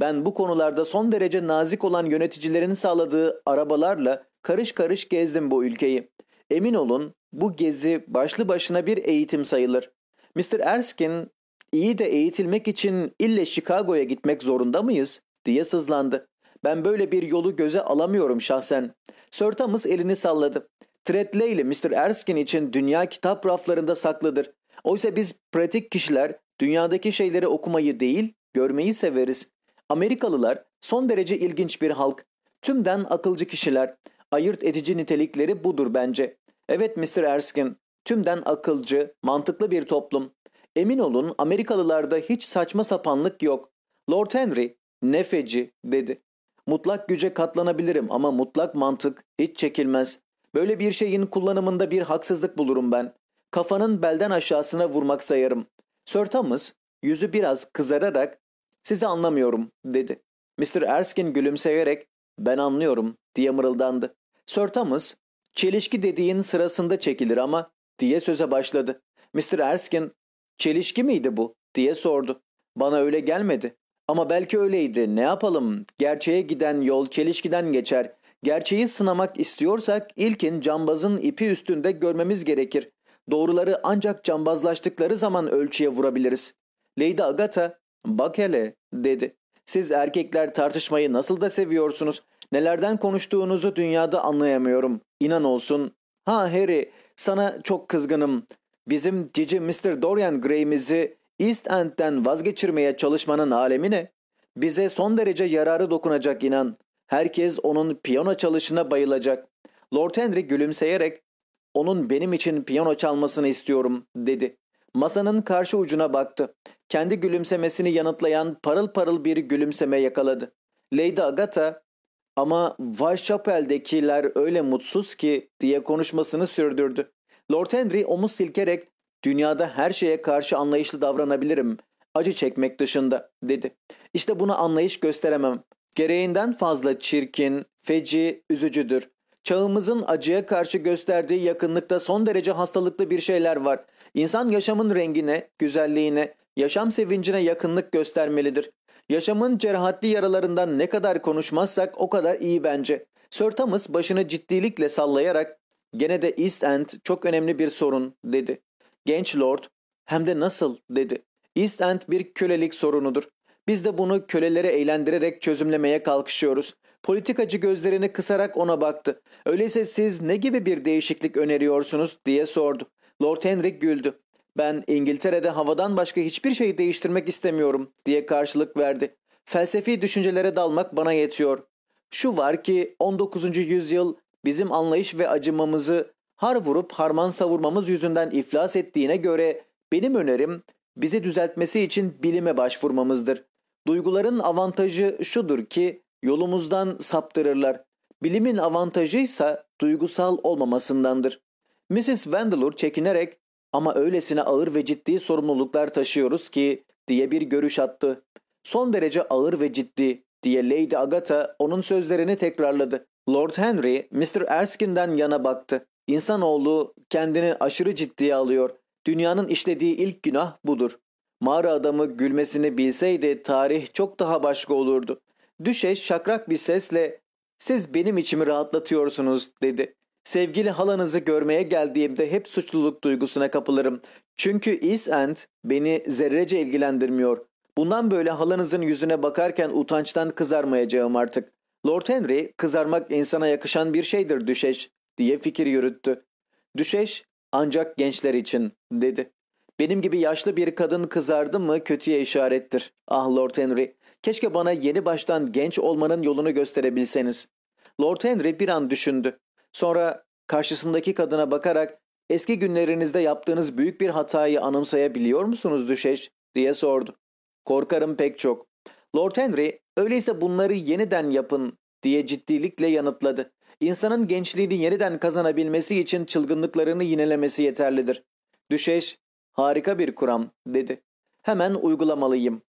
Speaker 1: Ben bu konularda son derece nazik olan yöneticilerin sağladığı arabalarla karış karış gezdim bu ülkeyi. Emin olun bu gezi başlı başına bir eğitim sayılır. Mr. Erskine iyi de eğitilmek için ille Chicago'ya gitmek zorunda mıyız diye sızlandı. Ben böyle bir yolu göze alamıyorum şahsen. Sir Thomas elini salladı. Tretley ile Mr. Erskine için dünya kitap raflarında saklıdır. Oysa biz pratik kişiler dünyadaki şeyleri okumayı değil, görmeyi severiz. Amerikalılar son derece ilginç bir halk. Tümden akılcı kişiler. Ayırt edici nitelikleri budur bence. Evet Mr. Erskine, tümden akılcı, mantıklı bir toplum. Emin olun Amerikalılarda hiç saçma sapanlık yok. Lord Henry, nefeci dedi. Mutlak güce katlanabilirim ama mutlak mantık hiç çekilmez. Böyle bir şeyin kullanımında bir haksızlık bulurum ben. Kafanın belden aşağısına vurmak sayarım. Sir Thomas yüzü biraz kızararak sizi anlamıyorum dedi. Mr. Erskine gülümseyerek ben anlıyorum diye mırıldandı. Sir Thomas çelişki dediğin sırasında çekilir ama diye söze başladı. Mr. Erskine çelişki miydi bu diye sordu. Bana öyle gelmedi. Ama belki öyleydi. Ne yapalım? Gerçeğe giden yol çelişkiden geçer. Gerçeği sınamak istiyorsak ilkin cambazın ipi üstünde görmemiz gerekir. Doğruları ancak cambazlaştıkları zaman ölçüye vurabiliriz. Lady Agatha, bak hele dedi. Siz erkekler tartışmayı nasıl da seviyorsunuz. Nelerden konuştuğunuzu dünyada anlayamıyorum. İnan olsun. Ha Harry, sana çok kızgınım. Bizim cici Mr. Dorian Gray'imizi East End'den vazgeçirmeye çalışmanın alemi ne? Bize son derece yararı dokunacak inan. Herkes onun piyano çalışına bayılacak. Lord Henry gülümseyerek onun benim için piyano çalmasını istiyorum dedi. Masanın karşı ucuna baktı. Kendi gülümsemesini yanıtlayan parıl parıl bir gülümseme yakaladı. Lady Agatha ama Whitechapel'dekiler öyle mutsuz ki diye konuşmasını sürdürdü. Lord Henry omuz silkerek dünyada her şeye karşı anlayışlı davranabilirim. Acı çekmek dışında dedi. İşte buna anlayış gösteremem. Gereğinden fazla çirkin, feci, üzücüdür. Çağımızın acıya karşı gösterdiği yakınlıkta son derece hastalıklı bir şeyler var. İnsan yaşamın rengine, güzelliğine, yaşam sevincine yakınlık göstermelidir. Yaşamın cerahatli yaralarından ne kadar konuşmazsak o kadar iyi bence. Sir Thomas başını ciddilikle sallayarak gene de East End çok önemli bir sorun dedi. Genç lord hem de nasıl dedi. East End bir kölelik sorunudur. Biz de bunu kölelere eğlendirerek çözümlemeye kalkışıyoruz. Politikacı gözlerini kısarak ona baktı. Öyleyse siz ne gibi bir değişiklik öneriyorsunuz diye sordu. Lord Henry güldü. Ben İngiltere'de havadan başka hiçbir şeyi değiştirmek istemiyorum diye karşılık verdi. Felsefi düşüncelere dalmak bana yetiyor. Şu var ki 19. yüzyıl bizim anlayış ve acımamızı har vurup harman savurmamız yüzünden iflas ettiğine göre benim önerim bizi düzeltmesi için bilime başvurmamızdır. Duyguların avantajı şudur ki yolumuzdan saptırırlar. Bilimin avantajı ise duygusal olmamasındandır. Mrs. Vandeleur çekinerek ama öylesine ağır ve ciddi sorumluluklar taşıyoruz ki diye bir görüş attı. Son derece ağır ve ciddi diye Lady Agatha onun sözlerini tekrarladı. Lord Henry Mr. Erskine'den yana baktı. İnsanoğlu kendini aşırı ciddiye alıyor. Dünyanın işlediği ilk günah budur. Mağara adamı gülmesini bilseydi tarih çok daha başka olurdu. Düşeş şakrak bir sesle siz benim içimi rahatlatıyorsunuz dedi. Sevgili halanızı görmeye geldiğimde hep suçluluk duygusuna kapılırım. Çünkü East End beni zerrece ilgilendirmiyor. Bundan böyle halanızın yüzüne bakarken utançtan kızarmayacağım artık. Lord Henry kızarmak insana yakışan bir şeydir düşeş diye fikir yürüttü. Düşeş ancak gençler için dedi. Benim gibi yaşlı bir kadın kızardı mı kötüye işarettir. Ah Lord Henry, keşke bana yeni baştan genç olmanın yolunu gösterebilseniz. Lord Henry bir an düşündü. Sonra karşısındaki kadına bakarak eski günlerinizde yaptığınız büyük bir hatayı anımsayabiliyor musunuz düşeş diye sordu. Korkarım pek çok. Lord Henry öyleyse bunları yeniden yapın diye ciddilikle yanıtladı. İnsanın gençliğini yeniden kazanabilmesi için çılgınlıklarını yinelemesi yeterlidir. Düşeş harika bir kuram dedi. Hemen uygulamalıyım.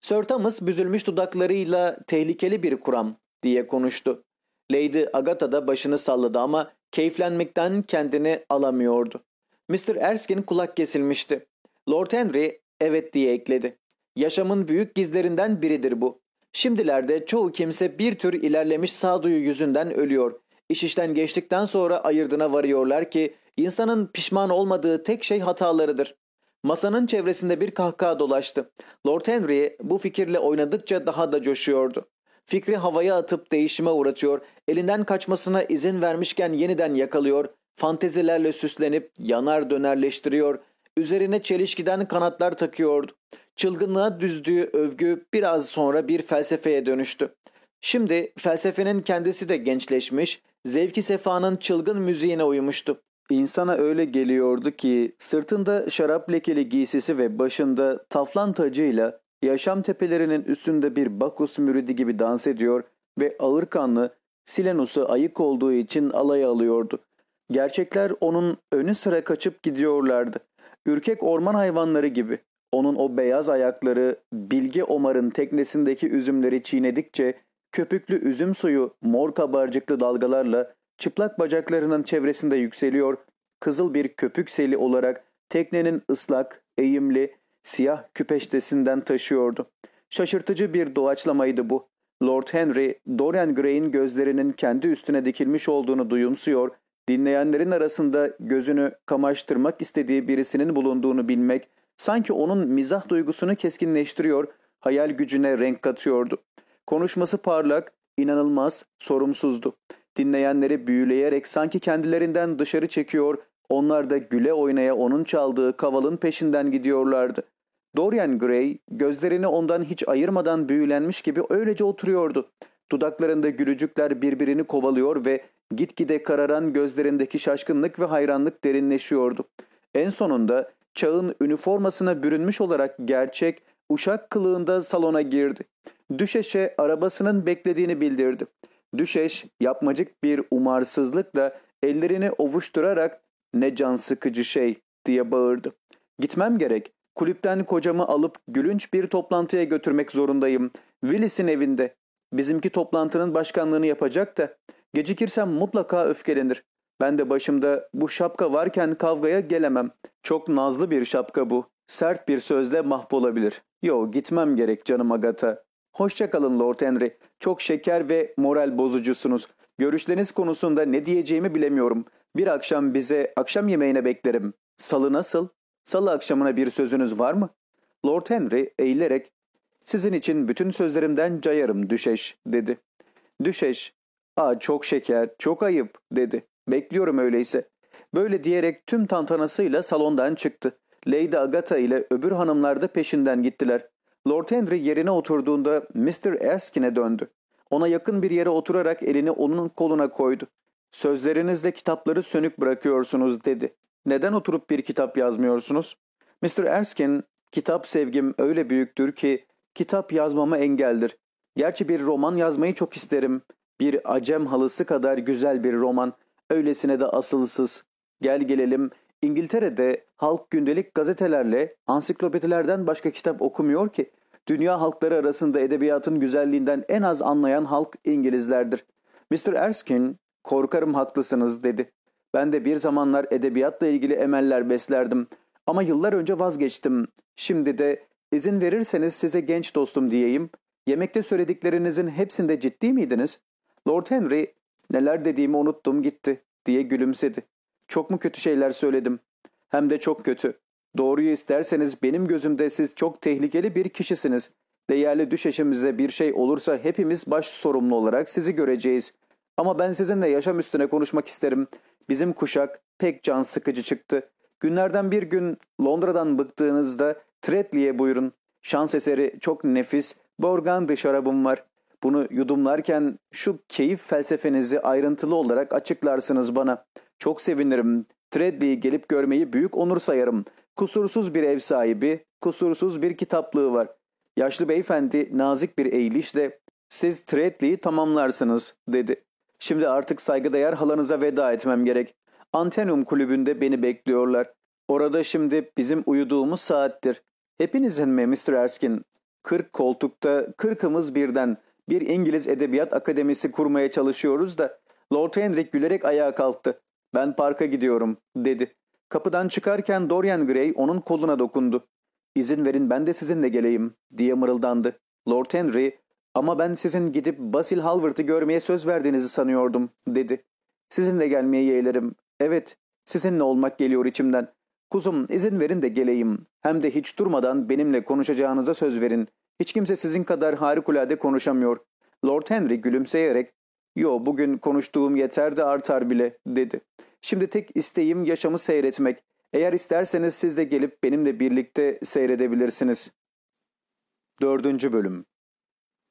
Speaker 1: Sir Thomas büzülmüş dudaklarıyla tehlikeli bir kuram diye konuştu. Lady Agatha da başını salladı ama keyiflenmekten kendini alamıyordu. Mr. Erskine kulak kesilmişti. Lord Henry evet diye ekledi. Yaşamın büyük gizlerinden biridir bu. Şimdilerde çoğu kimse bir tür ilerlemiş sağduyu yüzünden ölüyor. İş işten geçtikten sonra ayırdına varıyorlar ki insanın pişman olmadığı tek şey hatalarıdır. Masanın çevresinde bir kahkaha dolaştı. Lord Henry bu fikirle oynadıkça daha da coşuyordu. Fikri havaya atıp değişime uğratıyor, elinden kaçmasına izin vermişken yeniden yakalıyor, fantezilerle süslenip yanar dönerleştiriyor, üzerine çelişkiden kanatlar takıyordu. Çılgınlığa düzdüğü övgü biraz sonra bir felsefeye dönüştü. Şimdi felsefenin kendisi de gençleşmiş, zevki sefanın çılgın müziğine uymuştu. İnsana öyle geliyordu ki sırtında şarap lekeli giysisi ve başında taflan tacıyla yaşam tepelerinin üstünde bir Bakus müridi gibi dans ediyor ve ağır kanlı Silenus'u ayık olduğu için alay alıyordu. Gerçekler onun önü sıra kaçıp gidiyorlardı. Ürkek orman hayvanları gibi. Onun o beyaz ayakları Bilge Omar'ın teknesindeki üzümleri çiğnedikçe köpüklü üzüm suyu mor kabarcıklı dalgalarla çıplak bacaklarının çevresinde yükseliyor, kızıl bir köpük seli olarak teknenin ıslak, eğimli, siyah küpeştesinden taşıyordu. Şaşırtıcı bir doğaçlamaydı bu. Lord Henry, Dorian Gray'in gözlerinin kendi üstüne dikilmiş olduğunu duyumsuyor, dinleyenlerin arasında gözünü kamaştırmak istediği birisinin bulunduğunu bilmek, sanki onun mizah duygusunu keskinleştiriyor, hayal gücüne renk katıyordu. Konuşması parlak, inanılmaz, sorumsuzdu. Dinleyenleri büyüleyerek sanki kendilerinden dışarı çekiyor, onlar da güle oynaya onun çaldığı kavalın peşinden gidiyorlardı. Dorian Gray gözlerini ondan hiç ayırmadan büyülenmiş gibi öylece oturuyordu. Dudaklarında gülücükler birbirini kovalıyor ve gitgide kararan gözlerindeki şaşkınlık ve hayranlık derinleşiyordu. En sonunda çağın üniformasına bürünmüş olarak gerçek, uşak kılığında salona girdi. Düşeş'e arabasının beklediğini bildirdi. Düşeş yapmacık bir umarsızlıkla ellerini ovuşturarak Ne can sıkıcı şey diye bağırdı. Gitmem gerek. Kulüpten kocamı alıp gülünç bir toplantıya götürmek zorundayım. Willis'in evinde. Bizimki toplantının başkanlığını yapacak da. Gecikirsem mutlaka öfkelenir. Ben de başımda bu şapka varken kavgaya gelemem. Çok nazlı bir şapka bu. Sert bir sözle mahvolabilir. Yo gitmem gerek canım Agata. Hoşçakalın Lord Henry. Çok şeker ve moral bozucusunuz. Görüşleriniz konusunda ne diyeceğimi bilemiyorum. Bir akşam bize akşam yemeğine beklerim. Salı nasıl? Salı akşamına bir sözünüz var mı? Lord Henry eğilerek sizin için bütün sözlerimden cayarım düşeş dedi. Düşeş, aa çok şeker, çok ayıp dedi. Bekliyorum öyleyse. Böyle diyerek tüm tantanasıyla salondan çıktı. Lady Agatha ile öbür hanımlar da peşinden gittiler. Lord Henry yerine oturduğunda Mr. Erskine'e döndü. Ona yakın bir yere oturarak elini onun koluna koydu. Sözlerinizle kitapları sönük bırakıyorsunuz dedi. Neden oturup bir kitap yazmıyorsunuz? Mr. Erskine, kitap sevgim öyle büyüktür ki kitap yazmama engeldir. Gerçi bir roman yazmayı çok isterim. Bir acem halısı kadar güzel bir roman. Öylesine de asılsız. Gel gelelim İngiltere'de halk gündelik gazetelerle ansiklopedilerden başka kitap okumuyor ki. Dünya halkları arasında edebiyatın güzelliğinden en az anlayan halk İngilizlerdir. Mr. Erskine, korkarım haklısınız dedi. Ben de bir zamanlar edebiyatla ilgili emeller beslerdim. Ama yıllar önce vazgeçtim. Şimdi de izin verirseniz size genç dostum diyeyim. Yemekte söylediklerinizin hepsinde ciddi miydiniz? Lord Henry, neler dediğimi unuttum gitti diye gülümsedi. Çok mu kötü şeyler söyledim? Hem de çok kötü. Doğruyu isterseniz benim gözümde siz çok tehlikeli bir kişisiniz. Değerli düşeşimize bir şey olursa hepimiz baş sorumlu olarak sizi göreceğiz. Ama ben sizinle yaşam üstüne konuşmak isterim. Bizim kuşak pek can sıkıcı çıktı. Günlerden bir gün Londra'dan bıktığınızda Tretley'e buyurun. Şans eseri çok nefis Borgandi şarabım var. Bunu yudumlarken şu keyif felsefenizi ayrıntılı olarak açıklarsınız bana. Çok sevinirim. Treadley'i gelip görmeyi büyük onur sayarım. Kusursuz bir ev sahibi, kusursuz bir kitaplığı var. Yaşlı beyefendi nazik bir eğilişle siz Treadley'i tamamlarsınız dedi. Şimdi artık saygıdeğer halanıza veda etmem gerek. Antenum kulübünde beni bekliyorlar. Orada şimdi bizim uyuduğumuz saattir. Hepinizin mi Mr. Erskine? Kırk koltukta kırkımız birden bir İngiliz Edebiyat Akademisi kurmaya çalışıyoruz da Lord Henry gülerek ayağa kalktı. Ben parka gidiyorum dedi. Kapıdan çıkarken Dorian Gray onun koluna dokundu. İzin verin ben de sizinle geleyim diye mırıldandı. Lord Henry ama ben sizin gidip Basil Halvart'ı görmeye söz verdiğinizi sanıyordum dedi. Sizinle gelmeye yeğlerim. Evet sizinle olmak geliyor içimden. Kuzum izin verin de geleyim. Hem de hiç durmadan benimle konuşacağınıza söz verin. Hiç kimse sizin kadar harikulade konuşamıyor. Lord Henry gülümseyerek ''Yo bugün konuştuğum yeter de artar bile'' dedi. ''Şimdi tek isteğim yaşamı seyretmek. Eğer isterseniz siz de gelip benimle birlikte seyredebilirsiniz.'' Dördüncü Bölüm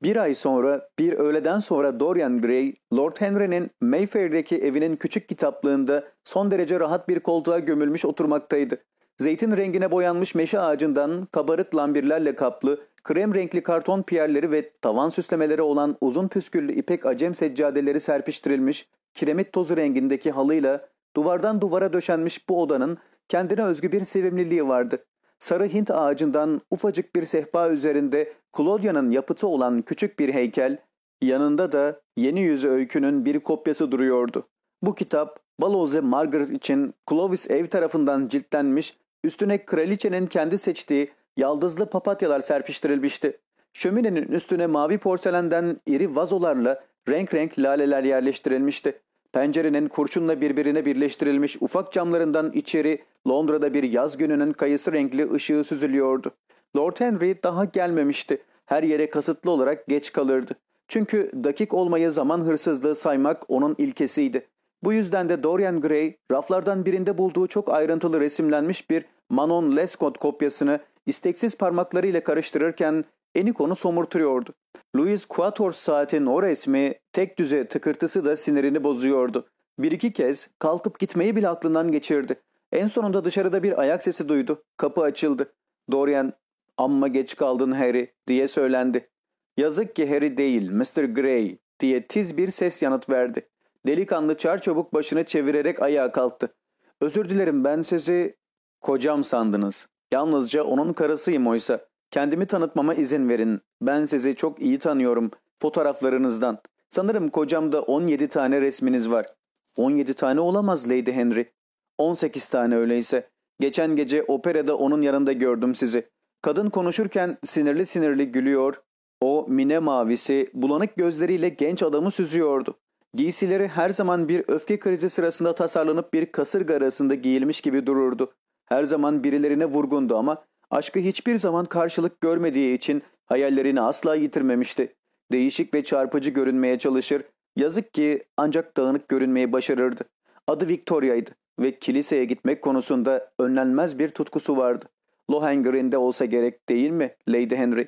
Speaker 1: Bir ay sonra bir öğleden sonra Dorian Gray, Lord Henry'nin Mayfair'deki evinin küçük kitaplığında son derece rahat bir koltuğa gömülmüş oturmaktaydı. Zeytin rengine boyanmış meşe ağacından kabarık lambirlerle kaplı, krem renkli karton piyerleri ve tavan süslemeleri olan uzun püsküllü ipek acem seccadeleri serpiştirilmiş, kiremit tozu rengindeki halıyla duvardan duvara döşenmiş bu odanın kendine özgü bir sevimliliği vardı. Sarı Hint ağacından ufacık bir sehpa üzerinde Claudia'nın yapıtı olan küçük bir heykel, yanında da Yeni Yüzü Öykü'nün bir kopyası duruyordu. Bu kitap Baloze Margaret için Clovis ev tarafından ciltlenmiş, üstüne kraliçenin kendi seçtiği yaldızlı papatyalar serpiştirilmişti. Şöminenin üstüne mavi porselenden iri vazolarla renk renk laleler yerleştirilmişti. Pencerenin kurşunla birbirine birleştirilmiş ufak camlarından içeri Londra'da bir yaz gününün kayısı renkli ışığı süzülüyordu. Lord Henry daha gelmemişti. Her yere kasıtlı olarak geç kalırdı. Çünkü dakik olmayı zaman hırsızlığı saymak onun ilkesiydi. Bu yüzden de Dorian Gray raflardan birinde bulduğu çok ayrıntılı resimlenmiş bir Manon Lescaut kopyasını isteksiz parmaklarıyla karıştırırken Enikon'u somurtuyordu. Louis Quatorze saatin o resmi tek düze tıkırtısı da sinirini bozuyordu. Bir iki kez kalkıp gitmeyi bile aklından geçirdi. En sonunda dışarıda bir ayak sesi duydu. Kapı açıldı. Dorian, amma geç kaldın Harry diye söylendi. Yazık ki Harry değil, Mr. Gray diye tiz bir ses yanıt verdi. Delikanlı çarçabuk başını çevirerek ayağa kalktı. Özür dilerim ben sizi kocam sandınız. Yalnızca onun karısıyım oysa. Kendimi tanıtmama izin verin. Ben sizi çok iyi tanıyorum fotoğraflarınızdan. Sanırım kocamda 17 tane resminiz var. 17 tane olamaz Lady Henry. 18 tane öyleyse. Geçen gece operada onun yanında gördüm sizi. Kadın konuşurken sinirli sinirli gülüyor. O mine mavisi bulanık gözleriyle genç adamı süzüyordu. Giysileri her zaman bir öfke krizi sırasında tasarlanıp bir kasırga arasında giyilmiş gibi dururdu. Her zaman birilerine vurgundu ama aşkı hiçbir zaman karşılık görmediği için hayallerini asla yitirmemişti. Değişik ve çarpıcı görünmeye çalışır, yazık ki ancak dağınık görünmeyi başarırdı. Adı Victoria'ydı ve kiliseye gitmek konusunda önlenmez bir tutkusu vardı. Lohengreen'de olsa gerek değil mi Lady Henry?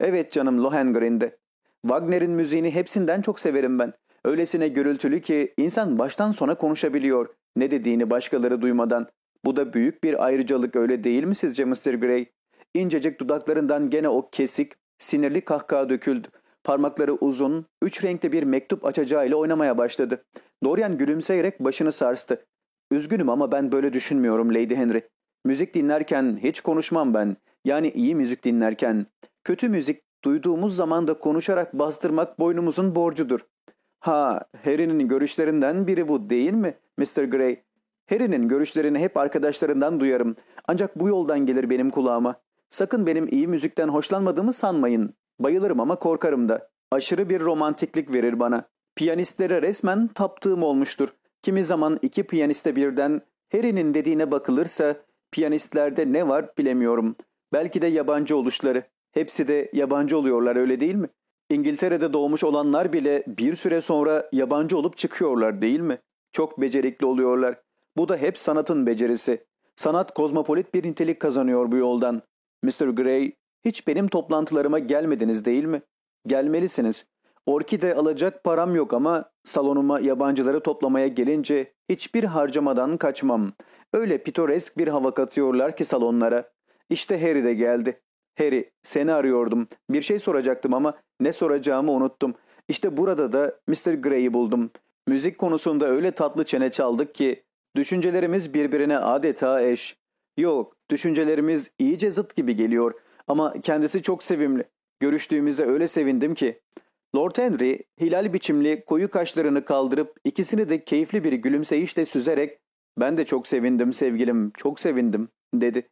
Speaker 1: Evet canım Lohengreen'de. Wagner'in müziğini hepsinden çok severim ben. Öylesine gürültülü ki insan baştan sona konuşabiliyor. Ne dediğini başkaları duymadan. Bu da büyük bir ayrıcalık öyle değil mi sizce Mr. Gray? İncecik dudaklarından gene o kesik, sinirli kahkaha döküldü. Parmakları uzun, üç renkli bir mektup açacağıyla oynamaya başladı. Dorian gülümseyerek başını sarstı. Üzgünüm ama ben böyle düşünmüyorum Lady Henry. Müzik dinlerken hiç konuşmam ben. Yani iyi müzik dinlerken. Kötü müzik duyduğumuz zaman da konuşarak bastırmak boynumuzun borcudur. Ha, Harry'nin görüşlerinden biri bu değil mi Mr. Gray? Harry'nin görüşlerini hep arkadaşlarından duyarım. Ancak bu yoldan gelir benim kulağıma. Sakın benim iyi müzikten hoşlanmadığımı sanmayın. Bayılırım ama korkarım da. Aşırı bir romantiklik verir bana. Piyanistlere resmen taptığım olmuştur. Kimi zaman iki piyaniste birden Harry'nin dediğine bakılırsa piyanistlerde ne var bilemiyorum. Belki de yabancı oluşları. Hepsi de yabancı oluyorlar öyle değil mi? İngiltere'de doğmuş olanlar bile bir süre sonra yabancı olup çıkıyorlar değil mi? Çok becerikli oluyorlar. Bu da hep sanatın becerisi. Sanat kozmopolit bir nitelik kazanıyor bu yoldan. Mr. Gray, hiç benim toplantılarıma gelmediniz değil mi? Gelmelisiniz. Orkide alacak param yok ama salonuma yabancıları toplamaya gelince hiçbir harcamadan kaçmam. Öyle pitoresk bir hava katıyorlar ki salonlara. İşte Harry de geldi. Harry, seni arıyordum. Bir şey soracaktım ama ne soracağımı unuttum. İşte burada da Mr. Gray'i buldum. Müzik konusunda öyle tatlı çene çaldık ki düşüncelerimiz birbirine adeta eş. Yok, düşüncelerimiz iyice zıt gibi geliyor ama kendisi çok sevimli. Görüştüğümüzde öyle sevindim ki. Lord Henry hilal biçimli koyu kaşlarını kaldırıp ikisini de keyifli bir gülümseyişle süzerek ''Ben de çok sevindim sevgilim, çok sevindim.'' dedi.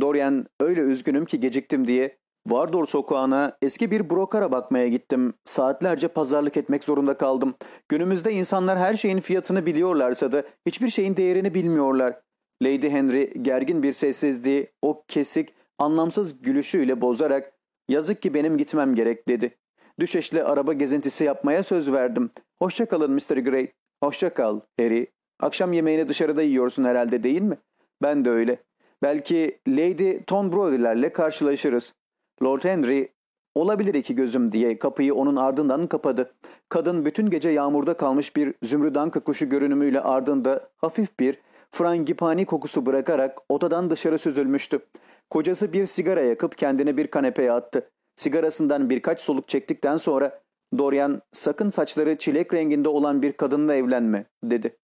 Speaker 1: Dorian öyle üzgünüm ki geciktim diye Vardor sokağına eski bir brokara bakmaya gittim. Saatlerce pazarlık etmek zorunda kaldım. Günümüzde insanlar her şeyin fiyatını biliyorlarsa da hiçbir şeyin değerini bilmiyorlar. Lady Henry gergin bir sessizliği, o kesik, anlamsız gülüşüyle bozarak ''Yazık ki benim gitmem gerek'' dedi. Düşeş'le araba gezintisi yapmaya söz verdim. Hoşça kalın Mr. Gray. Hoşça kal Harry. Akşam yemeğini dışarıda yiyorsun herhalde değil mi? Ben de öyle. Belki Lady Tonbrody'lerle karşılaşırız. Lord Henry olabilir iki gözüm diye kapıyı onun ardından kapadı. Kadın bütün gece yağmurda kalmış bir zümrüdanka kuşu görünümüyle ardında hafif bir frangipani kokusu bırakarak odadan dışarı süzülmüştü. Kocası bir sigara yakıp kendini bir kanepeye attı. Sigarasından birkaç soluk çektikten sonra Dorian sakın saçları çilek renginde olan bir kadınla evlenme dedi.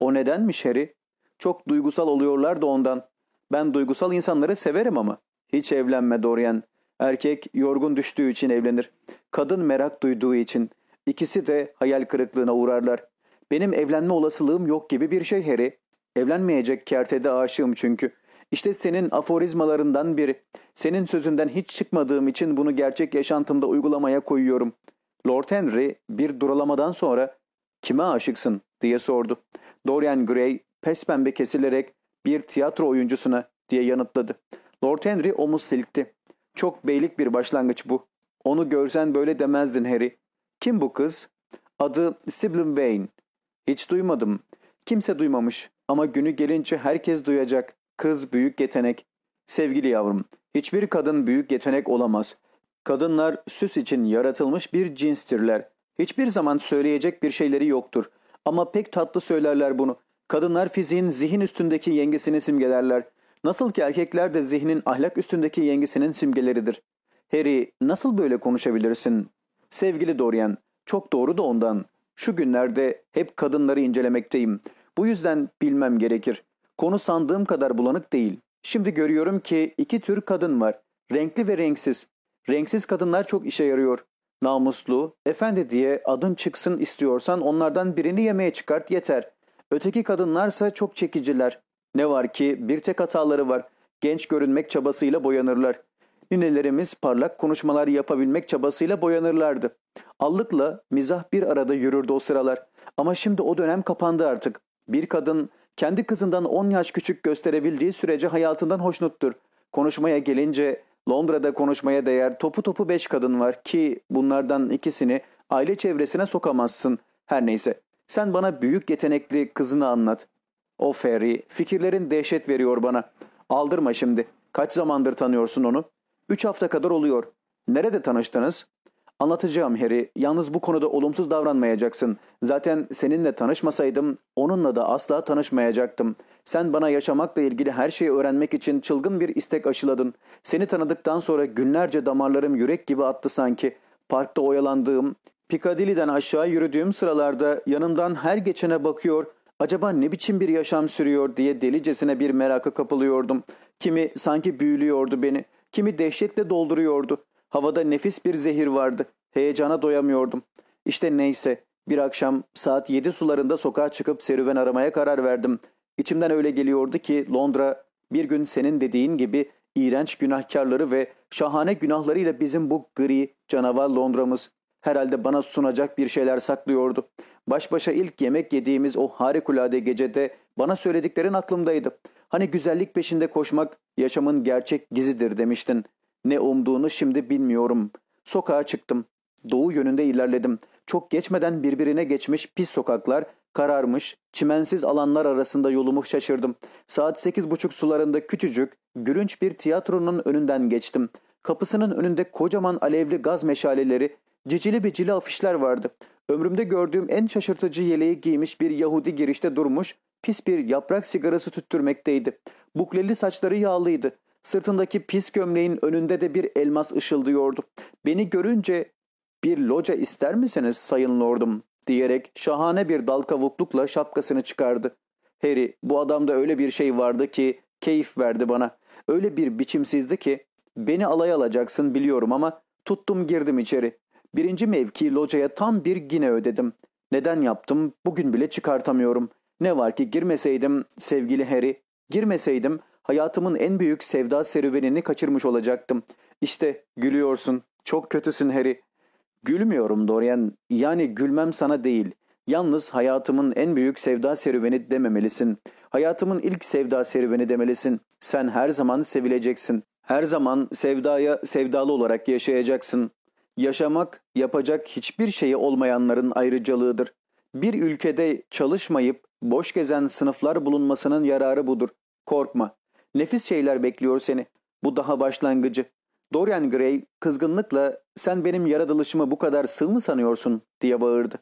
Speaker 1: O nedenmiş Harry? Çok duygusal oluyorlar da ondan. Ben duygusal insanları severim ama. Hiç evlenme Dorian. Erkek yorgun düştüğü için evlenir. Kadın merak duyduğu için. İkisi de hayal kırıklığına uğrarlar. Benim evlenme olasılığım yok gibi bir şey Harry. Evlenmeyecek kertede aşığım çünkü. İşte senin aforizmalarından biri. Senin sözünden hiç çıkmadığım için bunu gerçek yaşantımda uygulamaya koyuyorum. Lord Henry bir duralamadan sonra kime aşıksın diye sordu. Dorian Gray pes pembe kesilerek bir tiyatro oyuncusuna diye yanıtladı. Lord Henry omuz silkti. Çok beylik bir başlangıç bu. Onu görsen böyle demezdin Harry. Kim bu kız? Adı Sibyl Vane. Hiç duymadım. Kimse duymamış ama günü gelince herkes duyacak. Kız büyük yetenek. Sevgili yavrum, hiçbir kadın büyük yetenek olamaz. Kadınlar süs için yaratılmış bir cinstirler. Hiçbir zaman söyleyecek bir şeyleri yoktur. Ama pek tatlı söylerler bunu. Kadınlar fiziğin zihin üstündeki yengesini simgelerler. Nasıl ki erkekler de zihnin ahlak üstündeki yengesinin simgeleridir. Harry nasıl böyle konuşabilirsin? Sevgili Dorian, çok doğru da ondan. Şu günlerde hep kadınları incelemekteyim. Bu yüzden bilmem gerekir. Konu sandığım kadar bulanık değil. Şimdi görüyorum ki iki tür kadın var. Renkli ve renksiz. Renksiz kadınlar çok işe yarıyor. Namuslu, efendi diye adın çıksın istiyorsan onlardan birini yemeğe çıkart yeter. Öteki kadınlarsa çok çekiciler. Ne var ki bir tek hataları var. Genç görünmek çabasıyla boyanırlar. Ninelerimiz parlak konuşmalar yapabilmek çabasıyla boyanırlardı. Allıkla mizah bir arada yürürdü o sıralar. Ama şimdi o dönem kapandı artık. Bir kadın kendi kızından 10 yaş küçük gösterebildiği sürece hayatından hoşnuttur. Konuşmaya gelince Londra'da konuşmaya değer topu topu 5 kadın var ki bunlardan ikisini aile çevresine sokamazsın. Her neyse sen bana büyük yetenekli kızını anlat. O Ferry fikirlerin dehşet veriyor bana. Aldırma şimdi. Kaç zamandır tanıyorsun onu? Üç hafta kadar oluyor. Nerede tanıştınız? Anlatacağım Harry. Yalnız bu konuda olumsuz davranmayacaksın. Zaten seninle tanışmasaydım onunla da asla tanışmayacaktım. Sen bana yaşamakla ilgili her şeyi öğrenmek için çılgın bir istek aşıladın. Seni tanıdıktan sonra günlerce damarlarım yürek gibi attı sanki. Parkta oyalandığım, Piccadilly'den aşağı yürüdüğüm sıralarda yanımdan her geçene bakıyor, acaba ne biçim bir yaşam sürüyor diye delicesine bir meraka kapılıyordum. Kimi sanki büyülüyordu beni, kimi dehşetle dolduruyordu. Havada nefis bir zehir vardı. Heyecana doyamıyordum. İşte neyse bir akşam saat yedi sularında sokağa çıkıp serüven aramaya karar verdim. İçimden öyle geliyordu ki Londra bir gün senin dediğin gibi iğrenç günahkarları ve şahane günahlarıyla bizim bu gri canavar Londra'mız herhalde bana sunacak bir şeyler saklıyordu. Baş başa ilk yemek yediğimiz o harikulade gecede bana söylediklerin aklımdaydı. Hani güzellik peşinde koşmak yaşamın gerçek gizidir demiştin. Ne umduğunu şimdi bilmiyorum. Sokağa çıktım. Doğu yönünde ilerledim. Çok geçmeden birbirine geçmiş pis sokaklar, kararmış, çimensiz alanlar arasında yolumu şaşırdım. Saat sekiz buçuk sularında küçücük, gülünç bir tiyatronun önünden geçtim. Kapısının önünde kocaman alevli gaz meşaleleri, cicili bicili afişler vardı. Ömrümde gördüğüm en şaşırtıcı yeleği giymiş bir Yahudi girişte durmuş, pis bir yaprak sigarası tüttürmekteydi. Bukleli saçları yağlıydı. Sırtındaki pis gömleğin önünde de bir elmas ışıldıyordu. Beni görünce bir loca ister misiniz sayın lordum diyerek şahane bir dal kavuklukla şapkasını çıkardı. Harry bu adamda öyle bir şey vardı ki keyif verdi bana. Öyle bir biçimsizdi ki beni alay alacaksın biliyorum ama tuttum girdim içeri. Birinci mevki locaya tam bir gine ödedim. Neden yaptım bugün bile çıkartamıyorum. Ne var ki girmeseydim sevgili Harry, girmeseydim hayatımın en büyük sevda serüvenini kaçırmış olacaktım. İşte gülüyorsun. Çok kötüsün Harry. Gülmüyorum Dorian. Yani gülmem sana değil. Yalnız hayatımın en büyük sevda serüveni dememelisin. Hayatımın ilk sevda serüveni demelisin. Sen her zaman sevileceksin. Her zaman sevdaya sevdalı olarak yaşayacaksın. Yaşamak, yapacak hiçbir şeyi olmayanların ayrıcalığıdır. Bir ülkede çalışmayıp boş gezen sınıflar bulunmasının yararı budur. Korkma. Nefis şeyler bekliyor seni. Bu daha başlangıcı. Dorian Gray kızgınlıkla sen benim yaratılışımı bu kadar sığ mı sanıyorsun diye bağırdı.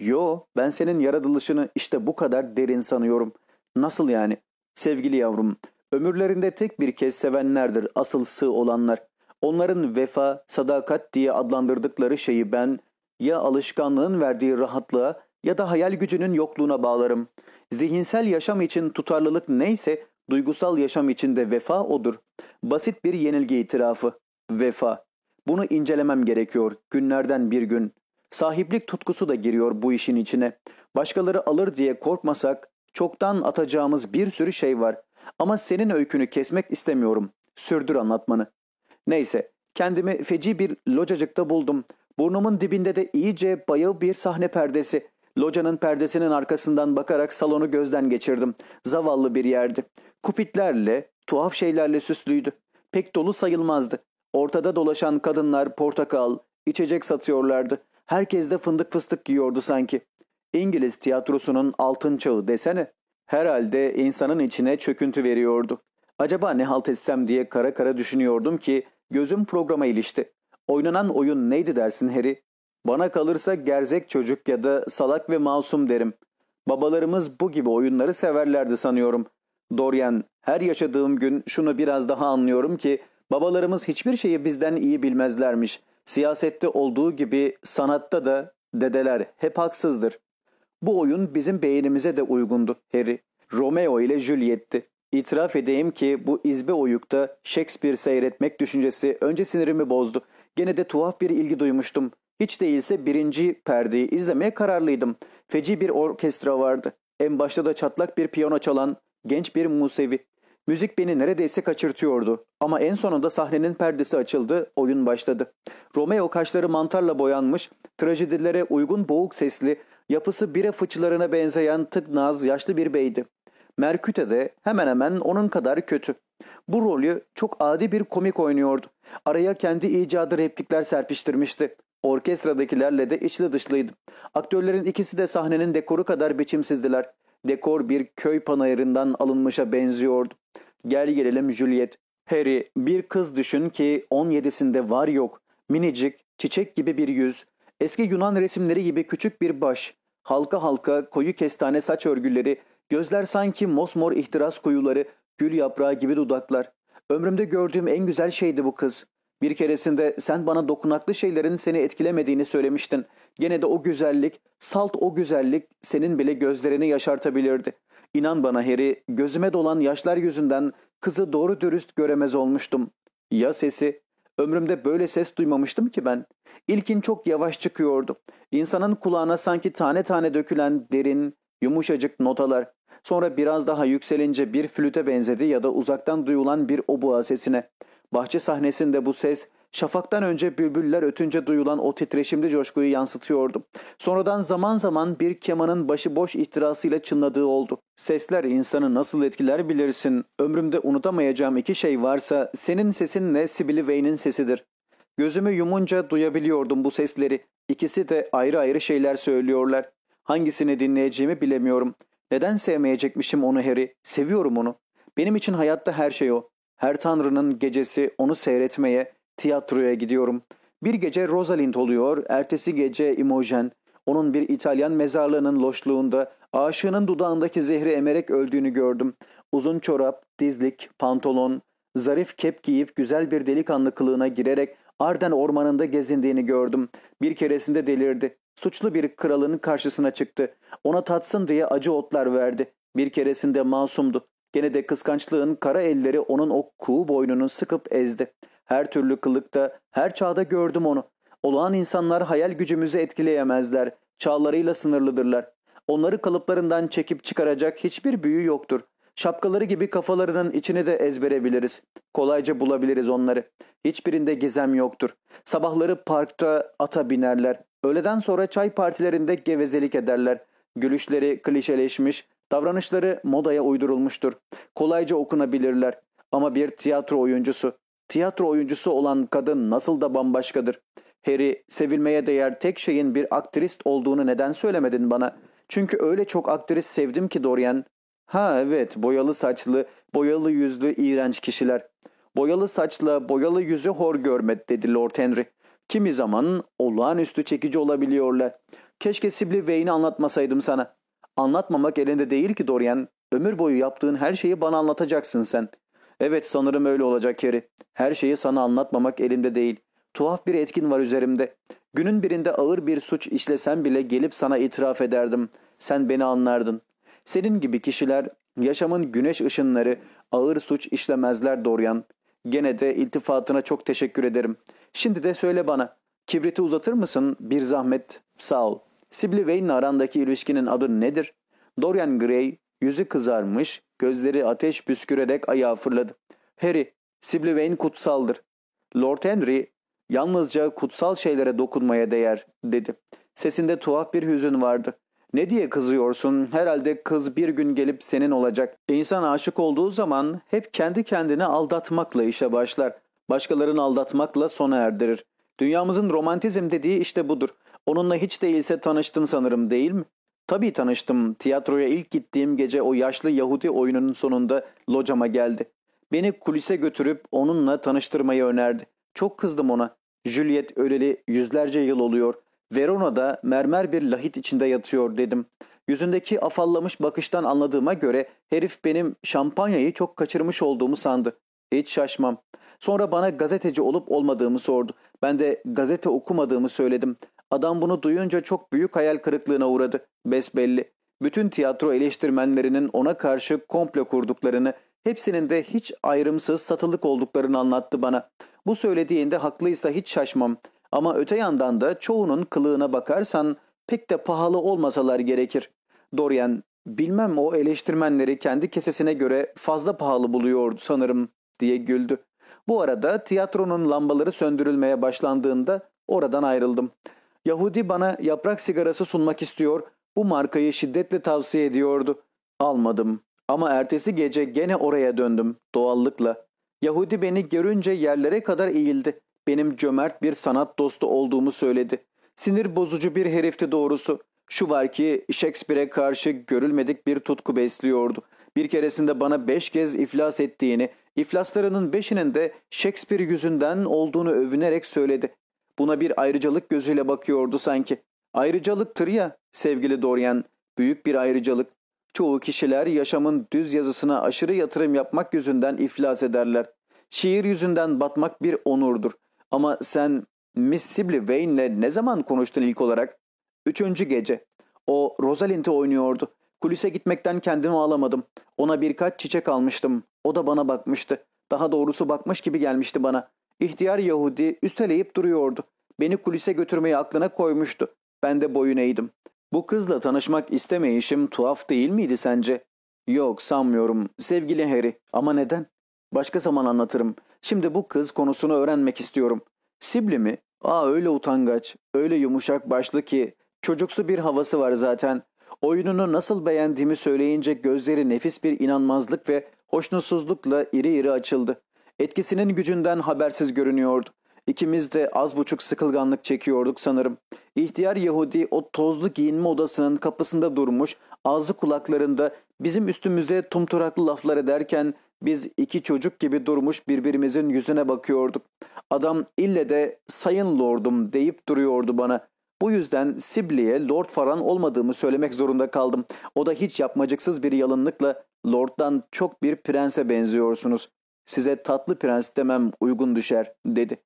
Speaker 1: Yo ben senin yaratılışını işte bu kadar derin sanıyorum. Nasıl yani? Sevgili yavrum ömürlerinde tek bir kez sevenlerdir asıl sığ olanlar. Onların vefa, sadakat diye adlandırdıkları şeyi ben ya alışkanlığın verdiği rahatlığa ya da hayal gücünün yokluğuna bağlarım. Zihinsel yaşam için tutarlılık neyse Duygusal yaşam içinde vefa odur. Basit bir yenilgi itirafı. Vefa. Bunu incelemem gerekiyor günlerden bir gün. Sahiplik tutkusu da giriyor bu işin içine. Başkaları alır diye korkmasak çoktan atacağımız bir sürü şey var. Ama senin öykünü kesmek istemiyorum. Sürdür anlatmanı. Neyse kendimi feci bir locacıkta buldum. Burnumun dibinde de iyice bayıl bir sahne perdesi. Locanın perdesinin arkasından bakarak salonu gözden geçirdim. Zavallı bir yerdi. Kupitlerle, tuhaf şeylerle süslüydü. Pek dolu sayılmazdı. Ortada dolaşan kadınlar portakal, içecek satıyorlardı. Herkes de fındık fıstık giyiyordu sanki. İngiliz tiyatrosunun altın çağı desene. Herhalde insanın içine çöküntü veriyordu. Acaba ne halt etsem diye kara kara düşünüyordum ki gözüm programa ilişti. Oynanan oyun neydi dersin Harry? Bana kalırsa gerzek çocuk ya da salak ve masum derim. Babalarımız bu gibi oyunları severlerdi sanıyorum. Dorian, her yaşadığım gün şunu biraz daha anlıyorum ki babalarımız hiçbir şeyi bizden iyi bilmezlermiş. Siyasette olduğu gibi sanatta da dedeler hep haksızdır. Bu oyun bizim beynimize de uygundu Harry. Romeo ile Juliet'ti. İtiraf edeyim ki bu izbe oyukta Shakespeare seyretmek düşüncesi önce sinirimi bozdu. Gene de tuhaf bir ilgi duymuştum. Hiç değilse birinci perdeyi izlemeye kararlıydım. Feci bir orkestra vardı. En başta da çatlak bir piyano çalan genç bir Musevi. Müzik beni neredeyse kaçırtıyordu. Ama en sonunda sahnenin perdesi açıldı, oyun başladı. Romeo kaşları mantarla boyanmış, trajedilere uygun boğuk sesli, yapısı bire fıçılarına benzeyen tık naz yaşlı bir beydi. Merküte de hemen hemen onun kadar kötü. Bu rolü çok adi bir komik oynuyordu. Araya kendi icadı replikler serpiştirmişti. Orkestradakilerle de içli dışlıydı. Aktörlerin ikisi de sahnenin dekoru kadar biçimsizdiler. Dekor bir köy panayırından alınmışa benziyordu. Gel gelelim Juliet. Harry bir kız düşün ki 17'sinde var yok. Minicik, çiçek gibi bir yüz. Eski Yunan resimleri gibi küçük bir baş. Halka halka koyu kestane saç örgüleri. Gözler sanki mosmor ihtiras kuyuları. Gül yaprağı gibi dudaklar. Ömrümde gördüğüm en güzel şeydi bu kız. Bir keresinde sen bana dokunaklı şeylerin seni etkilemediğini söylemiştin. Gene de o güzellik, salt o güzellik senin bile gözlerini yaşartabilirdi. İnan bana Harry, gözüme dolan yaşlar yüzünden kızı doğru dürüst göremez olmuştum. Ya sesi? Ömrümde böyle ses duymamıştım ki ben. İlkin çok yavaş çıkıyordu. İnsanın kulağına sanki tane tane dökülen derin, yumuşacık notalar. Sonra biraz daha yükselince bir flüte benzedi ya da uzaktan duyulan bir obua sesine. Bahçe sahnesinde bu ses şafaktan önce bülbüller ötünce duyulan o titreşimli coşkuyu yansıtıyordu. Sonradan zaman zaman bir kemanın başıboş ihtirasıyla çınladığı oldu. Sesler insanı nasıl etkiler bilirsin. Ömrümde unutamayacağım iki şey varsa senin sesinle Sibyl Vane'in sesidir. Gözümü yumunca duyabiliyordum bu sesleri. İkisi de ayrı ayrı şeyler söylüyorlar. Hangisini dinleyeceğimi bilemiyorum. Neden sevmeyecekmişim onu Harry? Seviyorum onu. Benim için hayatta her şey o. Her tanrının gecesi onu seyretmeye, tiyatroya gidiyorum. Bir gece Rosalind oluyor, ertesi gece Imogen. Onun bir İtalyan mezarlığının loşluğunda aşığının dudağındaki zehri emerek öldüğünü gördüm. Uzun çorap, dizlik, pantolon, zarif kep giyip güzel bir delikanlı kılığına girerek Arden ormanında gezindiğini gördüm. Bir keresinde delirdi. Suçlu bir kralın karşısına çıktı. Ona tatsın diye acı otlar verdi. Bir keresinde masumdu. Gene de kıskançlığın kara elleri onun o kuğu boynunu sıkıp ezdi. Her türlü kılıkta, her çağda gördüm onu. Olağan insanlar hayal gücümüzü etkileyemezler. Çağlarıyla sınırlıdırlar. Onları kalıplarından çekip çıkaracak hiçbir büyü yoktur. Şapkaları gibi kafalarının içini de ezbere biliriz. Kolayca bulabiliriz onları. Hiçbirinde gizem yoktur. Sabahları parkta ata binerler. Öğleden sonra çay partilerinde gevezelik ederler. Gülüşleri klişeleşmiş, davranışları modaya uydurulmuştur. Kolayca okunabilirler. Ama bir tiyatro oyuncusu, tiyatro oyuncusu olan kadın nasıl da bambaşkadır. Harry, sevilmeye değer tek şeyin bir aktrist olduğunu neden söylemedin bana? Çünkü öyle çok aktris sevdim ki Dorian. Ha evet, boyalı saçlı, boyalı yüzlü iğrenç kişiler. Boyalı saçla boyalı yüzü hor görmet dedi Lord Henry. Kimi zaman olağanüstü çekici olabiliyorlar. Keşke Sibyl Vane'i anlatmasaydım sana. Anlatmamak elinde değil ki Dorian. Ömür boyu yaptığın her şeyi bana anlatacaksın sen. Evet sanırım öyle olacak Harry. Her şeyi sana anlatmamak elimde değil. Tuhaf bir etkin var üzerimde. Günün birinde ağır bir suç işlesem bile gelip sana itiraf ederdim. Sen beni anlardın. Senin gibi kişiler yaşamın güneş ışınları ağır suç işlemezler Dorian. Gene de iltifatına çok teşekkür ederim. Şimdi de söyle bana. Kibriti uzatır mısın? Bir zahmet. Sağ ol. Sibyl Vane'le arandaki ilişkinin adı nedir? Dorian Gray yüzü kızarmış, gözleri ateş püskürerek ayağa fırladı. Harry, Sibyl Vane kutsaldır. Lord Henry, yalnızca kutsal şeylere dokunmaya değer, dedi. Sesinde tuhaf bir hüzün vardı. Ne diye kızıyorsun? Herhalde kız bir gün gelip senin olacak. İnsan aşık olduğu zaman hep kendi kendini aldatmakla işe başlar. Başkalarını aldatmakla sona erdirir. Dünyamızın romantizm dediği işte budur. Onunla hiç değilse tanıştın sanırım değil mi? Tabii tanıştım. Tiyatroya ilk gittiğim gece o yaşlı Yahudi oyununun sonunda locama geldi. Beni kulise götürüp onunla tanıştırmayı önerdi. Çok kızdım ona. Juliet öleli yüzlerce yıl oluyor. Verona'da mermer bir lahit içinde yatıyor dedim. Yüzündeki afallamış bakıştan anladığıma göre herif benim şampanyayı çok kaçırmış olduğumu sandı. Hiç şaşmam. Sonra bana gazeteci olup olmadığımı sordu. Ben de gazete okumadığımı söyledim. Adam bunu duyunca çok büyük hayal kırıklığına uğradı. Besbelli. Bütün tiyatro eleştirmenlerinin ona karşı komplo kurduklarını, hepsinin de hiç ayrımsız satılık olduklarını anlattı bana. Bu söylediğinde haklıysa hiç şaşmam. Ama öte yandan da çoğunun kılığına bakarsan pek de pahalı olmasalar gerekir. Dorian, bilmem o eleştirmenleri kendi kesesine göre fazla pahalı buluyordu sanırım diye güldü. Bu arada tiyatronun lambaları söndürülmeye başlandığında oradan ayrıldım. Yahudi bana yaprak sigarası sunmak istiyor, bu markayı şiddetle tavsiye ediyordu. Almadım ama ertesi gece gene oraya döndüm doğallıkla. Yahudi beni görünce yerlere kadar eğildi. Benim cömert bir sanat dostu olduğumu söyledi. Sinir bozucu bir herifti doğrusu. Şu var ki Shakespeare'e karşı görülmedik bir tutku besliyordu. Bir keresinde bana beş kez iflas ettiğini, iflaslarının beşinin de Shakespeare yüzünden olduğunu övünerek söyledi. Buna bir ayrıcalık gözüyle bakıyordu sanki. Ayrıcalıktır ya sevgili Dorian, büyük bir ayrıcalık. Çoğu kişiler yaşamın düz yazısına aşırı yatırım yapmak yüzünden iflas ederler. Şiir yüzünden batmak bir onurdur. Ama sen Miss Sibley Wayne'le ne zaman konuştun ilk olarak? Üçüncü gece. O Rosalind'i oynuyordu. Kulise gitmekten kendimi alamadım. Ona birkaç çiçek almıştım. O da bana bakmıştı. Daha doğrusu bakmış gibi gelmişti bana. İhtiyar Yahudi üsteleyip duruyordu. Beni kulise götürmeyi aklına koymuştu. Ben de boyun eğdim. Bu kızla tanışmak istemeyişim tuhaf değil miydi sence? Yok sanmıyorum. Sevgili Harry. Ama neden? Başka zaman anlatırım. Şimdi bu kız konusunu öğrenmek istiyorum. Sibli mi? Aa öyle utangaç, öyle yumuşak başlı ki çocuksu bir havası var zaten. Oyununu nasıl beğendiğimi söyleyince gözleri nefis bir inanmazlık ve hoşnutsuzlukla iri iri açıldı. Etkisinin gücünden habersiz görünüyordu. İkimiz de az buçuk sıkılganlık çekiyorduk sanırım. İhtiyar Yahudi o tozlu giyinme odasının kapısında durmuş, ağzı kulaklarında bizim üstümüze tumturaklı laflar ederken biz iki çocuk gibi durmuş birbirimizin yüzüne bakıyorduk. Adam ille de sayın lordum deyip duruyordu bana. Bu yüzden Sibley'e lord falan olmadığımı söylemek zorunda kaldım. O da hiç yapmacıksız bir yalınlıkla lorddan çok bir prense benziyorsunuz. Size tatlı prens demem uygun düşer dedi.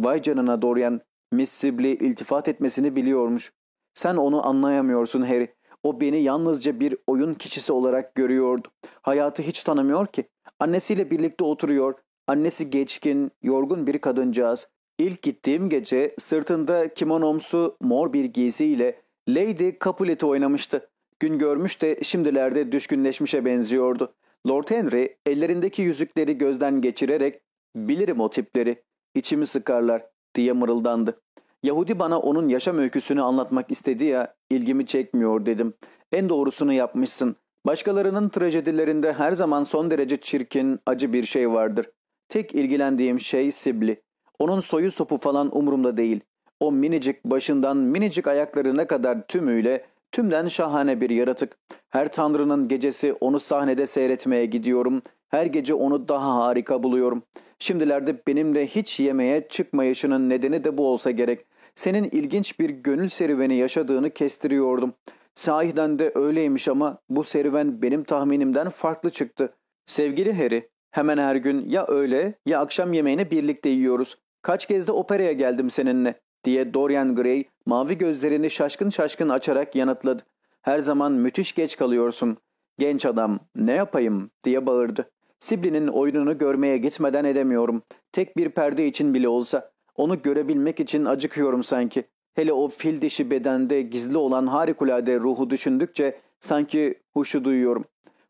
Speaker 1: Vay canına Dorian, Miss Sibley iltifat etmesini biliyormuş. Sen onu anlayamıyorsun Harry. O beni yalnızca bir oyun kişisi olarak görüyordu. Hayatı hiç tanımıyor ki. Annesiyle birlikte oturuyor. Annesi geçkin, yorgun bir kadıncağız. İlk gittiğim gece sırtında kimonomsu mor bir giysiyle Lady Capulet'i oynamıştı. Gün görmüş de şimdilerde düşkünleşmişe benziyordu. Lord Henry ellerindeki yüzükleri gözden geçirerek bilirim o tipleri, içimi sıkarlar diye mırıldandı. Yahudi bana onun yaşam öyküsünü anlatmak istedi ya ilgimi çekmiyor dedim. En doğrusunu yapmışsın. Başkalarının trajedilerinde her zaman son derece çirkin, acı bir şey vardır. Tek ilgilendiğim şey Sibli. Onun soyu sopu falan umurumda değil. O minicik başından minicik ayaklarına kadar tümüyle tümden şahane bir yaratık. Her tanrının gecesi onu sahnede seyretmeye gidiyorum. Her gece onu daha harika buluyorum. Şimdilerde benimle hiç yemeğe çıkmayışının nedeni de bu olsa gerek. Senin ilginç bir gönül serüveni yaşadığını kestiriyordum. Sahiden de öyleymiş ama bu serüven benim tahminimden farklı çıktı. Sevgili Harry, hemen her gün ya öğle ya akşam yemeğini birlikte yiyoruz. Kaç kez de operaya geldim seninle diye Dorian Gray mavi gözlerini şaşkın şaşkın açarak yanıtladı. Her zaman müthiş geç kalıyorsun. Genç adam ne yapayım diye bağırdı. Sibley'nin oyununu görmeye gitmeden edemiyorum. Tek bir perde için bile olsa. Onu görebilmek için acıkıyorum sanki. Hele o fil dişi bedende gizli olan harikulade ruhu düşündükçe sanki huşu duyuyorum.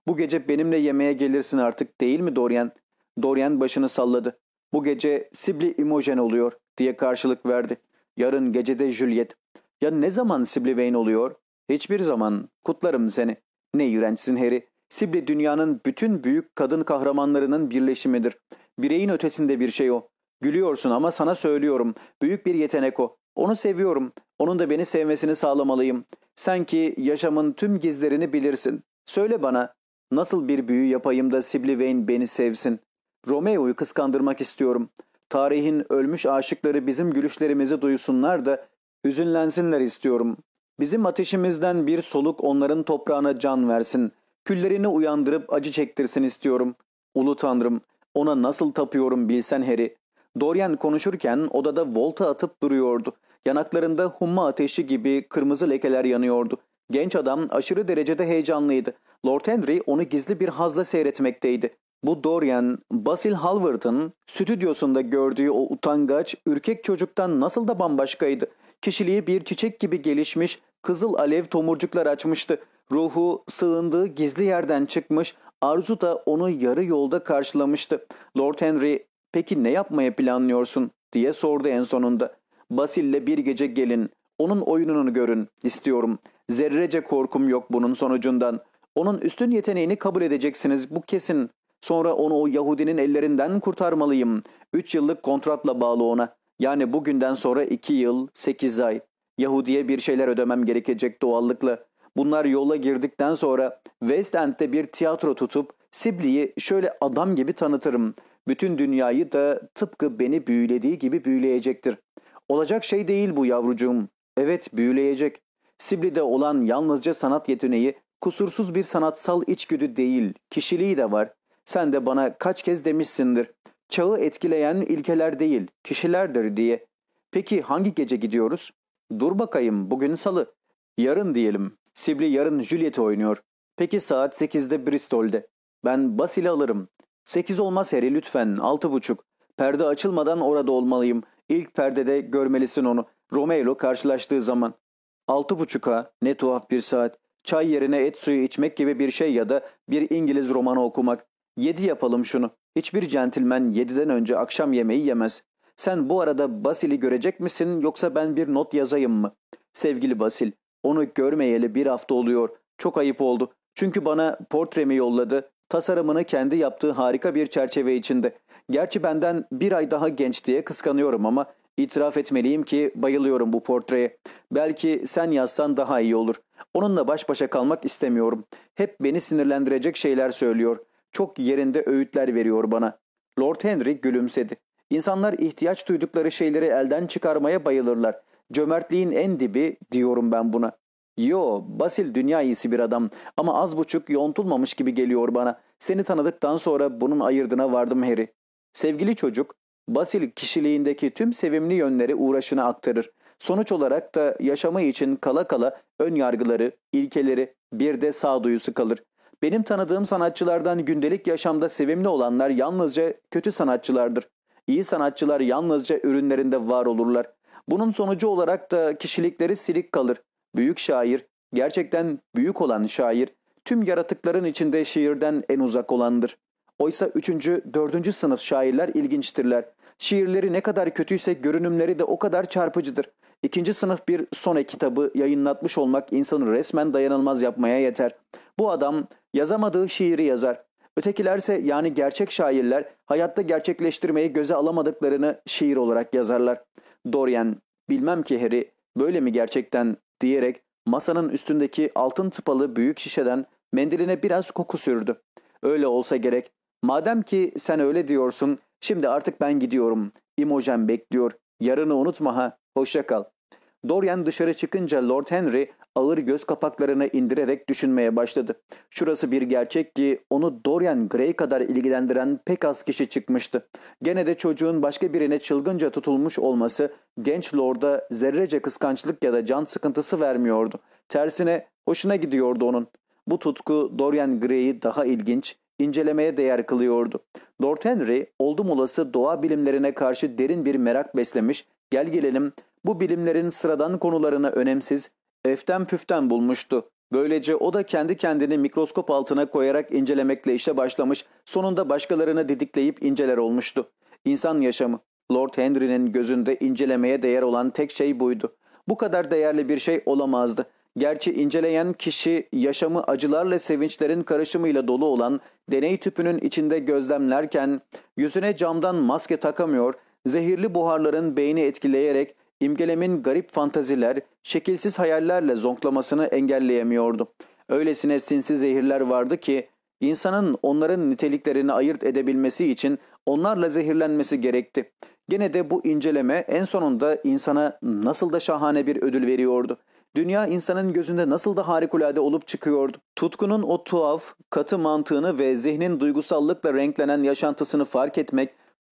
Speaker 1: Bu gece benimle yemeğe gelirsin artık değil mi Dorian? Dorian başını salladı. Bu gece Sibley Imogen oluyor diye karşılık verdi. Yarın gecede Juliet. Ya ne zaman Sibley Wayne oluyor? Hiçbir zaman. Kutlarım seni. Ne iğrençsin Harry. Sibley dünyanın bütün büyük kadın kahramanlarının birleşimidir. Bireyin ötesinde bir şey o. Gülüyorsun ama sana söylüyorum. Büyük bir yetenek o. Onu seviyorum. Onun da beni sevmesini sağlamalıyım. Sen ki yaşamın tüm gizlerini bilirsin. Söyle bana nasıl bir büyü yapayım da Sibley Wayne beni sevsin. Romeo'yu kıskandırmak istiyorum. Tarihin ölmüş aşıkları bizim gülüşlerimizi duysunlar da hüzünlensinler istiyorum. Bizim ateşimizden bir soluk onların toprağına can versin. Küllerini uyandırıp acı çektirsin istiyorum. Ulu Tanrım, ona nasıl tapıyorum bilsen Harry. Dorian konuşurken odada volta atıp duruyordu. Yanaklarında humma ateşi gibi kırmızı lekeler yanıyordu. Genç adam aşırı derecede heyecanlıydı. Lord Henry onu gizli bir hazla seyretmekteydi. Bu Dorian, Basil Hallward'ın stüdyosunda gördüğü o utangaç, ürkek çocuktan nasıl da bambaşkaydı. Kişiliği bir çiçek gibi gelişmiş, kızıl alev tomurcuklar açmıştı. Ruhu sığındığı gizli yerden çıkmış, arzu da onu yarı yolda karşılamıştı. Lord Henry, peki ne yapmaya planlıyorsun diye sordu en sonunda. Basil'le bir gece gelin, onun oyununu görün istiyorum. Zerrece korkum yok bunun sonucundan. Onun üstün yeteneğini kabul edeceksiniz bu kesin. Sonra onu o Yahudinin ellerinden kurtarmalıyım. Üç yıllık kontratla bağlı ona. Yani bugünden sonra iki yıl, sekiz ay. Yahudi'ye bir şeyler ödemem gerekecek doğallıkla. Bunlar yola girdikten sonra West End'de bir tiyatro tutup Sibley'i şöyle adam gibi tanıtırım. Bütün dünyayı da tıpkı beni büyülediği gibi büyüleyecektir. Olacak şey değil bu yavrucuğum. Evet büyüleyecek. Sibley'de olan yalnızca sanat yeteneği kusursuz bir sanatsal içgüdü değil, kişiliği de var. Sen de bana kaç kez demişsindir. Çağı etkileyen ilkeler değil, kişilerdir diye. Peki hangi gece gidiyoruz? Dur bakayım, bugün salı. Yarın diyelim. Sibley yarın Juliet oynuyor. Peki saat 8'de Bristol'de. Ben Basil'i alırım. 8 olmaz Harry lütfen, 6.30. Perde açılmadan orada olmalıyım. İlk perdede görmelisin onu. Romeo karşılaştığı zaman. 6.30 ha, ne tuhaf bir saat. Çay yerine et suyu içmek gibi bir şey ya da bir İngiliz romanı okumak. Yedi yapalım şunu. Hiçbir centilmen yediden önce akşam yemeği yemez. Sen bu arada Basil'i görecek misin yoksa ben bir not yazayım mı? Sevgili Basil, onu görmeyeli bir hafta oluyor. Çok ayıp oldu. Çünkü bana portremi yolladı. Tasarımını kendi yaptığı harika bir çerçeve içinde. Gerçi benden bir ay daha genç diye kıskanıyorum ama itiraf etmeliyim ki bayılıyorum bu portreye. Belki sen yazsan daha iyi olur. Onunla baş başa kalmak istemiyorum. Hep beni sinirlendirecek şeyler söylüyor. Çok yerinde öğütler veriyor bana. Lord Henry gülümsedi. İnsanlar ihtiyaç duydukları şeyleri elden çıkarmaya bayılırlar. Cömertliğin en dibi diyorum ben buna. Yo, Basil dünya iyisi bir adam ama az buçuk yontulmamış gibi geliyor bana. Seni tanıdıktan sonra bunun ayırdına vardım Harry. Sevgili çocuk, Basil kişiliğindeki tüm sevimli yönleri uğraşına aktarır. Sonuç olarak da yaşamı için kala kala ön yargıları, ilkeleri, bir de sağduyusu kalır. Benim tanıdığım sanatçılardan gündelik yaşamda sevimli olanlar yalnızca kötü sanatçılardır. İyi sanatçılar yalnızca ürünlerinde var olurlar. Bunun sonucu olarak da kişilikleri silik kalır. Büyük şair, gerçekten büyük olan şair, tüm yaratıkların içinde şiirden en uzak olandır. Oysa üçüncü, dördüncü sınıf şairler ilginçtirler. Şiirleri ne kadar kötüyse görünümleri de o kadar çarpıcıdır. İkinci sınıf bir sone kitabı yayınlatmış olmak insanı resmen dayanılmaz yapmaya yeter. Bu adam yazamadığı şiiri yazar. Ötekilerse yani gerçek şairler hayatta gerçekleştirmeyi göze alamadıklarını şiir olarak yazarlar. Dorian, bilmem ki Harry böyle mi gerçekten diyerek masanın üstündeki altın tıpalı büyük şişeden mendiline biraz koku sürdü. Öyle olsa gerek. Madem ki sen öyle diyorsun, şimdi artık ben gidiyorum. Imogen bekliyor. Yarını unutma ha. Hoşça kal. Dorian dışarı çıkınca Lord Henry ağır göz kapaklarını indirerek düşünmeye başladı. Şurası bir gerçek ki onu Dorian Gray kadar ilgilendiren pek az kişi çıkmıştı. Gene de çocuğun başka birine çılgınca tutulmuş olması genç Lord'a zerrece kıskançlık ya da can sıkıntısı vermiyordu. Tersine hoşuna gidiyordu onun. Bu tutku Dorian Gray'i daha ilginç, incelemeye değer kılıyordu. Lord Henry oldum olası doğa bilimlerine karşı derin bir merak beslemiş, gel gelelim bu bilimlerin sıradan konularını önemsiz, eften püften bulmuştu. Böylece o da kendi kendini mikroskop altına koyarak incelemekle işe başlamış, sonunda başkalarını didikleyip inceler olmuştu. İnsan yaşamı, Lord Henry'nin gözünde incelemeye değer olan tek şey buydu. Bu kadar değerli bir şey olamazdı. Gerçi inceleyen kişi yaşamı acılarla sevinçlerin karışımıyla dolu olan deney tüpünün içinde gözlemlerken yüzüne camdan maske takamıyor, zehirli buharların beyni etkileyerek imgelemin garip fantaziler, şekilsiz hayallerle zonklamasını engelleyemiyordu. Öylesine sinsi zehirler vardı ki insanın onların niteliklerini ayırt edebilmesi için onlarla zehirlenmesi gerekti. Gene de bu inceleme en sonunda insana nasıl da şahane bir ödül veriyordu. Dünya insanın gözünde nasıl da harikulade olup çıkıyordu. Tutkunun o tuhaf, katı mantığını ve zihnin duygusallıkla renklenen yaşantısını fark etmek,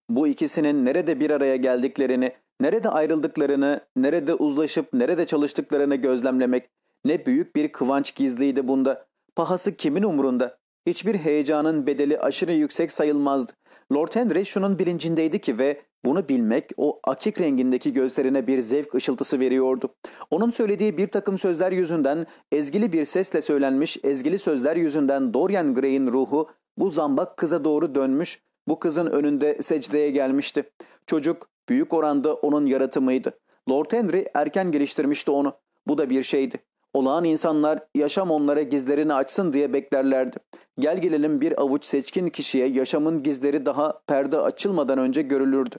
Speaker 1: bu ikisinin nerede bir araya geldiklerini, nerede ayrıldıklarını, nerede uzlaşıp nerede çalıştıklarını gözlemlemek, Ne büyük bir kıvanç gizliydi bunda. Pahası kimin umurunda? Hiçbir heyecanın bedeli aşırı yüksek sayılmazdı. Lord Henry şunun bilincindeydi ki ve bunu bilmek o akik rengindeki gözlerine bir zevk ışıltısı veriyordu. Onun söylediği bir takım sözler yüzünden, ezgili bir sesle söylenmiş ezgili sözler yüzünden Dorian Gray'in ruhu bu zambak kıza doğru dönmüş, bu kızın önünde secdeye gelmişti. Çocuk büyük oranda onun yaratımıydı. Lord Henry erken geliştirmişti onu. Bu da bir şeydi. Olağan insanlar yaşam onlara gizlerini açsın diye beklerlerdi. Gel gelelim bir avuç seçkin kişiye yaşamın gizleri daha perde açılmadan önce görülürdü.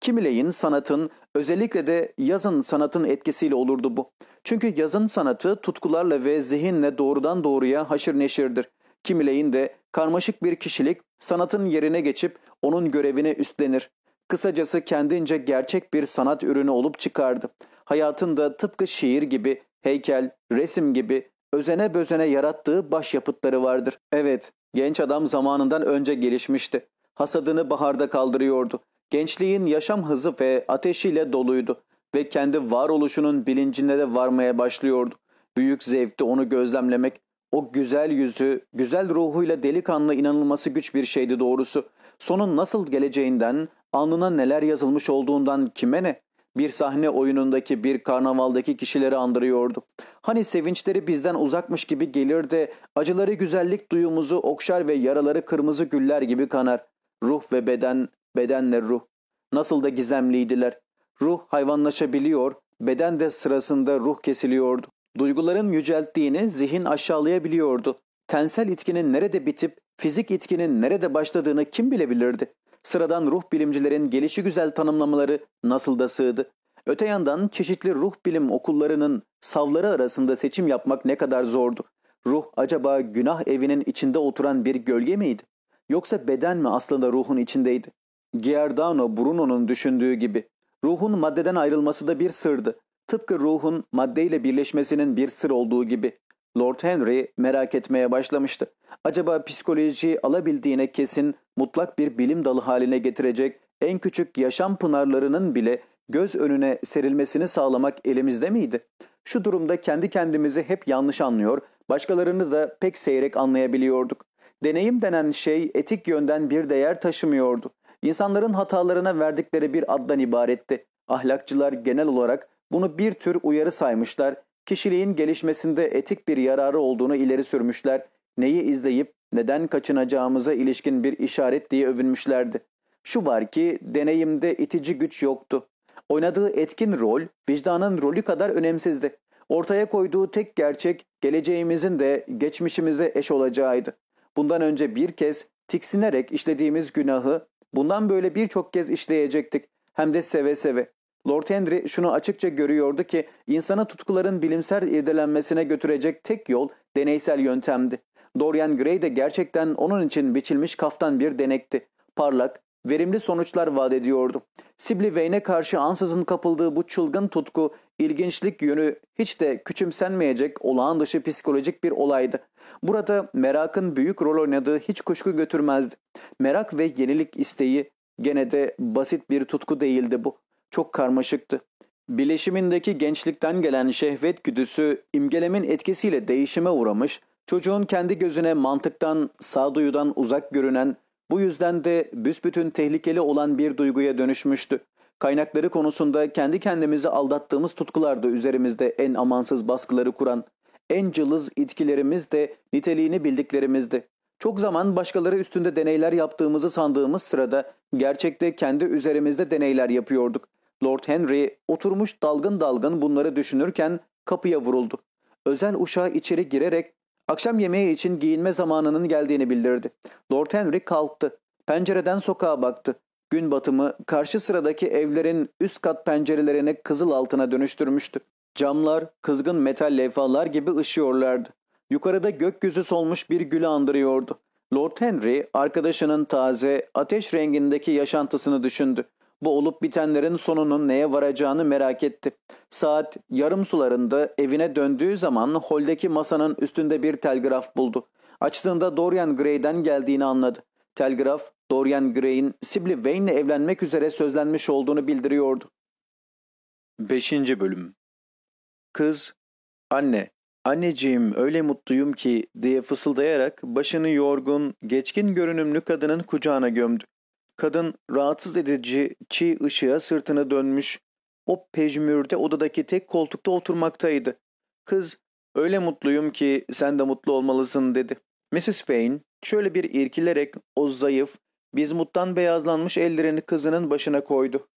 Speaker 1: Kimileyin sanatın özellikle de yazın sanatın etkisiyle olurdu bu. Çünkü yazın sanatı tutkularla ve zihinle doğrudan doğruya haşır neşirdir. Kimileyin de karmaşık bir kişilik sanatın yerine geçip onun görevini üstlenir. Kısacası kendince gerçek bir sanat ürünü olup çıkardı. Hayatında tıpkı şiir gibi, heykel, resim gibi özene bözene yarattığı başyapıtları vardır. Evet, genç adam zamanından önce gelişmişti. Hasadını baharda kaldırıyordu. Gençliğin yaşam hızı ve ateşiyle doluydu ve kendi varoluşunun bilincine de varmaya başlıyordu. Büyük zevkti onu gözlemlemek. O güzel yüzü, güzel ruhuyla delikanlı inanılması güç bir şeydi doğrusu. Sonun nasıl geleceğinden, alnına neler yazılmış olduğundan kime ne? Bir sahne oyunundaki bir karnavaldaki kişileri andırıyordu. Hani sevinçleri bizden uzakmış gibi gelir de acıları güzellik duyumuzu okşar ve yaraları kırmızı güller gibi kanar. Ruh ve beden, bedenle ruh. Nasıl da gizemliydiler. Ruh hayvanlaşabiliyor, beden de sırasında ruh kesiliyordu. Duyguların yücelttiğini zihin aşağılayabiliyordu. Tensel itkinin nerede bitip fizik itkinin nerede başladığını kim bilebilirdi? Sıradan ruh bilimcilerin gelişi güzel tanımlamaları nasıl da sığdı. Öte yandan çeşitli ruh bilim okullarının savları arasında seçim yapmak ne kadar zordu. Ruh acaba günah evinin içinde oturan bir gölge miydi? Yoksa beden mi aslında ruhun içindeydi? Giordano Bruno'nun düşündüğü gibi ruhun maddeden ayrılması da bir sırdı. Tıpkı ruhun maddeyle birleşmesinin bir sır olduğu gibi. Lord Henry merak etmeye başlamıştı. Acaba psikolojiyi alabildiğine kesin mutlak bir bilim dalı haline getirecek en küçük yaşam pınarlarının bile göz önüne serilmesini sağlamak elimizde miydi? Şu durumda kendi kendimizi hep yanlış anlıyor, başkalarını da pek seyrek anlayabiliyorduk. Deneyim denen şey etik yönden bir değer taşımıyordu. İnsanların hatalarına verdikleri bir addan ibaretti. Ahlakçılar genel olarak bunu bir tür uyarı saymışlar, kişiliğin gelişmesinde etik bir yararı olduğunu ileri sürmüşler, neyi izleyip neden kaçınacağımıza ilişkin bir işaret diye övünmüşlerdi. Şu var ki deneyimde itici güç yoktu. Oynadığı etkin rol vicdanın rolü kadar önemsizdi. Ortaya koyduğu tek gerçek geleceğimizin de geçmişimize eş olacağıydı. Bundan önce bir kez tiksinerek işlediğimiz günahı bundan böyle birçok kez işleyecektik. Hem de seve seve. Lord Henry şunu açıkça görüyordu ki insana tutkuların bilimsel irdelenmesine götürecek tek yol deneysel yöntemdi. Dorian Gray de gerçekten onun için biçilmiş kaftan bir denekti. Parlak, verimli sonuçlar vaat ediyordu. Sibley Vane'e karşı ansızın kapıldığı bu çılgın tutku, ilginçlik yönü hiç de küçümsenmeyecek olağan dışı psikolojik bir olaydı. Burada merakın büyük rol oynadığı hiç kuşku götürmezdi. Merak ve yenilik isteği gene de basit bir tutku değildi bu. Çok karmaşıktı. Bileşimindeki gençlikten gelen şehvet güdüsü imgelemin etkisiyle değişime uğramış, çocuğun kendi gözüne mantıktan, sağduyudan uzak görünen, bu yüzden de büsbütün tehlikeli olan bir duyguya dönüşmüştü. Kaynakları konusunda kendi kendimizi aldattığımız tutkulardı üzerimizde en amansız baskıları kuran. En cılız itkilerimiz de niteliğini bildiklerimizdi. Çok zaman başkaları üstünde deneyler yaptığımızı sandığımız sırada gerçekte kendi üzerimizde deneyler yapıyorduk. Lord Henry oturmuş dalgın dalgın bunları düşünürken kapıya vuruldu. Özel uşağı içeri girerek akşam yemeği için giyinme zamanının geldiğini bildirdi. Lord Henry kalktı. Pencereden sokağa baktı. Gün batımı karşı sıradaki evlerin üst kat pencerelerini kızıl altına dönüştürmüştü. Camlar kızgın metal levhalar gibi ışıyorlardı. Yukarıda gökyüzü solmuş bir gülü andırıyordu. Lord Henry arkadaşının taze, ateş rengindeki yaşantısını düşündü. Bu olup bitenlerin sonunun neye varacağını merak etti. Saat yarım sularında evine döndüğü zaman holdeki masanın üstünde bir telgraf buldu. Açtığında Dorian Gray'den geldiğini anladı. Telgraf, Dorian Gray'in Sibyl Vane'le evlenmek üzere sözlenmiş olduğunu bildiriyordu. 5. Bölüm Kız, anne, Anneciğim öyle mutluyum ki diye fısıldayarak başını yorgun, geçkin görünümlü kadının kucağına gömdü. Kadın rahatsız edici çiğ ışığa sırtını dönmüş. O pejmürde odadaki tek koltukta oturmaktaydı. Kız öyle mutluyum ki sen de mutlu olmalısın dedi. Mrs. Fane şöyle bir irkilerek o zayıf, bizmuttan beyazlanmış ellerini kızının başına koydu.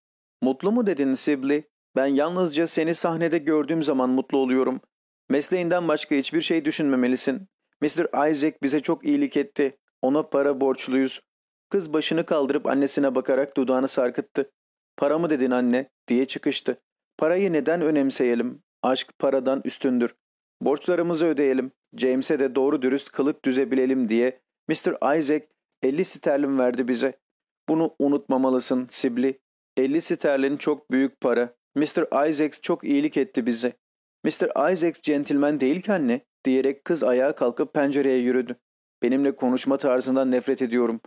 Speaker 1: Mutlu mu dedin Sibley? Ben yalnızca seni sahnede gördüğüm zaman mutlu oluyorum. Mesleğinden başka hiçbir şey düşünmemelisin. Mr. Isaac bize çok iyilik etti. Ona para borçluyuz. Kız başını kaldırıp annesine bakarak dudağını sarkıttı. Para mı dedin anne diye çıkıştı. Parayı neden önemseyelim? Aşk paradan üstündür. Borçlarımızı ödeyelim. James'e de doğru dürüst kılık düzebilelim diye Mr. Isaac 50 sterlin verdi bize. Bunu unutmamalısın Sibli. 50 sterlin çok büyük para. Mr. Isaac çok iyilik etti bize. Mr. Isaac centilmen değil ki anne diyerek kız ayağa kalkıp pencereye yürüdü. Benimle konuşma tarzından nefret ediyorum.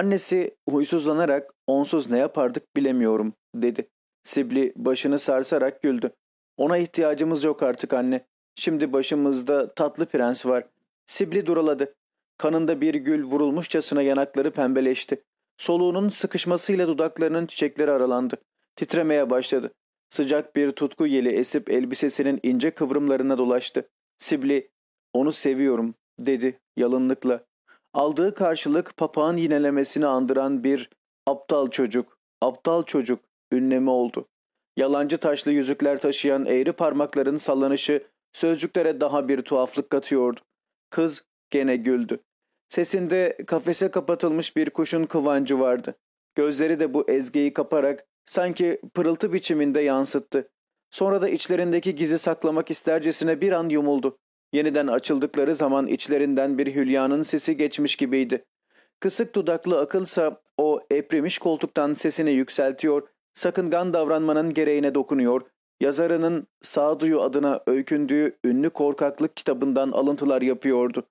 Speaker 1: Annesi huysuzlanarak onsuz ne yapardık bilemiyorum dedi. Sibli başını sarsarak güldü. Ona ihtiyacımız yok artık anne. Şimdi başımızda tatlı prens var. Sibli duraladı. Kanında bir gül vurulmuşçasına yanakları pembeleşti. Soluğunun sıkışmasıyla dudaklarının çiçekleri aralandı. Titremeye başladı. Sıcak bir tutku yeli esip elbisesinin ince kıvrımlarına dolaştı. Sibli, onu seviyorum dedi yalınlıkla. Aldığı karşılık papağan yinelemesini andıran bir aptal çocuk, aptal çocuk ünlemi oldu. Yalancı taşlı yüzükler taşıyan eğri parmakların sallanışı sözcüklere daha bir tuhaflık katıyordu. Kız gene güldü. Sesinde kafese kapatılmış bir kuşun kıvancı vardı. Gözleri de bu ezgeyi kaparak sanki pırıltı biçiminde yansıttı. Sonra da içlerindeki gizi saklamak istercesine bir an yumuldu. Yeniden açıldıkları zaman içlerinden bir hülyanın sesi geçmiş gibiydi. Kısık dudaklı akılsa o eprimiş koltuktan sesini yükseltiyor, sakıngan davranmanın gereğine dokunuyor, yazarının sağduyu adına öykündüğü ünlü korkaklık kitabından alıntılar yapıyordu.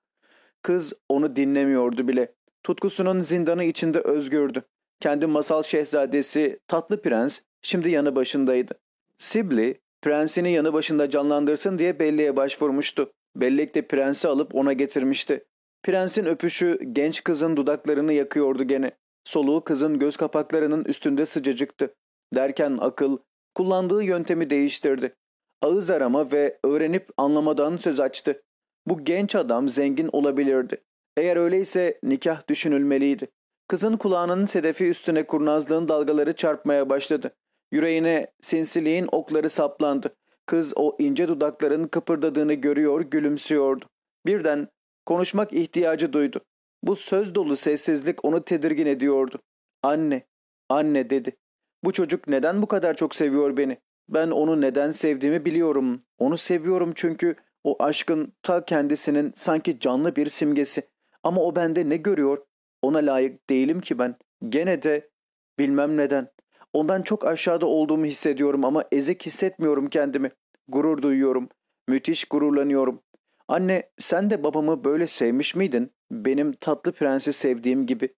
Speaker 1: Kız onu dinlemiyordu bile. Tutkusunun zindanı içinde özgürdü. Kendi masal şehzadesi tatlı prens şimdi yanı başındaydı. Sibley prensini yanı başında canlandırsın diye belleğe başvurmuştu. Bellek de prensi alıp ona getirmişti. Prensin öpüşü genç kızın dudaklarını yakıyordu gene. Soluğu kızın göz kapaklarının üstünde sıcacıktı. Derken akıl kullandığı yöntemi değiştirdi. Ağız arama ve öğrenip anlamadan söz açtı. Bu genç adam zengin olabilirdi. Eğer öyleyse nikah düşünülmeliydi. Kızın kulağının sedefi üstüne kurnazlığın dalgaları çarpmaya başladı. Yüreğine sinsiliğin okları saplandı. Kız o ince dudakların kıpırdadığını görüyor, gülümsüyordu. Birden konuşmak ihtiyacı duydu. Bu söz dolu sessizlik onu tedirgin ediyordu. Anne, anne dedi. Bu çocuk neden bu kadar çok seviyor beni? Ben onu neden sevdiğimi biliyorum. Onu seviyorum çünkü o aşkın ta kendisinin sanki canlı bir simgesi. Ama o bende ne görüyor? Ona layık değilim ki ben. Gene de bilmem neden. Ondan çok aşağıda olduğumu hissediyorum ama ezik hissetmiyorum kendimi. Gurur duyuyorum. Müthiş gururlanıyorum. Anne sen de babamı böyle sevmiş miydin? Benim tatlı prensi sevdiğim gibi.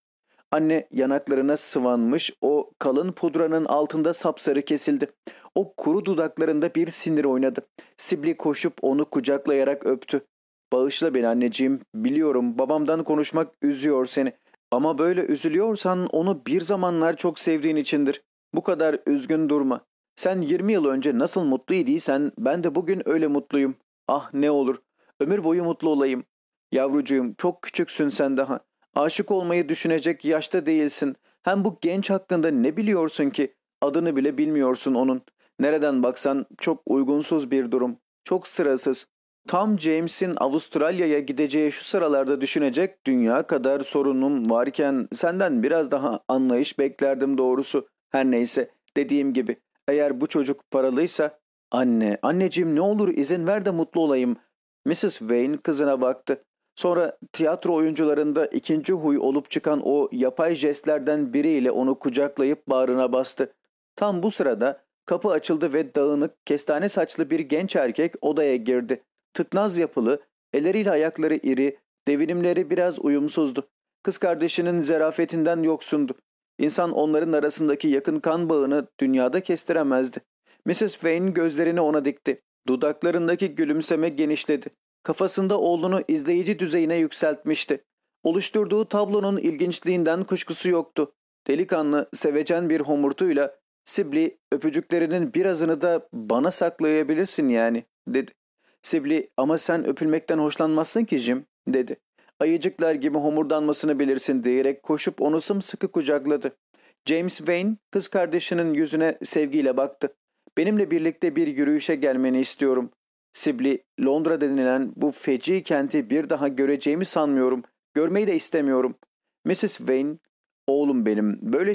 Speaker 1: Anne yanaklarına sıvanmış o kalın pudranın altında sapsarı kesildi. O kuru dudaklarında bir sinir oynadı. Sibli koşup onu kucaklayarak öptü. Bağışla beni anneciğim. Biliyorum babamdan konuşmak üzüyor seni. Ama böyle üzülüyorsan onu bir zamanlar çok sevdiğin içindir. Bu kadar üzgün durma. Sen 20 yıl önce nasıl mutlu idiysen ben de bugün öyle mutluyum. Ah ne olur. Ömür boyu mutlu olayım. Yavrucuğum çok küçüksün sen daha. Aşık olmayı düşünecek yaşta değilsin. Hem bu genç hakkında ne biliyorsun ki? Adını bile bilmiyorsun onun. Nereden baksan çok uygunsuz bir durum. Çok sırasız. Tam James'in Avustralya'ya gideceği şu sıralarda düşünecek dünya kadar sorunum varken senden biraz daha anlayış beklerdim doğrusu. Her neyse dediğim gibi eğer bu çocuk paralıysa anne anneciğim ne olur izin ver de mutlu olayım. Mrs. Wayne kızına baktı. Sonra tiyatro oyuncularında ikinci huy olup çıkan o yapay jestlerden biriyle onu kucaklayıp bağrına bastı. Tam bu sırada kapı açıldı ve dağınık, kestane saçlı bir genç erkek odaya girdi. Tıknaz yapılı, elleriyle ayakları iri, devinimleri biraz uyumsuzdu. Kız kardeşinin zerafetinden yoksundu. İnsan onların arasındaki yakın kan bağını dünyada kestiremezdi. Mrs. Wayne gözlerini ona dikti. Dudaklarındaki gülümseme genişledi. Kafasında oğlunu izleyici düzeyine yükseltmişti. Oluşturduğu tablonun ilginçliğinden kuşkusu yoktu. Delikanlı, sevecen bir homurtuyla Sibli öpücüklerinin birazını da bana saklayabilirsin yani dedi. Sibli ama sen öpülmekten hoşlanmazsın ki Jim dedi. Ayıcıklar gibi homurdanmasını bilirsin diyerek koşup onu sımsıkı kucakladı. James Wayne kız kardeşinin yüzüne sevgiyle baktı. Benimle birlikte bir yürüyüşe gelmeni istiyorum. Sibli, Londra denilen bu feci kenti bir daha göreceğimi sanmıyorum. Görmeyi de istemiyorum. Mrs. Wayne, oğlum benim böyle